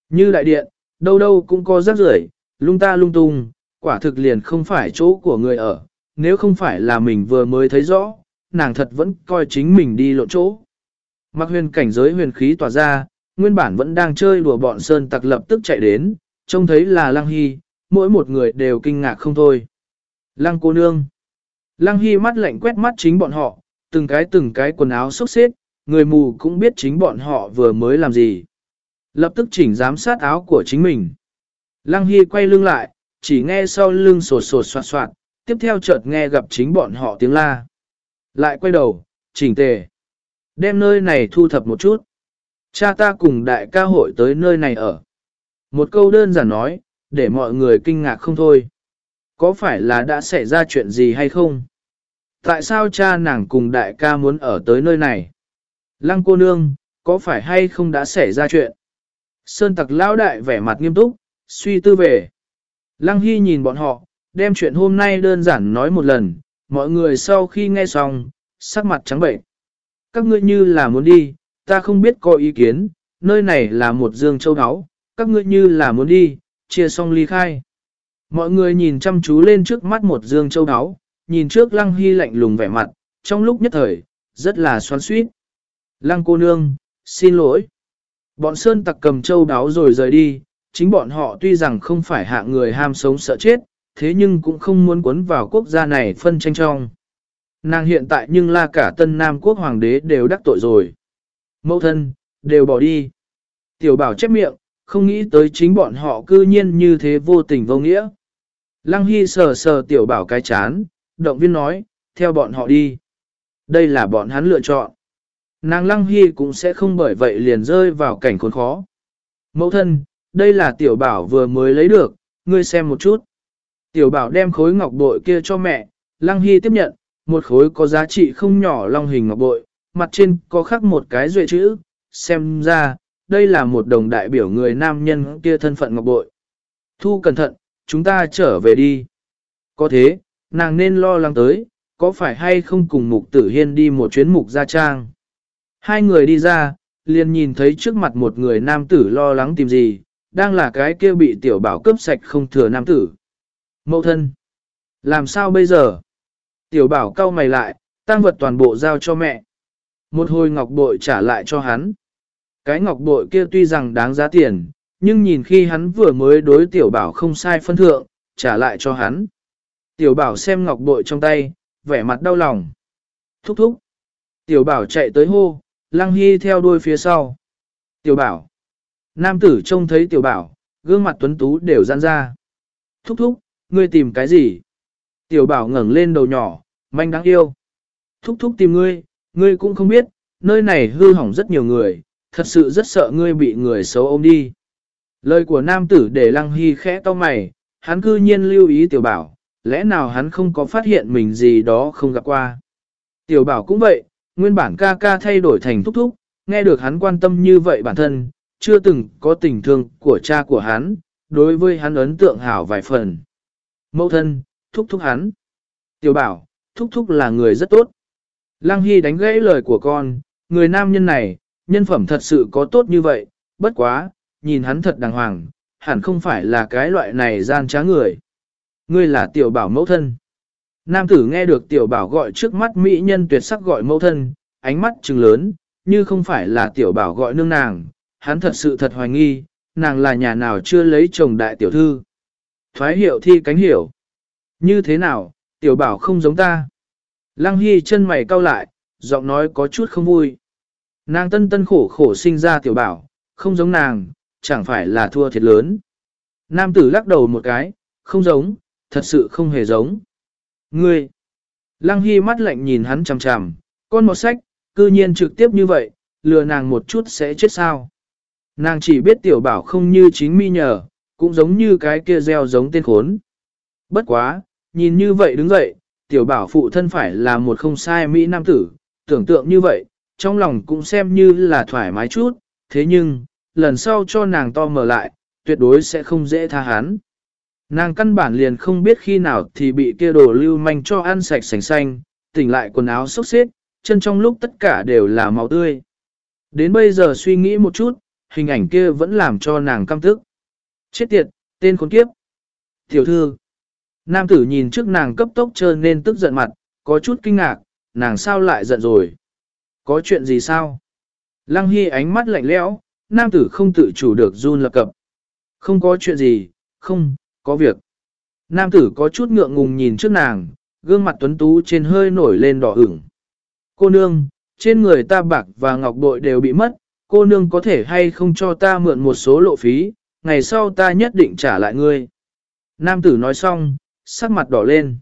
Như đại điện, đâu đâu cũng có rác rưởi, lung ta lung tung, quả thực liền không phải chỗ của người ở, nếu không phải là mình vừa mới thấy rõ, nàng thật vẫn coi chính mình đi lộn chỗ. Mặc huyền cảnh giới huyền khí tỏa ra, nguyên bản vẫn đang chơi đùa bọn sơn tặc lập tức chạy đến, trông thấy là Lăng Hy, mỗi một người đều kinh ngạc không thôi. Lăng cô nương. Lăng Hy mắt lạnh quét mắt chính bọn họ, từng cái từng cái quần áo xốc xếp, người mù cũng biết chính bọn họ vừa mới làm gì. Lập tức chỉnh giám sát áo của chính mình. Lăng Hy quay lưng lại, chỉ nghe sau lưng sột sột soạt soạt, tiếp theo chợt nghe gặp chính bọn họ tiếng la. Lại quay đầu, chỉnh tề. Đem nơi này thu thập một chút. Cha ta cùng đại ca hội tới nơi này ở. Một câu đơn giản nói, để mọi người kinh ngạc không thôi. Có phải là đã xảy ra chuyện gì hay không? Tại sao cha nàng cùng đại ca muốn ở tới nơi này? Lăng cô nương, có phải hay không đã xảy ra chuyện? Sơn tặc lão đại vẻ mặt nghiêm túc, suy tư về. Lăng Hy nhìn bọn họ, đem chuyện hôm nay đơn giản nói một lần, mọi người sau khi nghe xong, sắc mặt trắng bệnh. Các ngươi như là muốn đi, ta không biết có ý kiến, nơi này là một dương châu áo, các ngươi như là muốn đi, chia xong ly khai. Mọi người nhìn chăm chú lên trước mắt một dương châu áo, nhìn trước lăng hy lạnh lùng vẻ mặt, trong lúc nhất thời, rất là xoắn suýt. Lăng cô nương, xin lỗi. Bọn sơn tặc cầm châu đáo rồi rời đi, chính bọn họ tuy rằng không phải hạ người ham sống sợ chết, thế nhưng cũng không muốn cuốn vào quốc gia này phân tranh trong. Nàng hiện tại nhưng là cả tân Nam quốc hoàng đế đều đắc tội rồi. Mẫu thân, đều bỏ đi. Tiểu bảo chép miệng, không nghĩ tới chính bọn họ cư nhiên như thế vô tình vô nghĩa. Lăng Hy sờ sờ tiểu bảo cái chán, động viên nói, theo bọn họ đi. Đây là bọn hắn lựa chọn. Nàng Lăng Hy cũng sẽ không bởi vậy liền rơi vào cảnh khốn khó. Mẫu thân, đây là tiểu bảo vừa mới lấy được, ngươi xem một chút. Tiểu bảo đem khối ngọc bội kia cho mẹ, Lăng Hy tiếp nhận, một khối có giá trị không nhỏ long hình ngọc bội, mặt trên có khắc một cái duệ chữ, xem ra, đây là một đồng đại biểu người nam nhân kia thân phận ngọc bội. Thu cẩn thận, chúng ta trở về đi. Có thế, nàng nên lo lắng tới, có phải hay không cùng mục tử hiên đi một chuyến mục gia trang. Hai người đi ra, liền nhìn thấy trước mặt một người nam tử lo lắng tìm gì, đang là cái kia bị tiểu bảo cướp sạch không thừa nam tử. Mậu thân. Làm sao bây giờ? Tiểu bảo cau mày lại, tăng vật toàn bộ giao cho mẹ. Một hồi ngọc bội trả lại cho hắn. Cái ngọc bội kia tuy rằng đáng giá tiền, nhưng nhìn khi hắn vừa mới đối tiểu bảo không sai phân thượng, trả lại cho hắn. Tiểu bảo xem ngọc bội trong tay, vẻ mặt đau lòng. Thúc thúc. Tiểu bảo chạy tới hô, lăng hy theo đuôi phía sau. Tiểu bảo. Nam tử trông thấy tiểu bảo, gương mặt tuấn tú đều giãn ra. Thúc thúc, ngươi tìm cái gì? Tiểu bảo ngẩng lên đầu nhỏ, manh đáng yêu. Thúc thúc tìm ngươi, ngươi cũng không biết, nơi này hư hỏng rất nhiều người, thật sự rất sợ ngươi bị người xấu ôm đi. Lời của nam tử để lăng hy khẽ to mày, hắn cư nhiên lưu ý tiểu bảo, lẽ nào hắn không có phát hiện mình gì đó không gặp qua. Tiểu bảo cũng vậy, nguyên bản ca ca thay đổi thành thúc thúc, nghe được hắn quan tâm như vậy bản thân, chưa từng có tình thương của cha của hắn, đối với hắn ấn tượng hảo vài phần. Mẫu thân, thúc thúc hắn. Tiểu bảo, thúc thúc là người rất tốt. Lăng Hy đánh gãy lời của con, người nam nhân này, nhân phẩm thật sự có tốt như vậy, bất quá, nhìn hắn thật đàng hoàng, hẳn không phải là cái loại này gian trá người. Ngươi là tiểu bảo mẫu thân. Nam tử nghe được tiểu bảo gọi trước mắt mỹ nhân tuyệt sắc gọi mẫu thân, ánh mắt trừng lớn, như không phải là tiểu bảo gọi nương nàng, hắn thật sự thật hoài nghi, nàng là nhà nào chưa lấy chồng đại tiểu thư. Thoái hiệu thi cánh hiểu. Như thế nào, tiểu bảo không giống ta. Lăng Hy chân mày cau lại, giọng nói có chút không vui. Nàng tân tân khổ khổ sinh ra tiểu bảo, không giống nàng, chẳng phải là thua thiệt lớn. Nam tử lắc đầu một cái, không giống, thật sự không hề giống. Ngươi! Lăng Hy mắt lạnh nhìn hắn chằm chằm, con một sách, cư nhiên trực tiếp như vậy, lừa nàng một chút sẽ chết sao. Nàng chỉ biết tiểu bảo không như chính mi nhờ, cũng giống như cái kia gieo giống tên khốn. Bất quá, nhìn như vậy đứng dậy, tiểu bảo phụ thân phải là một không sai Mỹ nam tử, tưởng tượng như vậy, trong lòng cũng xem như là thoải mái chút, thế nhưng, lần sau cho nàng to mở lại, tuyệt đối sẽ không dễ tha hắn. Nàng căn bản liền không biết khi nào thì bị kia đồ lưu manh cho ăn sạch sành xanh, tỉnh lại quần áo xốc xếp, chân trong lúc tất cả đều là máu tươi. Đến bây giờ suy nghĩ một chút, hình ảnh kia vẫn làm cho nàng căm tức. Chết tiệt, tên khốn kiếp. Tiểu thư. Nam tử nhìn trước nàng cấp tốc trơn nên tức giận mặt, có chút kinh ngạc, nàng sao lại giận rồi. Có chuyện gì sao? Lăng Hy ánh mắt lạnh lẽo, nam tử không tự chủ được run lập cập. Không có chuyện gì, không, có việc. Nam tử có chút ngượng ngùng nhìn trước nàng, gương mặt tuấn tú trên hơi nổi lên đỏ ửng. Cô nương, trên người ta bạc và ngọc bội đều bị mất, cô nương có thể hay không cho ta mượn một số lộ phí, ngày sau ta nhất định trả lại ngươi. Nam tử nói xong, sắc mặt đỏ lên.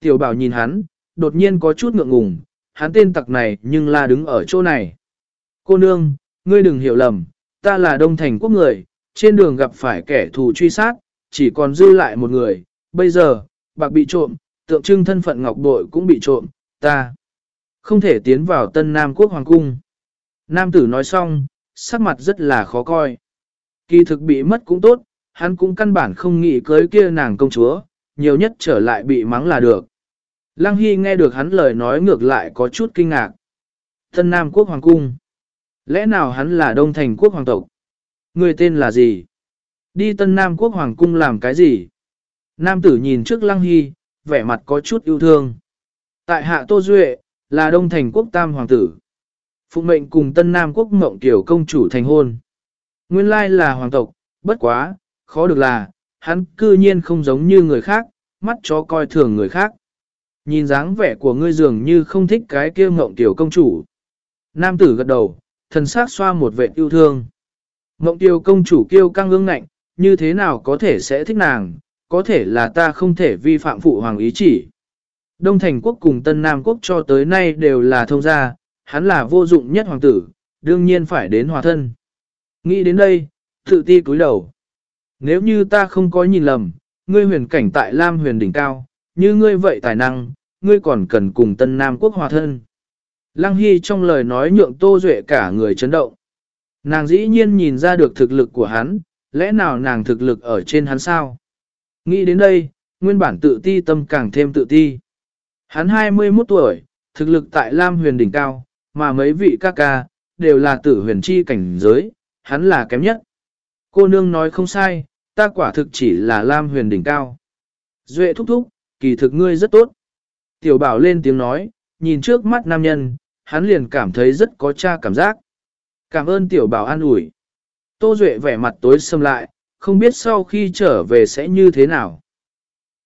Tiểu bảo nhìn hắn, đột nhiên có chút ngượng ngùng, hắn tên tặc này nhưng là đứng ở chỗ này. Cô nương, ngươi đừng hiểu lầm, ta là đông thành quốc người, trên đường gặp phải kẻ thù truy sát, chỉ còn dư lại một người, bây giờ, bạc bị trộm, tượng trưng thân phận ngọc bội cũng bị trộm, ta không thể tiến vào tân Nam quốc hoàng cung. Nam tử nói xong, sắc mặt rất là khó coi. Kỳ thực bị mất cũng tốt, hắn cũng căn bản không nghĩ cưới kia nàng công chúa, nhiều nhất trở lại bị mắng là được. Lăng Hy nghe được hắn lời nói ngược lại có chút kinh ngạc. Tân Nam quốc hoàng cung. Lẽ nào hắn là Đông Thành quốc hoàng tộc? Người tên là gì? Đi Tân Nam quốc hoàng cung làm cái gì? Nam tử nhìn trước Lăng Hy, vẻ mặt có chút yêu thương. Tại hạ Tô Duệ, là Đông Thành Quốc Tam Hoàng tử. Phụng mệnh cùng Tân Nam Quốc Mộng Tiểu Công Chủ thành hôn. Nguyên lai là hoàng tộc, bất quá, khó được là, hắn cư nhiên không giống như người khác, mắt chó coi thường người khác. Nhìn dáng vẻ của ngươi dường như không thích cái kia Mộng Tiểu Công Chủ. Nam tử gật đầu, thần xác xoa một vệ yêu thương. Mộng Tiểu Công Chủ kêu căng ương ngạnh, như thế nào có thể sẽ thích nàng, có thể là ta không thể vi phạm phụ hoàng ý chỉ. Đông Thành Quốc cùng Tân Nam Quốc cho tới nay đều là thông gia, hắn là vô dụng nhất hoàng tử, đương nhiên phải đến hòa thân. Nghĩ đến đây, tự ti cúi đầu. Nếu như ta không có nhìn lầm, ngươi huyền cảnh tại Lam huyền đỉnh cao, như ngươi vậy tài năng, ngươi còn cần cùng Tân Nam Quốc hòa thân. Lăng Hy trong lời nói nhượng Tô Duệ cả người chấn động. Nàng dĩ nhiên nhìn ra được thực lực của hắn, lẽ nào nàng thực lực ở trên hắn sao? Nghĩ đến đây, nguyên bản tự ti tâm càng thêm tự ti. Hắn 21 tuổi, thực lực tại Lam huyền đỉnh cao, mà mấy vị ca ca, đều là tử huyền chi cảnh giới, hắn là kém nhất. Cô nương nói không sai, ta quả thực chỉ là Lam huyền đỉnh cao. Duệ thúc thúc, kỳ thực ngươi rất tốt. Tiểu bảo lên tiếng nói, nhìn trước mắt nam nhân, hắn liền cảm thấy rất có cha cảm giác. Cảm ơn tiểu bảo an ủi. Tô Duệ vẻ mặt tối xâm lại, không biết sau khi trở về sẽ như thế nào.